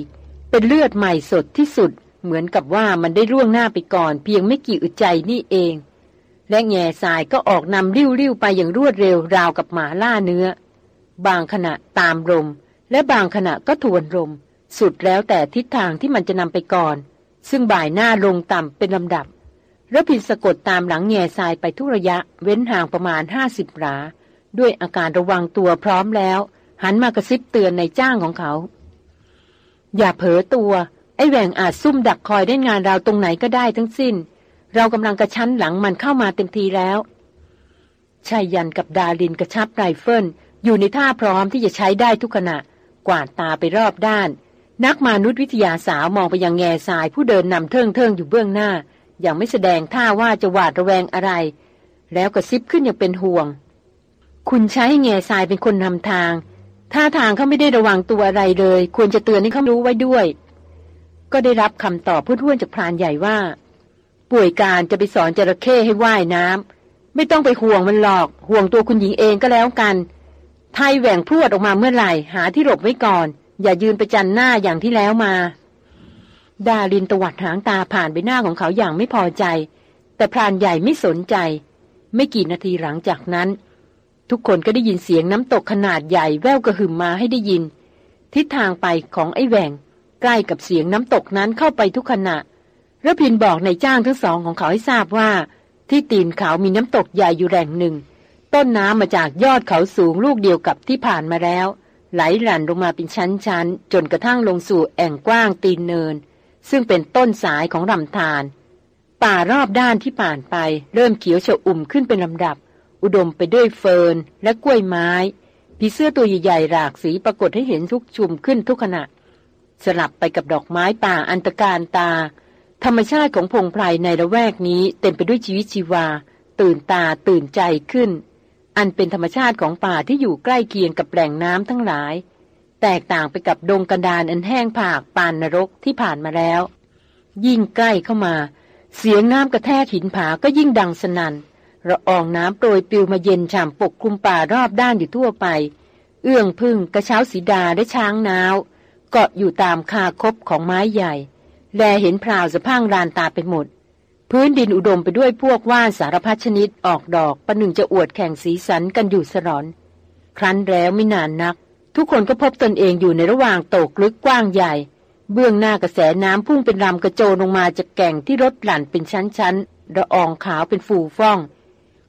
เป็นเลือดใหม่สดที่สุด เหมือนกับว่ามันได้ล่วงหน้าไปก่อน เพียงไม่กี่อึดใจนี่เอง และแง่สายก็ออกนำริ้วๆไปอย่างรวดเร็วราวกับหมาล่าเนื้อ บางขณะตามลม และบางขณะก็ทวนลม สุดแล้วแต่ทิศทางที่มันจะนำไปก่อน ซึ่งบ่ายหน้าลงต่ำเป็นลำดับ ระพินสะกดตามหลังแง่ทรายไปทุกระยะ เว้นห่างประมาณห้าสิบหลา ด้วยอาการระวังตัวพร้อมแล้ว หันมากระซิบเตือนนายจ้างของเขา อย่าเผลอตัว ไอ้แหว่งอาจซุ่มดักคอยเล่นงานเราตรงไหนก็ได้ทั้งสิ้น เรากำลังกระชั้นหลังมันเข้ามาเต็มทีแล้วไชยยันต์กับดารินกระชับไรเฟิลอยู่ในท่าพร้อมที่จะใช้ได้ทุกขณะ กวาดตาไปรอบด้าน นักมนุษยวิทยาสาวมองไปยังแง่ทรายผู้เดินนำเทิ่งเทิ่งอยู่เบื้องหน้า อย่างไม่แสดงท่าว่าจะหวาดระแวงอะไร แล้วกระซิบขึ้นอย่างเป็นห่วง คุณใช้แง่ทรายเป็นคนนำทาง ท่าทางเขาไม่ได้ระวังตัวอะไรเลย ควรจะเตือนให้เขารู้ไว้ด้วย ก็ได้รับคำตอบพูดท้วนจากพรานใหญ่ว่า ป่วยการจะไปสอนจระเข้ให้ว่ายน้ำไม่ต้องไปห่วงมันหรอก ห่วงตัวคุณหญิงเองก็แล้วกันไทยแหว่งพรวดออกมาเมื่อไหร่หาที่หลบไว้ก่อน อย่ายืนประจันหน้าอย่างที่แล้วมา ดาลินตวัดหางตาผ่านไปหน้าของเขาอย่างไม่พอใจ แต่พรานใหญ่ไม่สนใจ ไม่กี่นาทีหลังจากนั้น ทุกคนก็ได้ยินเสียงน้ำตกขนาดใหญ่แววกระหึ่มมาให้ได้ยิน ทิศทางไปของไอ้แหวงใกล้กับเสียงน้ำตกนั้นเข้าไปทุกขณะระพินบอกในจ้างทั้งสองของเขาให้ทราบว่า ที่ตีนเขามีน้ำตกใหญ่อยู่แหล่งหนึ่ง ต้นน้ำมาจากยอดเขาสูงลูกเดียวกับที่ผ่านมาแล้ว ไหลหลั่นลงมาเป็นชั้นๆจนกระทั่งลงสู่แอ่งกว้างตีนเนิน ซึ่งเป็นต้นสายของลำธารป่ารอบด้านที่ผ่านไปเริ่มเขียวเฉอุ่มขึ้นเป็นลำดับ อุดมไปด้วยเฟิร์นและกล้วยไม้ผีเสื้อตัวใหญ่ๆหลากสีปรากฏให้เห็นทุกชุมขึ้นทุกขณะ สลับไปกับดอกไม้ป่าอันตรการตา ธรรมชาติของพงไพรในละแวกนี้เต็มไปด้วยชีวิตชีวา ตื่นตาตื่นใจขึ้น อันเป็นธรรมชาติของป่าที่อยู่ใกล้เคียงกับแหล่งน้ำทั้งหลาย แตกต่างไปกับดงกันดานอันแห้งผากปานนรกที่ผ่านมาแล้ว ยิ่งใกล้เข้ามา เสียงน้ำกระแทกหินผาก็ยิ่งดังสนัน่นระอองน้ำโปรยปลิวมาเย็นฉ่ำปกคลุมป่ารอบด้านอยู่ทั่วไป เอื้องพึ่งกระเช้าสีดาและช้างนาวเกาะอยู่ตามคาคบของไม้ใหญ่ แลเห็นพราวสะพังรานตาไปหมด พื้นดินอุดมไปด้วยพวกว่านสารพัดชนิดออกดอกประหนึ่งจะอวดแข่งสีสันกันอยู่สรอน ครั้นแล้วไม่นานนัก ทุกคนก็พบตนเองอยู่ในระหว่างโตกลึกกว้างใหญ่ เบื้องหน้ากระแสน้ำพุ่งเป็นลำกระโจนลงมาจากแก่งที่รดหลั่นเป็นชั้นๆระอองขาวเป็นฟูฟ่อง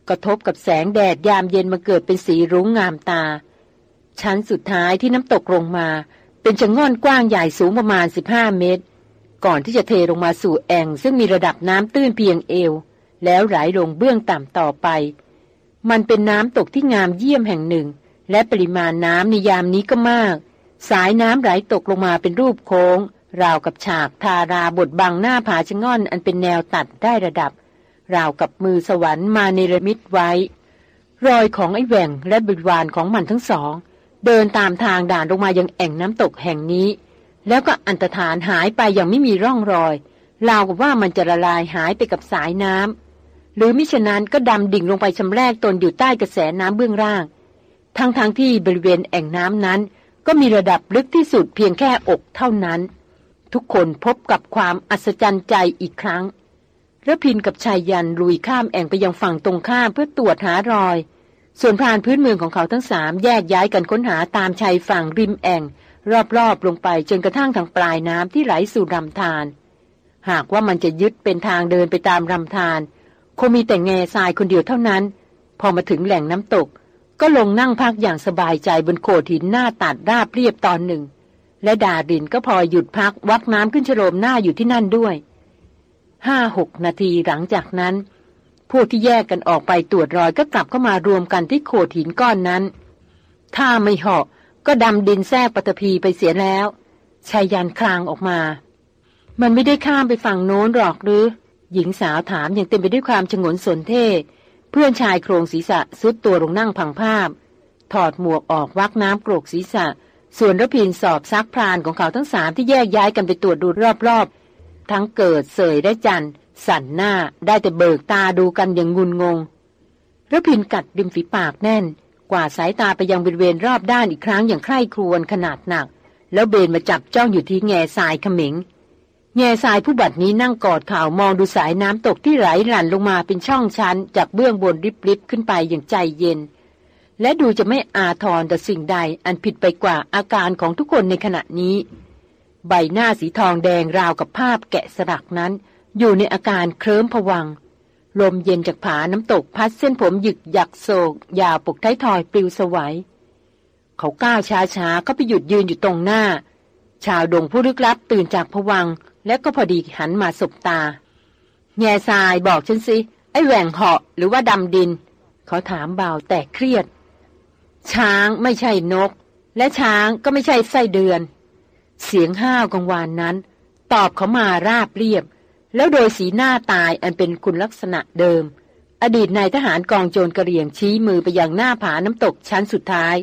กระทบกับแสงแดดยามเย็นมาเกิดเป็นสีรุ้งงามตา ชั้นสุดท้ายที่น้ำตกลงมา เป็นชะง่อนกว้างใหญ่สูงประมาณ 15 เมตร ก่อนที่จะเทลงมาสู่แอ่งซึ่งมีระดับน้ำตื้นเพียงเอว แล้วไหลลงเบื้องต่ำต่อไป มันเป็นน้ำตกที่งามเยี่ยมแห่งหนึ่ง และปริมาณน้ำในยามนี้ก็มาก สายน้ำไหลตกลงมาเป็นรูปโค้ง ราวกับฉากทาราบทบังหน้าผาชะง่อนอันเป็นแนวตัดได้ระดับ ราวกับมือสวรรค์มาเนรมิตไว้ รอยของไอ้แหว่งและบริวารของมันทั้งสอง เดินตามทางด่านลงมายังแอ่งน้ำตกแห่งนี้ แล้วก็อันตรธานหายไปอย่างไม่มีร่องรอย ราวกับว่ามันจะละลายหายไปกับสายน้ำหรือมิฉะนั้นก็ดำดิ่งลงไปชำแรกตนอยู่ใต้กระแสน้ำเบื้องล่าง ทั้งๆทที่บริเวณแอ่งน้ำนั้น ก็มีระดับลึกที่สุดเพียงแค่อกเท่านั้น ทุกคนพบกับความอัศจรรย์ใจอีกครั้งระพินกับชายยันลุยข้ามแอ่งไปยังฝั่งตรงข้ามเพื่อตรวจหารอย ส่วนพรานพื้นเมืองของเขาทั้งสามแยกย้ายกันค้นหาตามชายฝั่งริมแอ่ง รอบๆลงไปจนกระทั่งทางปลายน้ำที่ไหลสู่ลำธารหากว่ามันจะยึดเป็นทางเดินไปตามลำธารคงมีแต่แง่ทรายคนเดียวเท่านั้น พอมาถึงแหล่งน้ำตก ก็ลงนั่งพักอย่างสบายใจบนโขดหินหน้าตัดราบเรียบตอนหนึ่ง และดาดินก็พอหยุดพักวักน้ำขึ้นชโลมหน้าอยู่ที่นั่นด้วยห้าหกนาทีหลังจากนั้น พวกที่แยกกันออกไปตรวจรอยก็กลับเข้ามารวมกันที่โขดหินก้อนนั้น ถ้าไม่เหาะก็ดำดินแทรกปฐพีไปเสียแล้วชายยันคลางออกมา มันไม่ได้ข้ามไปฝั่งโน้นหรอกหรือ หญิงสาวถามอย่างเต็มไปด้วยความชงนสนเท่ พื่อนชายโครงศีรษะซุดตัวลงนั่งพังภาพ ถอดหมวกออกวักน้ำโกรกศีรษะ ส่วนรพินสอบซักพรานของเขาทั้งสามที่แยกย้ายกันไปตรวจดูรอบๆ ทั้งเกิดเสยได้จันสั่นหน้าได้แต่เบิกตาดูกันอย่างงุนงงระพินกัดริมฝีปากแน่น กว่าสายตาไปยังบริเวณรอบด้านอีกครั้งอย่างใคร่ครวญขนาดหนัก แล้วเบนมาจับจ้องอยู่ที่แง่ทรายขมิง แง่ทรายผู้บัดนี้นั่งกอดข่าวมองดูสายน้ำตกที่ไหลหลั่นลงมาเป็นช่องชั้น จากเบื้องบนริบๆขึ้นไปอย่างใจเย็น และดูจะไม่อาทรแต่สิ่งใดอันผิดไปกว่าอาการของทุกคนในขณะนี้ ใบหน้าสีทองแดงราวกับภาพแกะสลักนั้น อยู่ในอาการเคลิ้มผวัง ลมเย็นจากผาน้ำตกพัดเส้นผมหยึกหยักโศกยาวปกท้ายทอยปลิวสวัยเขาก้าวช้าๆก็ไปหยุดยืนอยู่ตรงหน้า ชาวดงผู้ลึกลับตื่นจากผวัง และก็พอดีหันมาสบตา แง่ทรายบอกฉันสิ ไอ้แหว่งเหาะหรือว่าดำดิน เขาถามเบาแต่เครียด ช้างไม่ใช่นก และช้างก็ไม่ใช่ไส้เดือน เสียงห้าวกังวานนั้น ตอบเขามาราบเรียบ แล้วโดยสีหน้าตายอันเป็นคุณลักษณะเดิม อดีตนายทหารกองโจรกระเรียงชี้มือไปยังหน้าผาน้ำตกชั้นสุดท้าย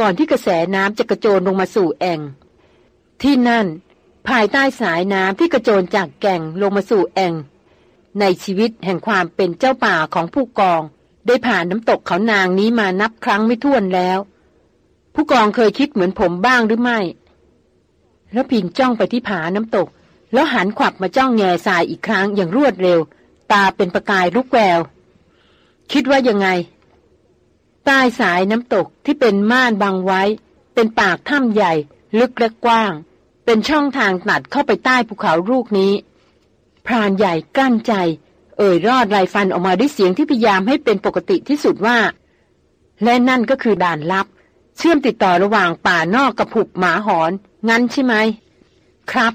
ก่อนที่กระแสน้ำจะกระโจนลงมาสู่แอ่งที่นั่น ภายใต้สายน้ำที่กระโจนจากแก่งลงมาสู่แอ่ง ในชีวิตแห่งความเป็นเจ้าป่าของผู้กอง ได้ผ่านน้ำตกเขานางนี้มานับครั้งไม่ถ้วนแล้ว ผู้กองเคยคิดเหมือนผมบ้างหรือไม่ แล้วพินจ้องไปที่ผาน้ำตก แล้วหันขวับมาจ้องแง่ทรายอีกครั้งอย่างรวดเร็ว ตาเป็นประกายลุกแวว คิดว่ายังไง ใต้สายน้ำตกที่เป็นม่านบังไว้ เป็นปากถ้ำใหญ่ ลึกและกว้าง เป็นช่องทางตัดเข้าไปใต้ภูเขาลูกนี้ พรานใหญ่กลั้นใจ เอ่ยรอดลายฟันออกมาด้วยเสียงที่พยายามให้เป็นปกติที่สุดว่า และนั่นก็คือด่านลับ เชื่อมติดต่อระหว่างป่านอกกับผุบหมาหอน งั้นใช่ไหม ครับ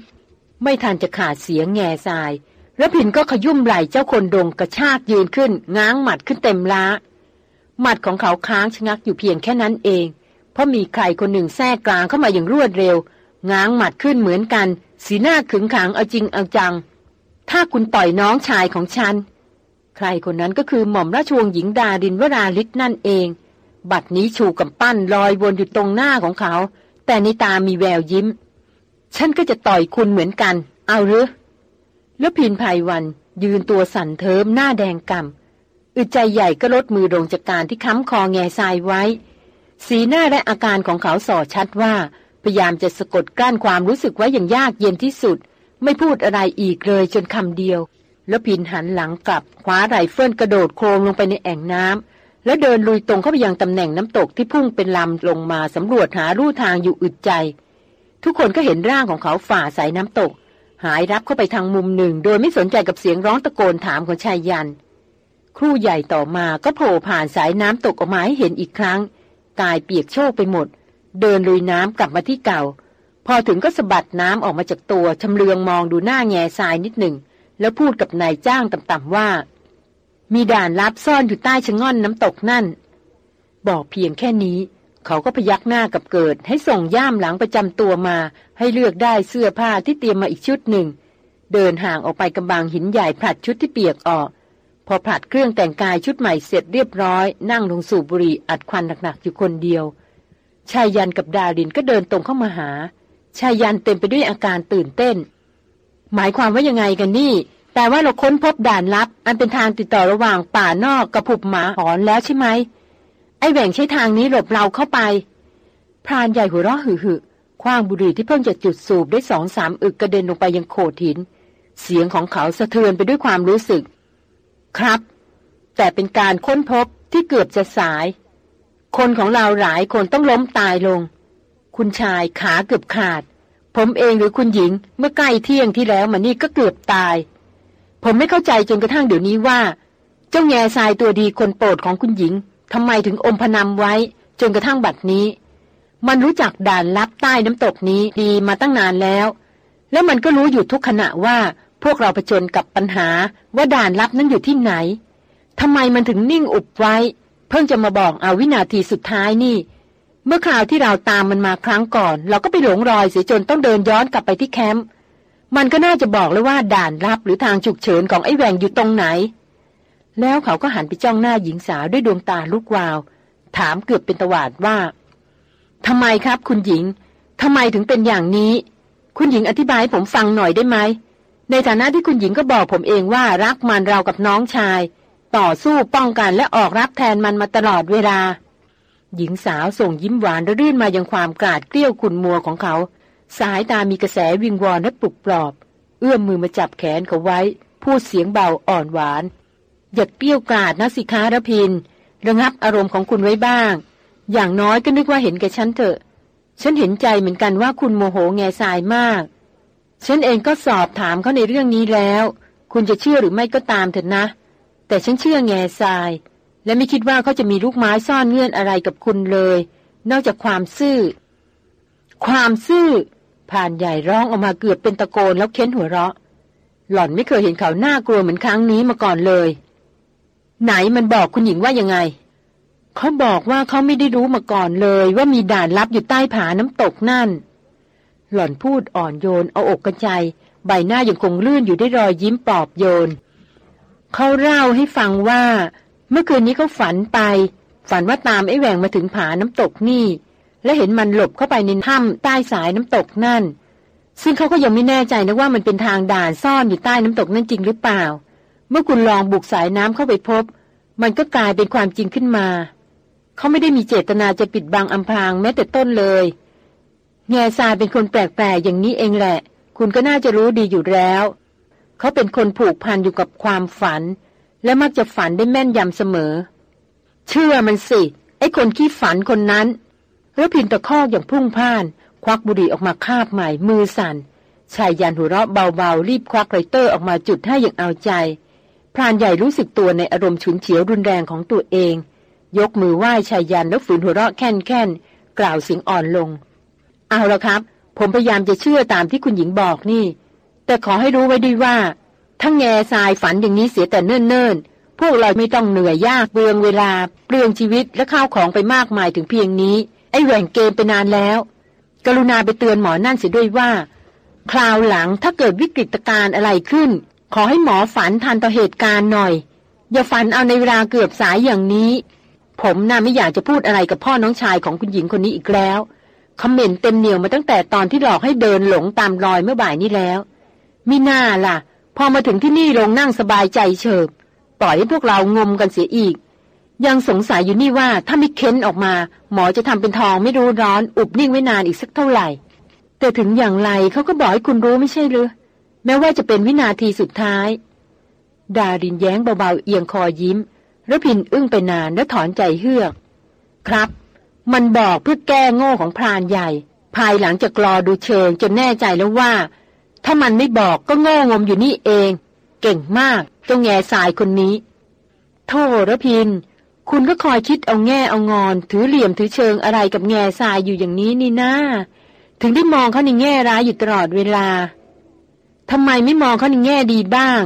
ไม่ทันจะขาดเสียงแง่ทรายระพินก็ขยุ่มไหล่เจ้าคนดงกระชากยืนขึ้น ง้างหมัดขึ้นเต็มล้า หมัดของเขาค้างชะงักอยู่เพียงแค่นั้นเอง เพราะมีใครคนหนึ่งแทรกกลางเข้ามาอย่างรวดเร็ว ง้างหมัดขึ้นเหมือนกัน สีหน้าขึงขังเอาจริงเอาจัง ถ้าคุณต่อยน้องชายของฉัน ใครคนนั้นก็คือหม่อมราชวงศ์หญิงดาดินวราลิศนั่นเอง บัดนี้ชูกับปั้นลอยวนอยู่ตรงหน้าของเขา แต่ในตามีแววยิ้ม ฉันก็จะต่อยคุณเหมือนกัน เอาหรือแล้วพินภัยวันยืนตัวสั่นเทิมหน้าแดงกำ่ำอึดใจใหญ่ก็ลดมือลงจากการที่ค้ำคอแง่ทรายไว้ สีหน้าและอาการของเขาส่อชัดว่า พยายามจะสะกดกลั้นความรู้สึกไว้อย่างยากเย็นที่สุด ไม่พูดอะไรอีกเลยจนคำเดียว แล้วพินหันหลังกลับคว้าไรเฟิลกระโดดโครงลงไปในแอ่งน้ำแล้วเดินลุยตรงเข้าไปยังตำแหน่งน้ำตกที่พุ่งเป็นลำลงมาสำรวจหาลู่ทางอยู่อึดใจ ทุกคนก็เห็นร่างของเขาฝ่าสายน้ำตก หายรับเข้าไปทางมุมหนึ่ง โดยไม่สนใจกับเสียงร้องตะโกนถามของชายยัน ครู่ใหญ่ต่อมาก็โผล่ผ่านสายน้ำตกออกมาให้เห็นอีกครั้งกายเปียกโชกไปหมด เดินลุยน้ำกลับมาที่เก่า พอถึงก็สะบัดน้ำออกมาจากตัวชำเลืองมองดูหน้าแง่ทรายนิดหนึ่ง แล้วพูดกับนายจ้างต่ำๆว่า มีด่านลับซ่อนอยู่ใต้ชะง่อนน้ำตกนั่น บอกเพียงแค่นี้ เขาก็พยักหน้ากับเกิด ให้ส่งย่ามหลังประจำตัวมา ให้เลือกได้เสื้อผ้าที่เตรียมมาอีกชุดหนึ่ง เดินห่างออกไปกำบังหินใหญ่ผลัดชุดที่เปียกออกพอผลัดเครื่องแต่งกายชุดใหม่เสร็จเรียบร้อย นั่งลงสูบบุหรี่อัดควันหนักๆอยู่คนเดียว ชายยันกับดารินก็เดินตรงเข้ามาหา ชายยันเต็มไปด้วยอาการตื่นเต้น หมายความว่ายังไงกันนี่แต่ว่าเราค้นพบด่านลับ อันเป็นทางติดต่อระหว่างป่านอกกับผุบหมาหอนแล้วใช่ไหม ไอ้แหว่งใช้ทางนี้หลบเราเข้าไป พรานใหญ่หัวเราะหึ่คว้างบุหรี่ที่เพิ่งจะจุดสูบได้สองสามอึกกระเด็นลงไปยังโขดหิน เสียงของเขาสะเทือนไปด้วยความรู้สึก ครับ แต่เป็นการค้นพบที่เกือบจะสาย คนของเราหลายคนต้องล้มตายลง คุณชายขาเกือบขาด ผมเองหรือคุณหญิงเมื่อใกล้เที่ยงที่แล้วมานี่ก็เกือบตาย ผมไม่เข้าใจจนกระทั่งเดี๋ยวนี้ว่า เจ้าแง่ทรายตัวดีคนโปรดของคุณหญิงทำไมถึงอมพนำไว้ จนกระทั่งบัดนี้ มันรู้จักด่านลับใต้น้ำตกนี้ดีมาตั้งนานแล้ว แล้วมันก็รู้อยู่ทุกขณะว่าพวกเราเผจญกับปัญหาว่าด่านลับนั้นอยู่ที่ไหนทำไมมันถึงนิ่งอุบไว้ เพิ่งจะมาบอกเอาวินาทีสุดท้ายนี่ เมื่อคราวที่เราตามมันมาครั้งก่อน เราก็ไปหลงรอยเสียจนต้องเดินย้อนกลับไปที่แคมป์มันก็น่าจะบอกเลยว่าด่านลับหรือทางฉุกเฉินของไอ้แหวงอยู่ตรงไหน แล้วเขาก็หันไปจ้องหน้าหญิงสาวด้วยดวงตาลูกวาว ถามเกือบเป็นตวาดว่าทำไมครับคุณหญิงทำไมถึงเป็นอย่างนี้ คุณหญิงอธิบายผมฟังหน่อยได้ไหมในฐานะที่คุณหญิงก็บอกผมเองว่ารักมันเรากับน้องชาย ต่อสู้ป้องกันและออกรับแทนมันมาตลอดเวลา หญิงสาวส่งยิ้มหวานระรื่นมายังความกราดเกลี้ยวขุนมัวของเขา สายตามีกระแสวิงวอนและปลุกปลอบ เอื้อมมือมาจับแขนเขาไว้ พูดเสียงเบาอ่อนหวาน อย่าเกลี้ยวกราดนะสิคารพิน ระงับอารมณ์ของคุณไว้บ้าง อย่างน้อยก็นึกว่าเห็นแก่ฉันเถอะ ฉันเห็นใจเหมือนกันว่าคุณโมโหแง่ทรายมาก ฉันเองก็สอบถามเขาในเรื่องนี้แล้ว คุณจะเชื่อหรือไม่ก็ตามเถอะนะ แต่ฉันเชื่อแง่ทราย และไม่คิดว่าเขาจะมีลูกไม้ซ่อนเงื่อนอะไรกับคุณเลย นอกจากความซื่อ ความซื่อ ผ่านใหญ่ร้องออกมาเกือบเป็นตะโกนแล้วเค้นหัวเราะ หล่อนไม่เคยเห็นเขาหน้ากลัวเหมือนครั้งนี้มาก่อนเลย ไหนมันบอกคุณหญิงว่ายังไงเขาบอกว่าเขาไม่ได้รู้มาก่อนเลย ว่ามีด่านลับอยู่ใต้ผาน้ำตกนั่น หล่อนพูดอ่อนโยนเอาอกกระใจ ใบหน้ายังคงลื่นอยู่ได้รอยยิ้มปลอบโยน เขาเล่าให้ฟังว่า เมื่อคืนนี้เขาฝันไป ฝันว่าตามไอ้แหวงมาถึงผาน้ำตกนี่ และเห็นมันหลบเข้าไปในถ้ำใต้สายน้ำตกนั่น ซึ่งเขาก็ยังไม่แน่ใจนะว่ามันเป็นทางด่านซ่อนอยู่ใต้น้ำตกนั่นจริงหรือเปล่า เมื่อคุณลองบุกสายน้ำเข้าไปพบ มันก็กลายเป็นความจริงขึ้นมา เขาไม่ได้มีเจตนาจะปิดบังอำพรางแม้แต่ต้นเลย แง่ทรายเป็นคนแปลกๆอย่างนี้เองแหละ คุณก็น่าจะรู้ดีอยู่แล้ว เขาเป็นคนผูกพันอยู่กับความฝัน และมักจะฝันได้แม่นยำเสมอ เชื่อมันสิ ไอ้คนขี้ฝันคนนั้นแล้วพินตะคอกอย่างพุ่งพ่าน ควักบุหรี่ออกมาคาบใหม่มือสัน่นชายยันหัวเราะเบาๆ รีบควักไรเตอร์ออกมาจุดให้อย่างเอาใจพรานใหญ่รู้สึกตัวในอารมณ์ฉุนเฉียวรุนแรงของตัวเอง ยกมือไหว้ชายยันแล้วฝืนหัวเราะแค่นแค่นกล่าวเสียงอ่อนลง เอาละครับ ผมพยายามจะเชื่อตามที่คุณหญิงบอกนี่ แต่ขอให้รู้ไว้ด้วยว่าทั้งแง่ทรายฝันอย่างนี้เสียแต่เนิ่นๆ พวกเราไม่ต้องเหนื่อยยากเปลืองเวลา เปลืองชีวิตและข้าวของไปมากมายถึงเพียงนี้ ไอ้แหว่งเกมไปนานแล้ว กรุณาไปเตือนหมอนั่นเสียด้วยว่า คราวหลังถ้าเกิดวิกฤตการณ์อะไรขึ้น ขอให้หมอฝันทันต่อเหตุการณ์หน่อย อย่าฝันเอาในเวลาเกือบสายอย่างนี้ ผมน่าไม่อยากจะพูดอะไรกับพ่อน้องชายของคุณหญิงคนนี้อีกแล้วคอมเมนต์เต็มเหนียวมาตั้งแต่ตอนที่หลอกให้เดินหลงตามรอยเมื่อบ่ายนี้แล้ว มิน่าล่ะ พอมาถึงที่นี่ลงนั่งสบายใจเฉิบ ปล่อยให้พวกเรางมกันเสียอีก ยังสงสัยอยู่นี่ว่าถ้าไม่เค้นออกมา หมอจะทำเป็นทองไม่รู้ร้อน อุบนิ่งไว้นานอีกสักเท่าไหร่ แต่ถึงอย่างไรเขาก็บอกให้คุณรู้ไม่ใช่หรือแม้ว่าจะเป็นวินาทีสุดท้าย ดารินแย้งเบาๆเอียงคอยิ้มระพินอึ้งไปนานและถอนใจเฮือก ครับ มันบอกเพื่อแก้โง่ของพรานใหญ่ ภายหลังจากรอดูเชิงจนแน่ใจแล้วว่า ถ้ามันไม่บอกก็โง่งมอยู่นี่เอง เก่งมากเจ้าแง่สายคนนี้ โทษระพิน คุณก็คอยคิดเอาแง่เอางอน ถือเหลี่ยมถือเชิงอะไรกับแง่ทรายอยู่อย่างนี้นี่นาถึงได้มองเขาในแง่ร้ายอยู่ตลอดเวลาทำไมไม่มองเขาในแง่ดีบ้าง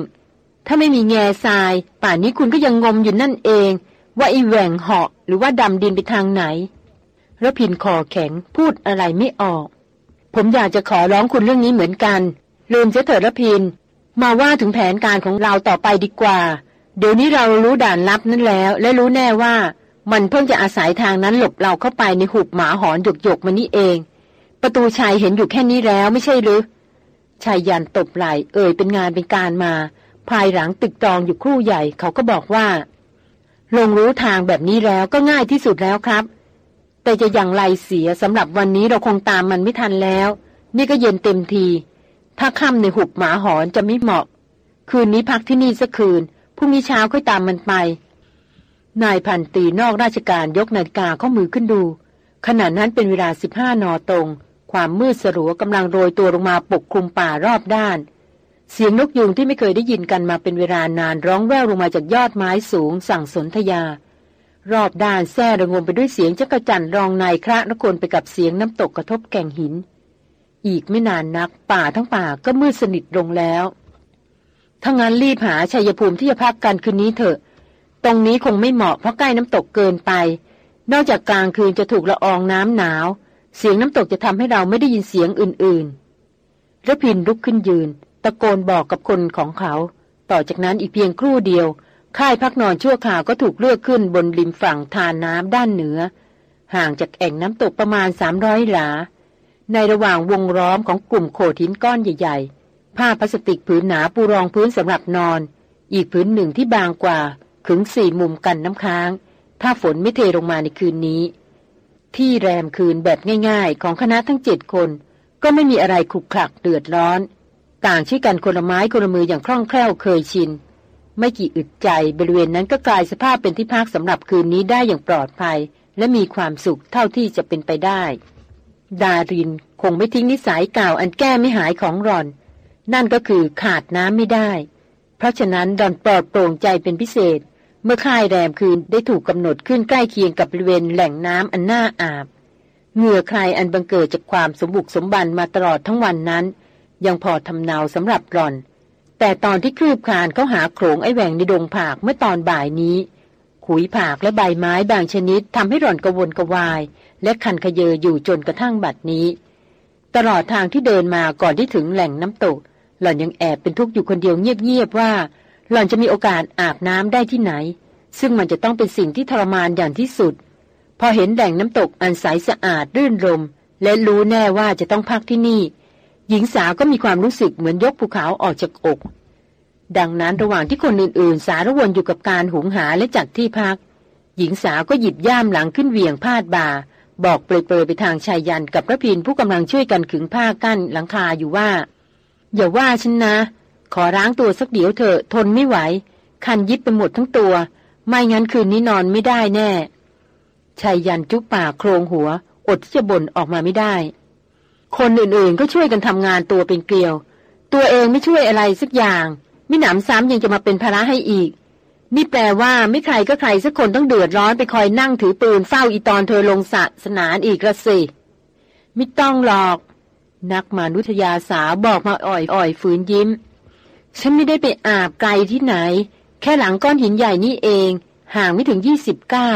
ถ้าไม่มีแง่ทราย ป่านนี้คุณก็ยังงมอยู่นั่นเอง ว่าไอ้แหว่งเหาะหรือว่าดำดินไปทางไหนระพินคอแข็งพูดอะไรไม่ออก ผมอยากจะขอร้องคุณเรื่องนี้เหมือนกัน ลืมเสียเถิดระพิน มาว่าถึงแผนการของเราต่อไปดีกว่า เดี๋ยวนี้เรารู้ด่านลับนั้นแล้ว และรู้แน่ว่ามันเพิ่งจะอาศัยทางนั้นหลบเราเข้าไปในหุบหมาหอนหยกหยกมานี่เอง ประตูชายเห็นอยู่แค่นี้แล้วไม่ใช่หรือชายยันตบไหลเอ่ยเป็นงานเป็นการมา ภายหลังตึกตรองอยู่ครู่ใหญ่ เขาก็บอกว่า ลงรู้ทางแบบนี้แล้วก็ง่ายที่สุดแล้วครับ แต่จะอย่างไรเสียสำหรับวันนี้เราคงตามมันไม่ทันแล้ว นี่ก็เย็นเต็มที ถ้าค่ำในหุบหมาหอนจะไม่เหมาะ คืนนี้พักที่นี่สักคืนพรุ่งนี้เช้าค่อยตามมันไป นายพันตีนอกราชการยกนาฬิกาข้อมือขึ้นดู ขณะนั้นเป็นเวลาสิบห้านอตรง ความมืดสลัวกำลังโรยตัวลงมาปกคลุมป่ารอบด้าน เสียงนกยูงที่ไม่เคยได้ยินกันมาเป็นเวลานานร้องแว่วลงมาจากยอดไม้สูง สั่งสนธยา รอบด้านแซ่ระงมไปด้วยเสียงจักระจันรองนายคระนคนไปกับเสียงน้ำตกกระทบแก่งหิน อีกไม่นานนัก ป่าทั้งป่าก็มืดสนิทลงแล้วถ้างั้นรีบหาชัยภูมิที่จะพักกันคืนนี้เถอะ ตรงนี้คงไม่เหมาะเพราะใกล้น้ำตกเกินไป นอกจากกลางคืนจะถูกละอองน้ำหนาว เสียงน้ำตกจะทำให้เราไม่ได้ยินเสียงอื่นๆระพินลุกขึ้นยืน ตะโกนบอกกับคนของเขา ต่อจากนั้นอีกเพียงครู่เดียว ค่ายพักนอนชั่วข่าวก็ถูกเลือกขึ้นบนริมฝั่งทานน้ำด้านเหนือ ห่างจากแอ่งน้ำตกประมาณสามร้อยหลา ในระหว่างวงล้อมของกลุ่มโขดหินก้อนใหญ่ ๆ ผ้าพลาสติกผืนหนาปูรองพื้นสำหรับนอน อีกผืนหนึ่งที่บางกว่าขึงสี่มุมกันน้ำค้าง ถ้าฝนไม่เทลงมาในคืนนี้ ที่แรมคืนแบบง่าย ๆ ของคณะทั้งเจ็ดคน ก็ไม่มีอะไรขลุกขลักเดือดร้อน ต่างช่วยกันคนละไม้คนละมืออย่างคล่องแคล่วเคยชิน ไม่กี่อึดใจบริเวณนั้นก็กลายสภาพเป็นที่พักสำหรับคืนนี้ได้อย่างปลอดภัย และมีความสุขเท่าที่จะเป็นไปได้ ดารินคงไม่ทิ้งนิสัยเก่าอันแก้ไม่หายของรอน นั่นก็คือขาดน้ำไม่ได้ เพราะฉะนั้นดอนปลอดโปร่งใจเป็นพิเศษ เมื่อค่ายแรมคืนได้ถูกกำหนดขึ้นใกล้เคียงกับบริเวณแหล่งน้ำอันน่าอาบ เหงื่อใครอันบังเกิดจากความสมบุกสมบันมาตลอดทั้งวันนั้น ยังพอทำเนาสำหรับหล่อน แต่ตอนที่คืบคลานเขาหาโขงไอแหวงในดงผากเมื่อตอนบ่ายนี้ ขุยผากและใบไม้บางชนิดทำให้หล่อนกระวนกระวาย และคันขยเยออยู่จนกระทั่งบัดนี้ ตลอดทางที่เดินมาก่อนที่ถึงแหล่งน้ำตก หล่อนยังแอบเป็นทุกข์อยู่คนเดียวเงียบๆว่า หล่อนจะมีโอกาสอาบน้ำได้ที่ไหน ซึ่งมันจะต้องเป็นสิ่งที่ทรมานอย่างที่สุด พอเห็นแด่งน้ำตกอันใสสะอาดรื่นรม และรู้แน่ว่าจะต้องพักที่นี่ หญิงสาวก็มีความรู้สึกเหมือนยกภูเขาออกจากอก ดังนั้นระหว่างที่คนอื่นๆ สารวนอยู่กับการหุงหาและจัดที่พัก หญิงสาวก็หยิบย่ามหลังขึ้นเวียงพาดบ่า บอกเปรยๆไปทางชายยันกับพระพินผู้กำลังช่วยกันขึงผ้ากั้นหลังคาอยู่ว่า อย่าว่าฉันนะ ขอร้างตัวสักเดี๋ยวเถอะทนไม่ไหว คันยิบไปหมดทั้งตัว ไม่งั้นคืนนี้นอนไม่ได้แน่ชายยันจุปปากโครงหัว อดที่จะบ่นออกมาไม่ได้ คนอื่นๆก็ช่วยกันทำงานตัวเป็นเกลียว ตัวเองไม่ช่วยอะไรสักอย่าง มิหนำซ้ำยังจะมาเป็นภาระให้อีก นี่แปลว่าไม่ใครก็ใครสักคนต้องเดือดร้อนไปคอยนั่งถือปืนเฝ้าอีตอนเธอลงสะสนานอีกละสิไม่ต้องหรอก นักมานุทยาสาวบอกมาอ่อยอ่อยฝืนยิ้ม ฉันไม่ได้ไปอาบไกลที่ไหน แค่หลังก้อนหินใหญ่นี่เอง ห่างไม่ถึงยี่สิบเก้า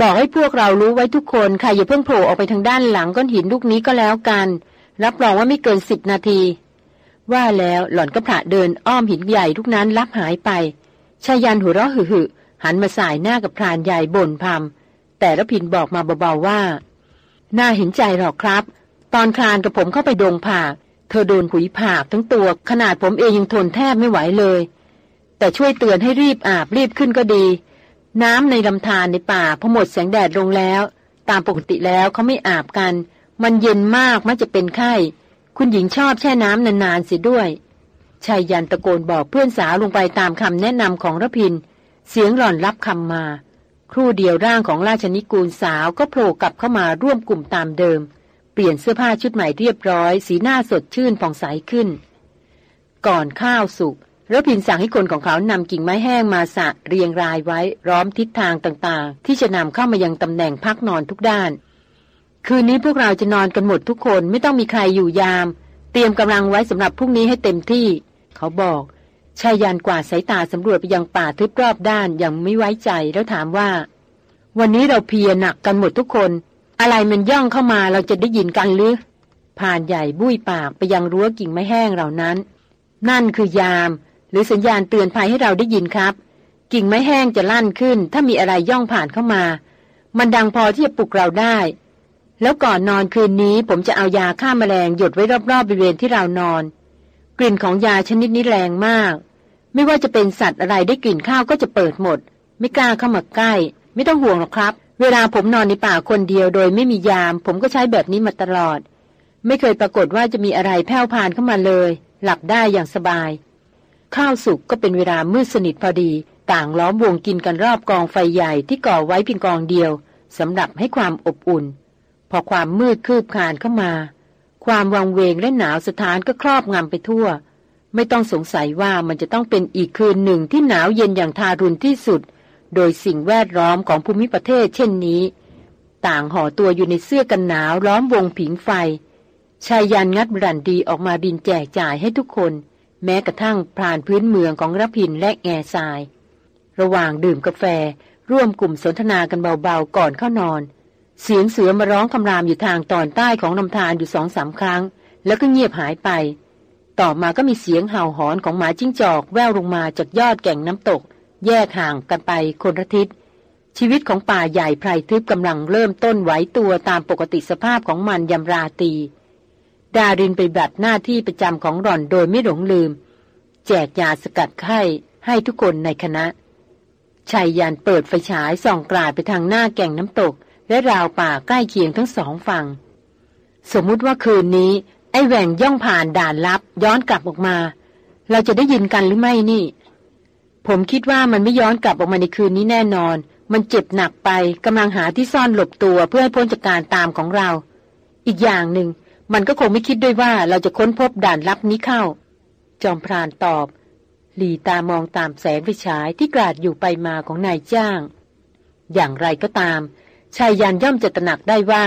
บอกให้พวกเรารู้ไว้ทุกคนใครอย่าเพิ่งโผล่ออกไปทางด้านหลังก้อนหินลูกนี้ก็แล้วกัน รับรองว่าไม่เกินสิบนาที ว่าแล้วหล่อนก็ผละเดินอ้อมหินใหญ่ทุกนั้นลับหายไป ชายันหัวเราะหึ่หันมาสายหน้ากับพรานใหญ่บ่นพำแต่ละพินบอกมาเบาๆว่า น่าเห็นใจหรอกครับ ตอนคลานกับผมเข้าไปดงผากเธอโดนขุยผากทั้งตัวขนาดผมเองยังทนแทบไม่ไหวเลย แต่ช่วยเตือนให้รีบอาบรีบขึ้นก็ดี น้ำในลำธารในป่าพอหมดแสงแดดลงแล้ว ตามปกติแล้วเขาไม่อาบกัน มันเย็นมากมักจะเป็นไข้ คุณหญิงชอบแช่น้ำนานๆเสียด้วย ชายยันตะโกนบอกเพื่อนสาวลงไปตามคำแนะนำของรพิน เสียงหล่อนรับคำมา ครู่เดียวร่างของราชนิกูลสาวก็โผล่กลับเข้ามาร่วมกลุ่มตามเดิม เปลี่ยนเสื้อผ้าชุดใหม่เรียบร้อย สีหน้าสดชื่นผ่องใสขึ้น ก่อนข้าวสุกแล้วพินสั่งให้คนของเขานำกิ่งไม้แห้งมาสะเรียงรายไว้ร้อมทิศทางต่างๆ ที่จะนำเข้ามายังตำแหน่งพักนอนทุกด้าน คืนนี้พวกเราจะนอนกันหมดทุกคนไม่ต้องมีใครอยู่ยาม เตรียมกำลังไว้สำหรับพรุ่งนี้ให้เต็มที่ เขาบอกชายยันกวาดสายตาสำรวจไปยังป่าทึบรอบด้านอย่างไม่ไว้ใจแล้วถามว่า วันนี้เราเพียหนักกันหมดทุกคน อะไรมันย่องเข้ามาเราจะได้ยินกันหรือผ่านใหญ่บุ้ยปากไปยังรั้วกิ่งไม้แห้งเหล่านั้น นั่นคือยาม หรือสัญญาณเตือนภัยให้เราได้ยินครับ กิ่งไม้แห้งจะลั่นขึ้น ถ้ามีอะไรย่องผ่านเข้ามา มันดังพอที่จะปลุกเราได้ แล้วก่อนนอนคืนนี้ผมจะเอายาฆ่ามาแมลงหยดไว้รอบๆบริเวณที่เรานอน กลิ่นของยาชนิดนี้แรงมาก ไม่ว่าจะเป็นสัตว์อะไรได้กลิ่นข้าวก็จะเปิดหมด ไม่กล้าเข้ามาใกล้ ไม่ต้องห่วงหรอกครับ เวลาผมนอนในป่าคนเดียวโดยไม่มียาม ผมก็ใช้แบบนี้มาตลอด ไม่เคยปรากฏว่าจะมีอะไรแผ่วพานเข้ามาเลย หลับได้อย่างสบาย ข้าวสุกก็เป็นเวลามืดสนิทพอดี ต่างล้อมวงกินกันรอบกองไฟใหญ่ที่ก่อไว้เพียงกองเดียวสำหรับให้ความอบอุ่น พอความมืดคืบคานเข้ามา ความวังเวงและหนาวสถานก็ครอบงำไปทั่ว ไม่ต้องสงสัยว่ามันจะต้องเป็นอีกคืนหนึ่งที่หนาวเย็นอย่างทารุณที่สุด โดยสิ่งแวดล้อมของภูมิประเทศเช่นนี้ ต่างห่อตัวอยู่ในเสื้อกันหนาวล้อมวงผิงไฟชายยันงัดบรันดีออกมาบินแจกจ่ายให้ทุกคน แม้กระทั่งพรานพื้นเมืองของรพินและแง่ทราย ระหว่างดื่มกาแฟร่วมกลุ่มสนทนากันเบาๆก่อนเข้านอน เสียงเสือมาร้องคำรามอยู่ทางตอนใต้ของลำธารอยู่สองสามครั้ง แล้วก็เงียบหายไป ต่อมาก็มีเสียงเห่าหอนของหมาจิ้งจอกแววลงมาจากยอดแก่งน้ำตก แยกห่างกันไปคนละทิศชีวิตของป่าใหญ่ไพรทึบกำลังเริ่มต้นไหวตัวตามปกติสภาพของมันยำราตี ดารินไปบัดหน้าที่ประจำของหล่อนโดยไม่หลงลืม แจกยาสกัดไข้ให้ทุกคนในคณะชายยันเปิดไฟฉายส่องกราดไปทางหน้าแก่งน้ำตก และราวป่าใกล้เคียงทั้งสองฝั่ง สมมุติว่าคืนนี้ ไอ้แหว่งย่องผ่านด่านลับ ย้อนกลับออกมา เราจะได้ยินกันหรือไม่นี่ ผมคิดว่ามันไม่ย้อนกลับออกมาในคืนนี้แน่นอน มันเจ็บหนักไปกำลังหาที่ซ่อนหลบตัวเพื่อให้พ้นจากการตามของเรา อีกอย่างหนึ่ง มันก็คงไม่คิดด้วยว่าเราจะค้นพบด่านลับนี้เข้า จอมพรานตอบหลีตามองตามแสงไฟฉายที่กราดอยู่ไปมาของนายจ้าง อย่างไรก็ตาม ชายยันย่อมจะตระหนักได้ว่า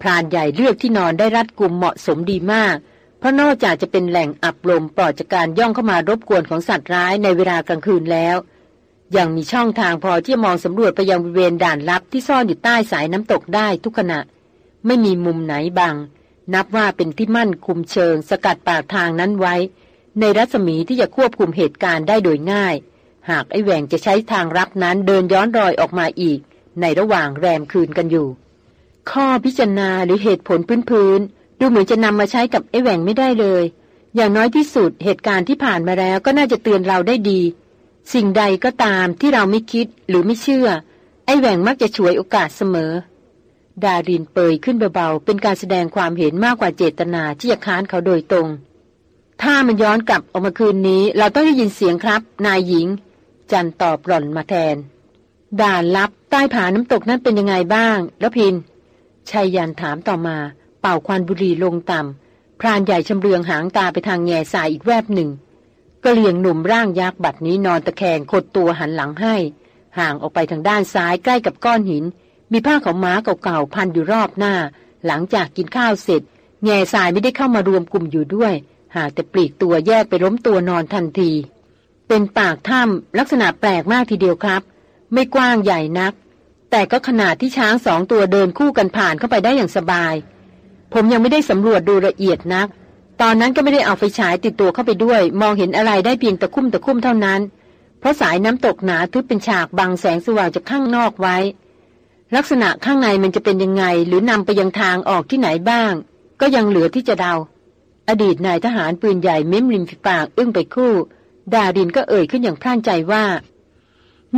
พรานใหญ่เลือกที่นอนได้รัดกุมเหมาะสมดีมาก เพราะนอกจากจะเป็นแหล่งอับลมปลอดจากการย่องเข้ามารบกวนของสัตว์ร้ายในเวลากลางคืนแล้ว ยังมีช่องทางพอที่จะมองสำรวจไปยังบริเวณด่านลับที่ซ่อนอยู่ใต้สายน้ำตกได้ทุกขณะ ไม่มีมุมไหนบัง นับว่าเป็นที่มั่นคุมเชิง สกัดปากทางนั้นไว้ ในรัศมีที่จะควบคุมเหตุการณ์ได้โดยง่าย หากไอ้แหวงจะใช้ทางรับนั้นเดินย้อนรอยออกมาอีก ในระหว่างแรมคืนกันอยู่ ข้อพิจารณาหรือเหตุผลพื้นๆดูเหมือนจะนำมาใช้กับไอ้แหวงไม่ได้เลย อย่างน้อยที่สุดเหตุการณ์ที่ผ่านมาแล้วก็น่าจะเตือนเราได้ดี สิ่งใดก็ตามที่เราไม่คิดหรือไม่เชื่อ ไอ้แหวงมักจะฉวยโอกาสเสมอ ดารินเปยขึ้นเบาๆเป็นการแสดงความเห็นมากกว่าเจตนาที่จะค้านเขาโดยตรง ถ้ามันย้อนกลับออกมาคืนนี้ เราต้องได้ยินเสียงครับ นายหญิง จันตอบหล่อนมาแทน ด่านลับใต้ผาน้ำตกนั้นเป็นยังไงบ้างแล้วพินชายยันถามต่อมา เป่าควันบุหรี่ลงต่ำพรานใหญ่ชำเลืองหางตาไปทางแง่สายอีกแวบหนึ่งกระเลียงหนุ่มร่างยักษ์บัดนี้นอนตะแคงขดตัวหันหลังให้ ห่างออกไปทางด้านซ้ายใกล้กับก้อนหิน มีผ้าของม้าเก่าๆพันอยู่รอบหน้า หลังจากกินข้าวเสร็จ แง่สายไม่ได้เข้ามารวมกลุ่มอยู่ด้วย หากแต่ปลีกตัวแยกไปล้มตัวนอนทันที เป็นปากถ้ำลักษณะแปลกมากทีเดียวครับ ไม่กว้างใหญ่นัก แต่ก็ขนาดที่ช้างสองตัวเดินคู่กันผ่านเข้าไปได้อย่างสบาย ผมยังไม่ได้สำรวจดูละเอียดนัก ตอนนั้นก็ไม่ได้เอาไฟฉายติดตัวเข้าไปด้วย มองเห็นอะไรได้เพียงตะคุ่มตะคุ่มเท่านั้น เพราะสายน้ำตกหนาทึบเป็นฉากบังแสงสว่างจากข้างนอกไว้ ลักษณะข้างในมันจะเป็นยังไง หรือนำไปยังทางออกที่ไหนบ้าง ก็ยังเหลือที่จะเดา อดีตนายทหารปืนใหญ่เม้มริมฝีปากอึ้งไปคู่ ดาดินก็เอ่ยขึ้นอย่างพร่านใจว่า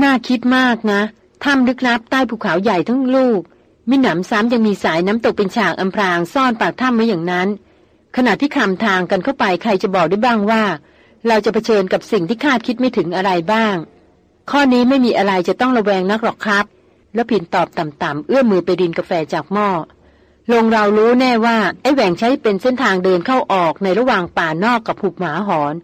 น่าคิดมากนะ ถ้ำลึกลับใต้ภูเขาใหญ่ทั้งลูก มิหนำซ้ำยังมีสายน้ำตกเป็นฉากอำพรางซ่อนปากถ้ำไว้อย่างนั้น ขณะที่คำทางกันเข้าไปใครจะบอกได้บ้างว่า เราจะเผชิญกับสิ่งที่คาดคิดไม่ถึงอะไรบ้าง ข้อนี้ไม่มีอะไรจะต้องระแวงนักหรอกครับ แล้วผินตอบต่ำๆเอื้อมมือไปดินกาแฟจากหม้อลงเรารู้แน่ว่าไอ้แหว่งใช้เป็นเส้นทางเดินเข้าออกในระหว่างป่านอกกับผูกหมาหอน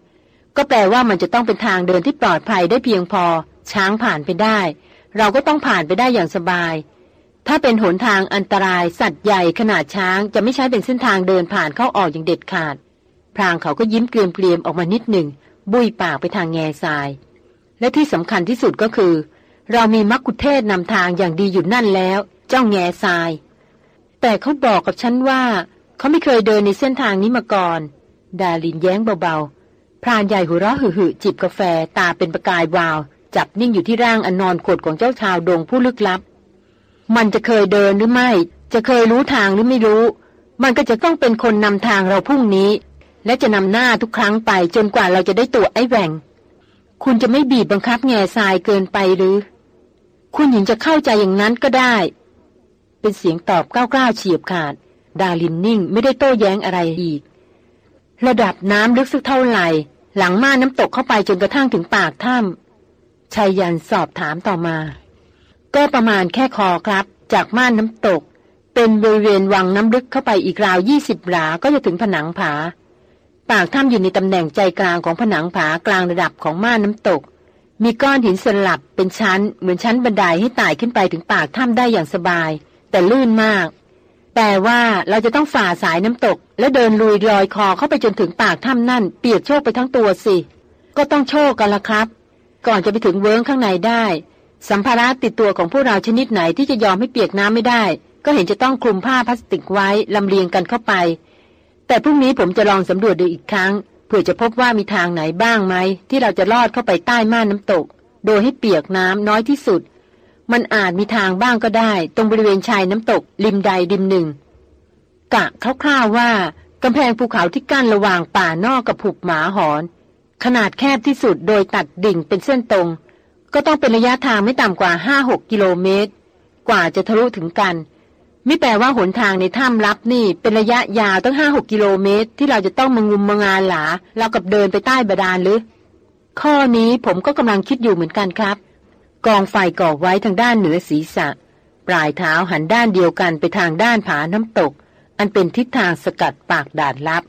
ก็แปลว่ามันจะต้องเป็นทางเดินที่ปลอดภัยได้เพียงพอ ช้างผ่านไปได้ เราก็ต้องผ่านไปได้อย่างสบาย ถ้าเป็นหนทางอันตรายสัตว์ใหญ่ขนาดช้างจะไม่ใช้เป็นเส้นทางเดินผ่านเข้าออกอย่างเด็ดขาด พรางเขาก็ยิ้มเกลียมๆออกมานิดหนึ่ง บุยปากไปทางแง่ทราย และที่สำคัญที่สุดก็คือ เรามีมักคุเทศนำทางอย่างดีอยู่นั่นแล้ว เจ้าแง่ทราย แต่เขาบอกกับฉันว่า เขาไม่เคยเดินในเส้นทางนี้มาก่อน ดาลินแย้งเบาๆพรานใหญ่หัวเราะหึ่จิบกาแฟตาเป็นประกายวาว จับนิ่งอยู่ที่ร่างอนนอนขดของเจ้าชาวดงผู้ลึกลับ มันจะเคยเดินหรือไม่ จะเคยรู้ทางหรือไม่รู้ มันก็จะต้องเป็นคนนำทางเราพรุ่งนี้ และจะนำหน้าทุกครั้งไปจนกว่าเราจะได้ตัวไอ้แหว่ง คุณจะไม่บีบบังคับแง่ทรายเกินไปหรือ คุณหญิงจะเข้าใจอย่างนั้นก็ได้ เป็นเสียงตอบก้าวๆเฉียบขาด ดาลินนิ่งไม่ได้โต้แย้งอะไรอีก ระดับน้ำลึกสักเท่าไหร่หลังม่านน้ำตกเข้าไปจนกระทั่งถึงปากถ้ำ ชายยันสอบถามต่อมา ก็ประมาณแค่คอครับ จากม่านน้ำตก เป็นบริเวณวังน้ำลึกเข้าไปอีกราวยี่สิบหลา ก็จะถึงผนังผา ปากถ้ำอยู่ในตำแหน่งใจกลางของผนังผากลางระดับของม่านน้ำตก มีก้อนหินสลับเป็นชั้น เหมือนชั้นบันไดให้ไต่ขึ้นไปถึงปากถ้ำได้อย่างสบาย แต่ลื่นมาก แต่ว่าเราจะต้องฝ่าสายน้ำตก และเดินลุยลอยคอเข้าไปจนถึงปากถ้ำนั่น เปียกโชกไปทั้งตัวสิก็ต้องโชคกันละครับ ก่อนจะไปถึงเวิ้งข้างในได้ สัมภาระติดตัวของพวกเราชนิดไหนที่จะยอมให้เปียกน้ำไม่ได้ ก็เห็นจะต้องคลุมผ้าพลาสติกไว้ลำเลียงกันเข้าไป แต่พรุ่งนี้ผมจะลองสำรวจดูอีกครั้งเพื่อจะพบว่ามีทางไหนบ้างไหม ที่เราจะลอดเข้าไปใต้ม่านน้ำตก โดยให้เปียกน้ำน้อยที่สุด มันอาจมีทางบ้างก็ได้ ตรงบริเวณชายน้ำตก ริมใดริมหนึ่ง กะคร่าวๆว่ากำแพงภูเขาที่กั้นระหว่างป่านอกกับผุบหมาหอน ขนาดแคบที่สุดโดยตัดดิ่งเป็นเส้นตรง ก็ต้องเป็นระยะทางไม่ต่ำกว่า5-6กิโลเมตร กว่าจะทะลุถึงกันไม่แปลว่าหนทางในถ้ำลับนี่เป็นระยะยาวตั้ง5-6กิโลเมตร ที่เราจะต้องมางุมมางานหลาเรากับเดินไปใต้บาดาลหรือ ข้อนี้ผมก็กำลังคิดอยู่เหมือนกันครับ กองไฟก่อไว้ทางด้านเหนือศีรษะ ปลายเท้าหันด้านเดียวกันไปทางด้านผาน้ำตก อันเป็นทิศทางสกัดปากด่านลับ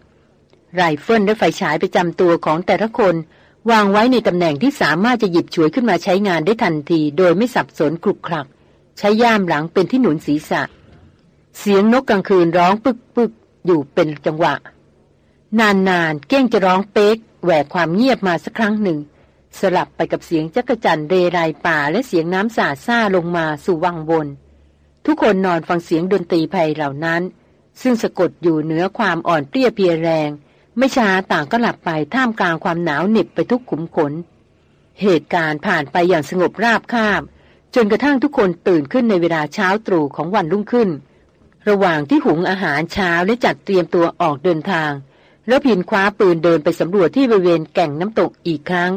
ไรเฟิลและไฟฉายประจำตัวของแต่ละคน วางไว้ในตำแหน่งที่สามารถจะหยิบฉวยขึ้นมาใช้งานได้ทันที โดยไม่สับสนขลุกขลัก ใช้ย่ามหลังเป็นที่หนุนศีรษะ เสียงนกกลางคืนร้องปึกปึกอยู่เป็นจังหวะ นานๆเก้งจะร้องเป๊กแหวกความเงียบมาสักครั้งหนึ่ง สลับไปกับเสียงจักจั่นเรไรป่าและเสียงน้ำสาดซ่าลงมาสู่วังบนทุกคนนอนฟังเสียงดนตรีไพเหล่านั้น ซึ่งสะกดอยู่เหนือความอ่อนเปรี้ยเพรียแรง ไม่ช้าต่างก็หลับไปท่ามกลางความหนาวเหน็บไปทุกขุมขน เหตุการณ์ผ่านไปอย่างสงบราบคาบ จนกระทั่งทุกคนตื่นขึ้นในเวลาเช้าตรู่ของวันรุ่งขึ้น ระหว่างที่หุงอาหารเช้าและจัดเตรียมตัวออกเดินทางแล้วพินคว้าปืนเดินไปสำรวจที่บริเวณแก่งน้ำตกอีกครั้ง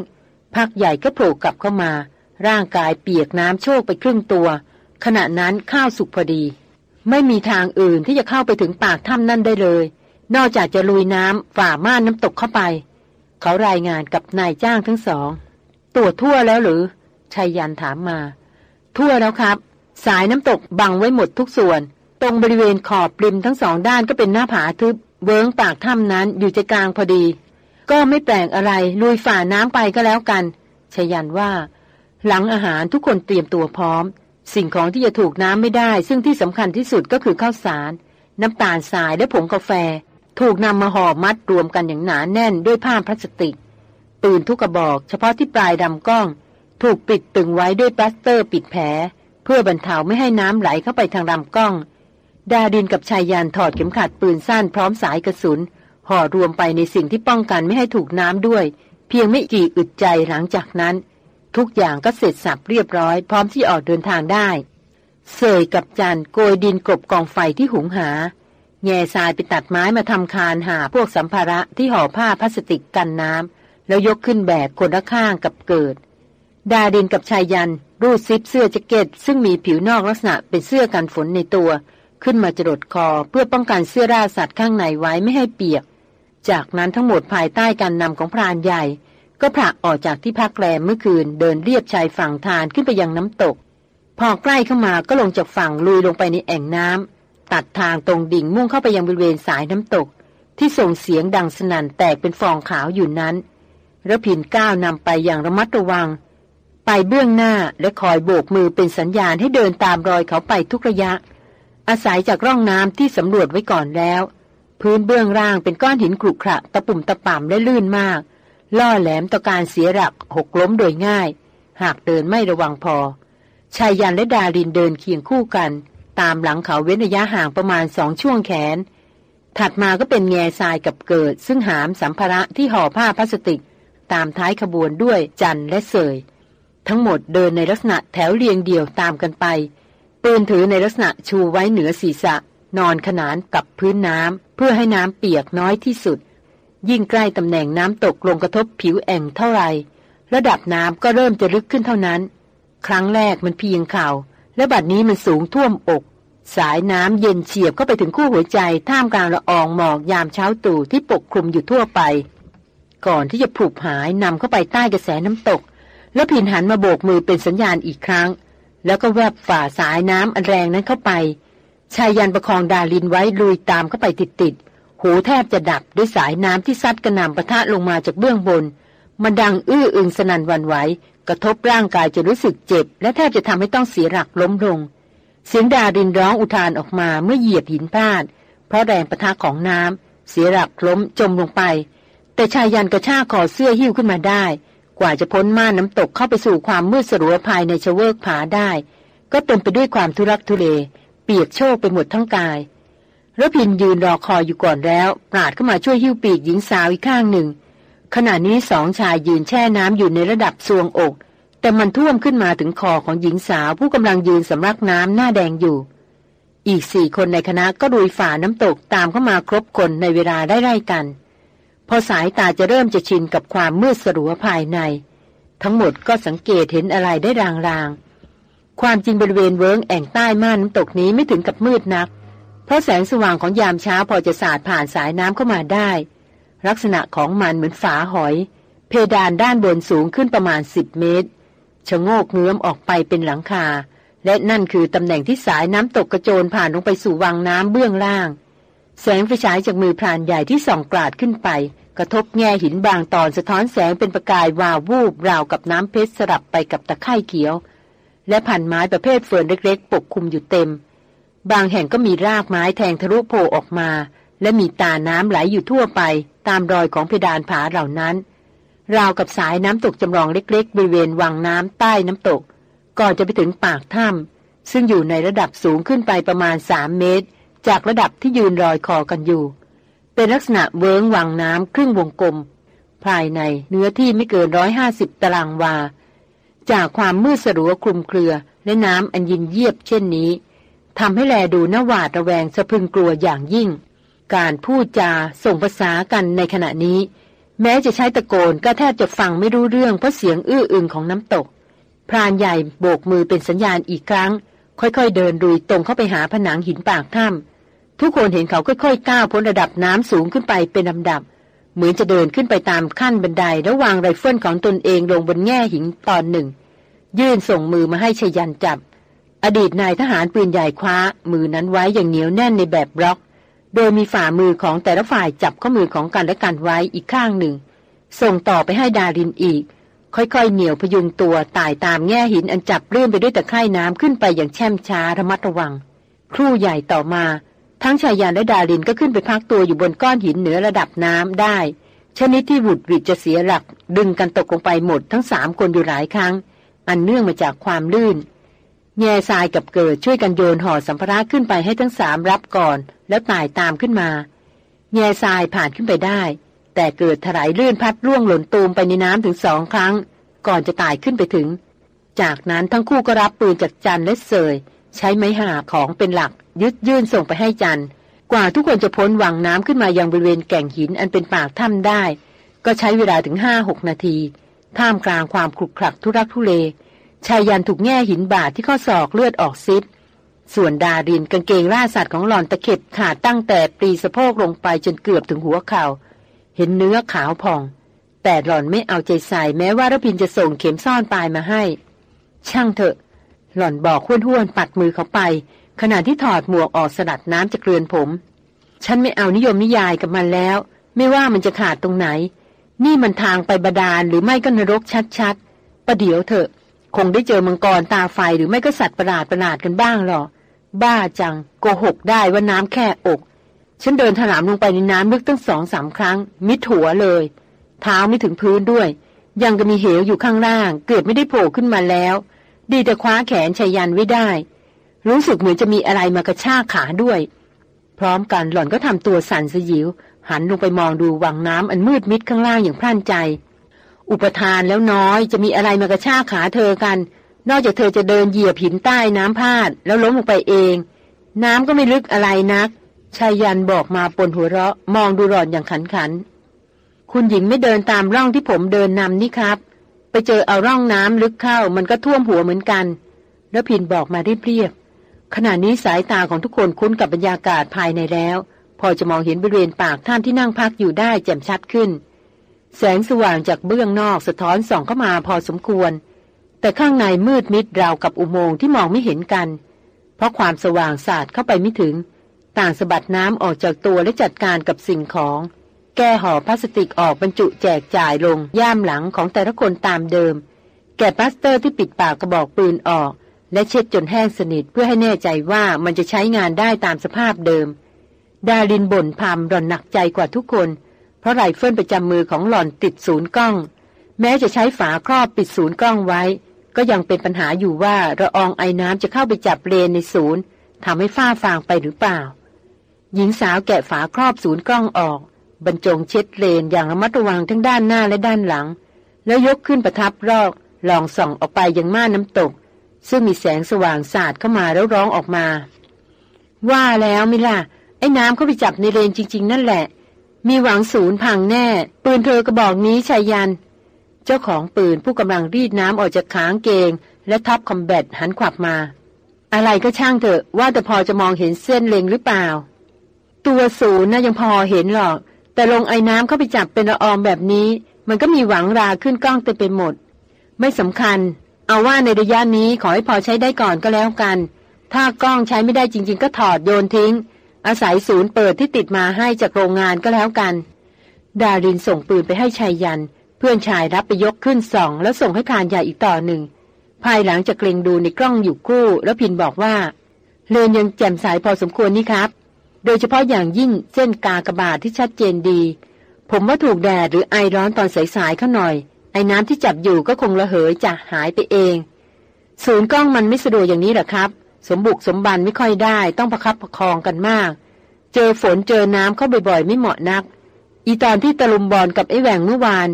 พักใหญ่ก็โผล่กลับเข้ามา ร่างกายเปียกน้ำโชกไปครึ่งตัว ขณะนั้นข้าวสุกพอดี ไม่มีทางอื่นที่จะเข้าไปถึงปากถ้ำนั่นได้เลย นอกจากจะลุยน้ำฝ่าม่านน้ำตกเข้าไป เขารายงานกับนายจ้างทั้งสองตรวจทั่วแล้วหรือชายยันถามมา ทั่วแล้วครับ สายน้ำตกบังไว้หมดทุกส่วน ตรงบริเวณขอบริมทั้งสองด้านก็เป็นหน้าผาทึบ เวิ้งปากถ้ำนั้นอยู่ใจกลางพอดี ก็ไม่แปลกอะไรลุยฝ่าน้ำไปก็แล้วกันไชยยันต์ว่า หลังอาหารทุกคนเตรียมตัวพร้อม สิ่งของที่จะถูกน้ำไม่ได้ ซึ่งที่สำคัญที่สุดก็คือข้าวสาร น้ำตาลทรายและผงกาแฟ ถูกนำมาห่อมัดรวมกันอย่างหนาแน่นด้วยผ้าพลาสติก ปืนทุกกระบอก เฉพาะที่ปลายลำกล้อง ถูกปิดตรึงไว้ด้วยปลาสเตอร์ปิดแผล เพื่อบรรเทาไม่ให้น้ำไหลเข้าไปทางลำกล้อง ดาดินกับชายยานถอดเข็มขัดปืนสั้นพร้อมสายกระสุน ห่อรวมไปในสิ่งที่ป้องกันไม่ให้ถูกน้ำด้วย เพียงไม่กี่อึดใจหลังจากนั้น ทุกอย่างก็เสร็จสับเรียบร้อย พร้อมที่ออกเดินทางได้ เสยกับจันโกยดินกลบกองไฟที่หุงหา แง่ทรายไปตัดไม้มาทำคานหาพวกสัมภาระที่ห่อผ้าพลาสติกกันน้ำแล้วยกขึ้นแบกคนละข้างกับเกิด ดาดินกับชายยัน รูดซิปเสื้อแจ็คเก็ต ซึ่งมีผิวนอกลักษณะเป็นเสื้อกันฝนในตัว ขึ้นมาจรดคอเพื่อป้องกันเสื้อราสัตว์ข้างในไว้ไม่ให้เปียก จากนั้นทั้งหมดภายใต้การนำของพรานใหญ่ ก็ผลักออกจากที่พักแรมเมื่อคืนเดินเรียบชายฝั่งทานขึ้นไปยังน้ำตก พอใกล้เข้ามาก็ลงจากฝั่งลุยลงไปในแอ่งน้ำ ตัดทางตรงดิ่งมุ่งเข้าไปยังบริเวณสายน้ำตก ที่ส่งเสียงดังสนั่นแตกเป็นฟองขาวอยู่นั้นระพินก้าวนำไปอย่างระมัดระวัง ไปเบื้องหน้าและคอยโบกมือเป็นสัญญาณให้เดินตามรอยเขาไปทุกระยะ อาศัยจากร่องน้ำที่สำรวจไว้ก่อนแล้ว พื้นเบื้องล่างเป็นก้อนหินกรุขระตะปุ่มตะป่ำและลื่นมาก ล่อแหลมต่อการเสียหลักหกล้มโดยง่าย หากเดินไม่ระวังพอชายยันและดารินเดินเคียงคู่กัน ตามหลังเขาเว้นระยะห่างประมาณสองช่วงแขน ถัดมาก็เป็นแง่ทรายกับเกิด ซึ่งหามสัมภาระที่ห่อผ้าพลาสติก ตามท้ายขบวนด้วยจันและเสย ทั้งหมดเดินในลักษณะแถวเรียงเดี่ยวตามกันไป ปืนถือในลักษณะชูไว้เหนือศีรษะ นอนขนานกับพื้นน้ำเพื่อให้น้ำเปียกน้อยที่สุด ยิ่งใกล้ตำแหน่งน้ำตกลงกระทบผิวแอ่งเท่าไรระดับน้ำก็เริ่มจะลึกขึ้นเท่านั้น ครั้งแรกมันเพียงเข่า และบัดนี้มันสูงท่วมอก สายน้ำเย็นเฉียบเข้าไปถึงคู่หัวใจ ท่ามกลางละอองหมอกยามเช้าตู่ที่ปกคลุมอยู่ทั่วไป ก่อนที่จะผุบหายนำเข้าไปใต้กระแสน้ำตก แล้วพินหันมาโบกมือเป็นสัญญาณอีกครั้ง แล้วก็แวบฝ่าสายน้ำอันแรงนั้นเข้าไปชายยันประคองดาลินไว้ลุยตามเข้าไปติดๆหูแทบจะดับด้วยสายน้ำที่ซัดกระหน่ำประทะลงมาจากเบื้องบน มันดังอื้ออึงสนันวันไหว กระทบร่างกายจะรู้สึกเจ็บ และแทบจะทำให้ต้องเสียหลักล้มลง เสียงดารินร้องอุทานออกมาเมื่อเหยียบหินพลาด เพราะแรงประทะของน้ำเสียหลักล้มจมลงไป แต่ชายยันกระชากคอเสื้อหิ้วขึ้นมาได้ กว่าจะพ้นม่านน้ำตกเข้าไปสู่ความมืดสลัวภายในชเวกผาได้ ก็เต็มไปด้วยความทุรักทุเล เปียกโชกไปหมดทั้งกายรพินยืนรอคอยอยู่ก่อนแล้ว ปราดเข้ามาช่วยหิ้วปีกหญิงสาวอีกข้างหนึ่ง ขณะนี้สองชายยืนแช่น้ำอยู่ในระดับทรวงอก แต่มันท่วมขึ้นมาถึงคอของหญิงสาวผู้กำลังยืนสำลักน้ำหน้าแดงอยู่ อีกสี่คนในคณะก็ดุยฝ่าน้ำตกตามเข้ามาครบคนในเวลาได้ไล่กัน พอสายตาจะเริ่มจะชินกับความมืดสลัวภายใน ทั้งหมดก็สังเกตเห็นอะไรได้รางๆ ความจริงบริเวณเวิงแอ่งใต้ม่านน้ำตกนี้ไม่ถึงกับมืดนัก เพราะแสงสว่างของยามเช้าพอจะสาดผ่านสายน้ำเข้ามาได้ ลักษณะของมันเหมือนฝาหอย เพดานด้านบนสูงขึ้นประมาณสิบเมตรชะโงกเงื้อมออกไปเป็นหลังคา และนั่นคือตำแหน่งที่สายน้ำตกกระโจนผ่านลงไปสู่วังน้ำเบื้องล่าง แสงไฟฉายจากมือพรานใหญ่ที่ส่องกราดขึ้นไป กระทบแง่หินบางตอนสะท้อนแสงเป็นประกายวาววูบราวกับน้ำเพชรสลับไปกับตะไคร่เขียว และพันไม้ประเภทเฟิร์นเล็กๆ ปกคลุมอยู่เต็ม บางแห่งก็มีรากไม้แทงทะลุโผล่ออกมา และมีตาน้ำไหลอยู่ทั่วไปตามรอยของเพดานผาเหล่านั้น ราวกับสายน้ำตกจำลองเล็กๆ บริเวณวังน้ำใต้น้ำตก ก่อนจะไปถึงปากถ้ำซึ่งอยู่ในระดับสูงขึ้นไปประมาณสามเมตร จากระดับที่ยืนรอยคอกันอยู่ เป็นลักษณะเวิ้งวังน้ำครึ่งวงกลม ภายในเนื้อที่ไม่เกินร้อยหาสิบตารางวา จากความมืดสลัวคลุมเครือและน้ำอันยินเยียบเช่นนี้ทำให้แลดูน่าหวาดระแวงสะพรึงกลัวอย่างยิ่ง การพูดจาส่งภาษากันในขณะนี้ แม้จะใช้ตะโกนก็แทบจะฟังไม่รู้เรื่องเพราะเสียงอื้ออึงของน้ำตก พรานใหญ่โบกมือเป็นสัญญาณอีกครั้ง ค่อยๆ เดินลุยตรงเข้าไปหาผนังหินปากถ้ำทุกคนเห็นเขาค่อยๆก้าวพ้นระดับน้ำสูงขึ้นไปเป็นลำดับ เหมือนจะเดินขึ้นไปตามขั้นบันไดแล้ววางไรเฟิลของตนเองลงบนแง่หินตอนหนึ่ง ยื่นส่งมือมาให้ชยันจับอดีตนายทหารปืนใหญ่คว้า มือนั้นไว้อย่างเหนียวแน่นในแบบบล็อก โดยมีฝ่ามือของแต่ละฝ่ายจับข้อมือของกันและกันไว้อีกข้างหนึ่ง ส่งต่อไปให้ดารินอีก ค่อยๆ เหนี่ยวพยุงตัวตายตามแง่หินอันจับเลื่อนไปด้วยตะไคร่น้ำขึ้นไปอย่างแช่มช้าระมัดระวัง ครู่ใหญ่ต่อมา ทั้งชายยานและดารินก็ขึ้นไปพักตัวอยู่บนก้อนหินเหนือระดับน้ำได้ ชนิดที่บุดวิดจะเสียหลัก ดึงกันตกลงไปหมดทั้งสามคนอยู่หลายครั้ง อันเนื่องมาจากความลื่น แง่ทรายกับเกิดช่วยกันโยนห่อสัมภาระขึ้นไปให้ทั้งสามรับก่อน แล้วตายตามขึ้นมา แง่ทรายผ่านขึ้นไปได้ แต่เกิดถลายลื่นพัดร่วงหล่นตูมไปในน้ำถึงสองครั้ง ก่อนจะตายขึ้นไปถึง จากนั้นทั้งคู่ก็รับปืนจากจันและเสย ใช้ไม้หาของเป็นหลัก ยึดยื่นส่งไปให้จันกว่าทุกคนจะพ้นวังน้ำขึ้นมายังบริเวณแก่งหินอันเป็นปากถ้ำได้ ก็ใช้เวลาถึงห้าหกนาที ท่ามกลางความคลุกคลักทุรักทุเล ชายยันถูกแง่หินบาดที่ข้อศอกเลือดออกซิบส่วนดารินกางเกงล่าสัตว์ของหลอนตะเข็บขาดตั้งแต่ปรีสะโพกลงไปจนเกือบถึงหัวเขา่า เห็นเนื้อขาวผ่อง แต่หล่อนไม่เอาใจใส่แม้ว่ารพินจะส่งเข็มซ่อนปลายมาให้ ช่างเถอะ หล่อนบอกห้วนห้วนปัดมือเขาไป ขณะที่ถอดหมวกออกสลัดน้ำจากเรือนผม ฉันไม่เอานิยมนิยายกับมันแล้ว ไม่ว่ามันจะขาดตรงไหน นี่มันทางไปบาดาลหรือไม่ก็นรกชัดๆประเดี๋ยวเถอะ คงได้เจอมังกรตาไฟหรือไม่ก็สัตว์ประหลาดประหลาดกันบ้างหรอบ้าจังโกหกได้ว่าน้ำแค่อก ฉันเดินถลามลงไปในน้ำลึกตั้งสองสามครั้ง มิดหัวเลย เท้าไม่ถึงพื้นด้วย ยังก็มีเหวอยู่ข้างล่าง เกือบไม่ได้โผล่ขึ้นมาแล้ว ดีแต่คว้าแขนชายันไว้ได้ รู้สึกเหมือนจะมีอะไรมากระชากขาด้วย พร้อมกันหล่อนก็ทำตัวสั่นสยิว หันลงไปมองดูวังน้ำอันมืดมิดข้างล่างอย่างพร่านใจ อุปทานแล้วน้อยจะมีอะไรมากระชากขาเธอกัน นอกจากเธอจะเดินเหยียบหินใต้น้ำพาด แล้วล้มลงไปเอง น้ำก็ไม่ลึกอะไรนักชายยันบอกมาปนหัวเราะมองดูหลอนอย่างขันขัน คุณหญิงไม่เดินตามร่องที่ผมเดินนำนี่ครับ ไปเจอเอาร่องน้ำลึกเข้ามันก็ท่วมหัวเหมือนกัน แล้วพินบอกมาเรียบๆขณะนี้สายตาของทุกคนคุ้นกับบรรยากาศภายในแล้ว พอจะมองเห็นบริเวณปากท่านที่นั่งพักอยู่ได้แจ่มชัดขึ้น แสงสว่างจากเบื้องนอกสะท้อนส่องเข้ามาพอสมควร แต่ข้างในมืดมิดราวกับอุโมงค์ที่มองไม่เห็นกัน เพราะความสว่างสาดเข้าไปไม่ถึง ต่างสะบัดน้ำออกจากตัวและจัดการกับสิ่งของ แก้ห่อพลาสติกออกบรรจุแจกจ่ายลงย่ามหลังของแต่ละคนตามเดิม แกะพลาสเตอร์ที่ปิดปากกระบอกปืนออก และเช็ดจนแห้งสนิทเพื่อให้แน่ใจว่ามันจะใช้งานได้ตามสภาพเดิม ดารินบ่นพึมหล่อนหนักใจกว่าทุกคน เพราะไรเฟิลประจำมือของหล่อนติดศูนย์กล้อง แม้จะใช้ฝาครอบปิดศูนย์กล้องไว้ ก็ยังเป็นปัญหาอยู่ว่าระอองไอ้น้ำจะเข้าไปจับเลนส์ในศูนย์ทำให้ฝ้าฟางไปหรือเปล่า หญิงสาวแกะฝาครอบศูนย์กล้องออก บรรจงเช็ดเลนอย่างระมัดระวังทั้งด้านหน้าและด้านหลัง แล้วยกขึ้นประทับรอกลองส่องออกไปยังม่านน้ำตก ซึ่งมีแสงสว่างสาดเข้ามาแล้วร้องออกมา ว่าแล้วมิล่ะไอ้น้ำเข้าไปจับในเลนจริง ๆ นั่นแหละ มีหวังศูนย์พังแน่ ปืนเธอกระบอกนี้ชายยัน เจ้าของปืนผู้กำลังรีดน้ำออกจากขางเกง และท็อปคอมแบทหันขวับมา อะไรก็ช่างเถอะว่าแต่พอจะมองเห็นเส้นเลงหรือเปล่า ตัวศูนย์น่ะยังพอเห็นหรอก แต่ลงไอ้น้ำเข้าไปจับเป็นละอองแบบนี้ มันก็มีหวังราขึ้นกล้องเต็มไปหมด ไม่สำคัญ เอาว่าในระยะนี้ขอให้พอใช้ได้ก่อนก็แล้วกัน ถ้ากล้องใช้ไม่ได้จริง ๆ ก็ถอดโยนทิ้ง อาศัยศูนย์เปิดที่ติดมาให้จากโรงงานก็แล้วกัน ดารินส่งปืนไปให้ชายยัน เพื่อนชายรับไปยกขึ้นสอง แล้วส่งให้พานใหญ่อีกต่อหนึ่ง ภายหลังจะเกรงดูในกล้องอยู่คู่ แล้วพินบอกว่า เลนยังแจ่มใสพอสมควรนี่ครับ โดยเฉพาะอย่างยิ่งเส้นกากระบาดที่ชัดเจนดี ผมว่าถูกแดดหรือไอร้อนตอนสายๆเขาหน่อย ไอ้น้ำที่จับอยู่ก็คงระเหยจะหายไปเอง ศูนย์กล้องมันไม่สะดวกอย่างนี้หรอครับ สมบุกสมบันไม่ค่อยได้ต้องประคับประคองกันมาก เจอฝนเจอน้ำเข้าบ่อยๆ ไม่เหมาะนัก อีตอนที่ตะลุมบอลกับไอ้แหวงเมื่อวาน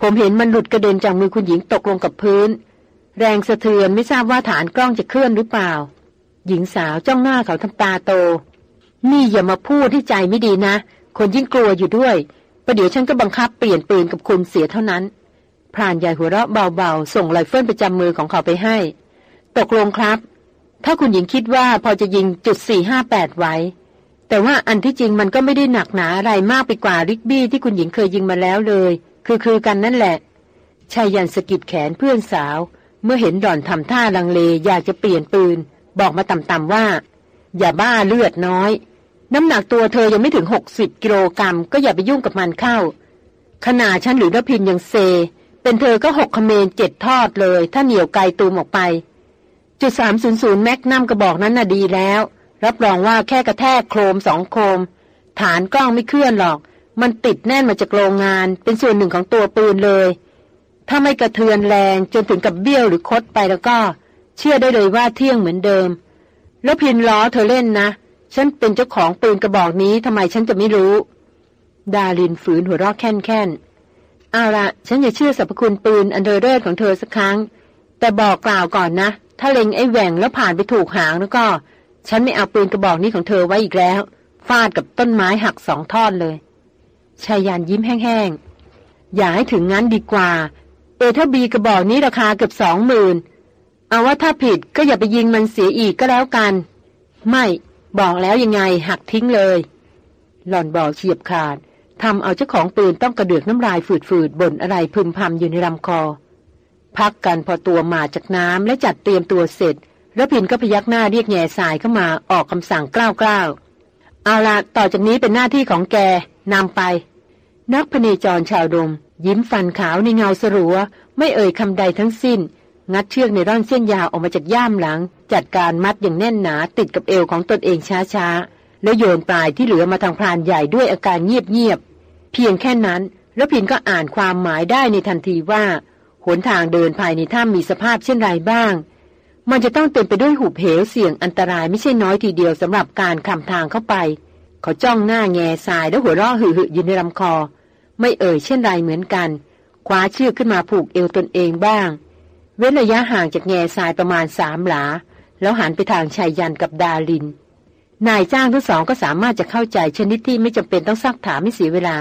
ผมเห็นมันหลุดกระเด็นจากมือคุณหญิงตกลงกับพื้น แรงสะเทือนไม่ทราบว่าฐานกล้องจะเคลื่อนหรือเปล่า หญิงสาวจ้องหน้าเขาทำตาโต นี่อย่ามาพูดให้ใจไม่ดีนะ คนยิ่งกลัวอยู่ด้วยประเดี๋ยวฉันก็บังคับเปลี่ยนปืนกับคุณเสียเท่านั้นพรานใหญ่หัวเราะเบาๆ ส่งไรเฟิลประจำมือของเขาไปให้ ตกลงครับ ถ้าคุณหญิงคิดว่าพอจะยิงจุดสี่ห้าแปดไหว แต่ว่าอันที่จริงมันก็ไม่ได้หนักหนาอะไรมากไปกว่า Rigby ที่คุณหญิงเคยยิงมาแล้วเลย คือคือกันนั่นแหละชายยันสกิดแขนเพื่อนสาว เมื่อเห็นดอนทำท่าลังเลอยากจะเปลี่ยนปืน บอกมาต่ำๆว่า อย่าบ้าเลือดน้อย น้ำหนักตัวเธอยังไม่ถึงหกสิบกิโลกรัมก็อย่าไปยุ่งกับมันเข้า ขนาดฉันหรือรพินยังเซ เป็นเธอก็หกคเมนเจ็ดทอดเลย ถ้าเหนียวไกลตูมออกไป จุดสามศูนย์ศูนย์แมกนัมกระบอกนั้นน่ะดีแล้ว รับรองว่าแค่กระแทกโครมสองโครม ฐานกล้องไม่เคลื่อนหรอก มันติดแน่นมาจากโรงงาน เป็นส่วนหนึ่งของตัวปืนเลย ถ้าไม่กระเทือนแรงจนถึงกับเบี้ยวหรือคดไปแล้วก็ เชื่อได้เลยว่าเที่ยงเหมือนเดิม แล้วพินล้อเธอเล่นนะฉันเป็นเจ้าของปืนกระบอกนี้ทำไมฉันจะไม่รู้ ดารินฝืนหัวเราะแค่นแค่นเอาละฉันอย่าเชื่อสรรพคุณปืนอันเดอร์เรศของเธอสักครั้ง แต่บอกกล่าวก่อนนะ ถ้าเล็งไอ้แหว่งแล้วผ่านไปถูกหางแล้วก็ ฉันไม่เอาปืนกระบอกนี้ของเธอไว้อีกแล้ว ฟาดกับต้นไม้หักสองท่อนเลยชายยานยิ้มแห้งๆ อย่าให้ถึงงั้นดีกว่า เอถ้าบีกระบอกนี้ราคาเกือบสองหมื่นเอาว่าถ้าผิดก็อย่าไปยิงมันเสียอีกก็แล้วกัน ไม่บอกแล้วยังไงหักทิ้งเลย หล่อนบอกเฉียบขาดทำเอาเจ้าของปืนต้องกระเดือกน้ำลายฝืดๆบ่นอะไรพึมพำอยู่ในลำคอ พักกันพอตัวมาจากน้ำและจัดเตรียมตัวเสร็จแล้วพินก็พยักหน้าเรียกแง่สายเข้ามาออกคำสั่งกล้าวๆเอาละต่อจากนี้เป็นหน้าที่ของแกนำไป นักพเนจรชาวดงยิ้มฟันขาวในเงาสรัว ไม่เอ่ยคำใดทั้งสิ้น งัดเชือกในร่อนเส้นยาวออกมาจากย่ามหลัง จัดการมัดอย่างแน่นหนาติดกับเอวของตนเองช้าๆ แล้วโยนปลายที่เหลือมาทางพรานใหญ่ด้วยอาการเงียบๆเพียงแค่นั้นแล้วพินก็อ่านความหมายได้ในทันทีว่า หนทางเดินภายในถ้ำมีสภาพเช่นไรบ้าง มันจะต้องเต็มไปด้วยหุบเหวเสี่ยงอันตรายไม่ใช่น้อยทีเดียวสำหรับการคำทางเข้าไป เขาจ้องหน้าแง่ทรายแล้วหัวเราะหึ่ๆยู่ในลำคอ ไม่เอ่ยเช่นไรเหมือนกัน คว้าเชือกขึ้นมาผูกเอวตนเองบ้าง เว้นระยะห่างจากแง่ทรายประมาณสามหลา แล้วหันไปทางชายยันกับดาลิน นายจ้างทั้งสองก็สามารถจะเข้าใจชนิดที่ไม่จำเป็นต้องซักถามไม่เสียเวลา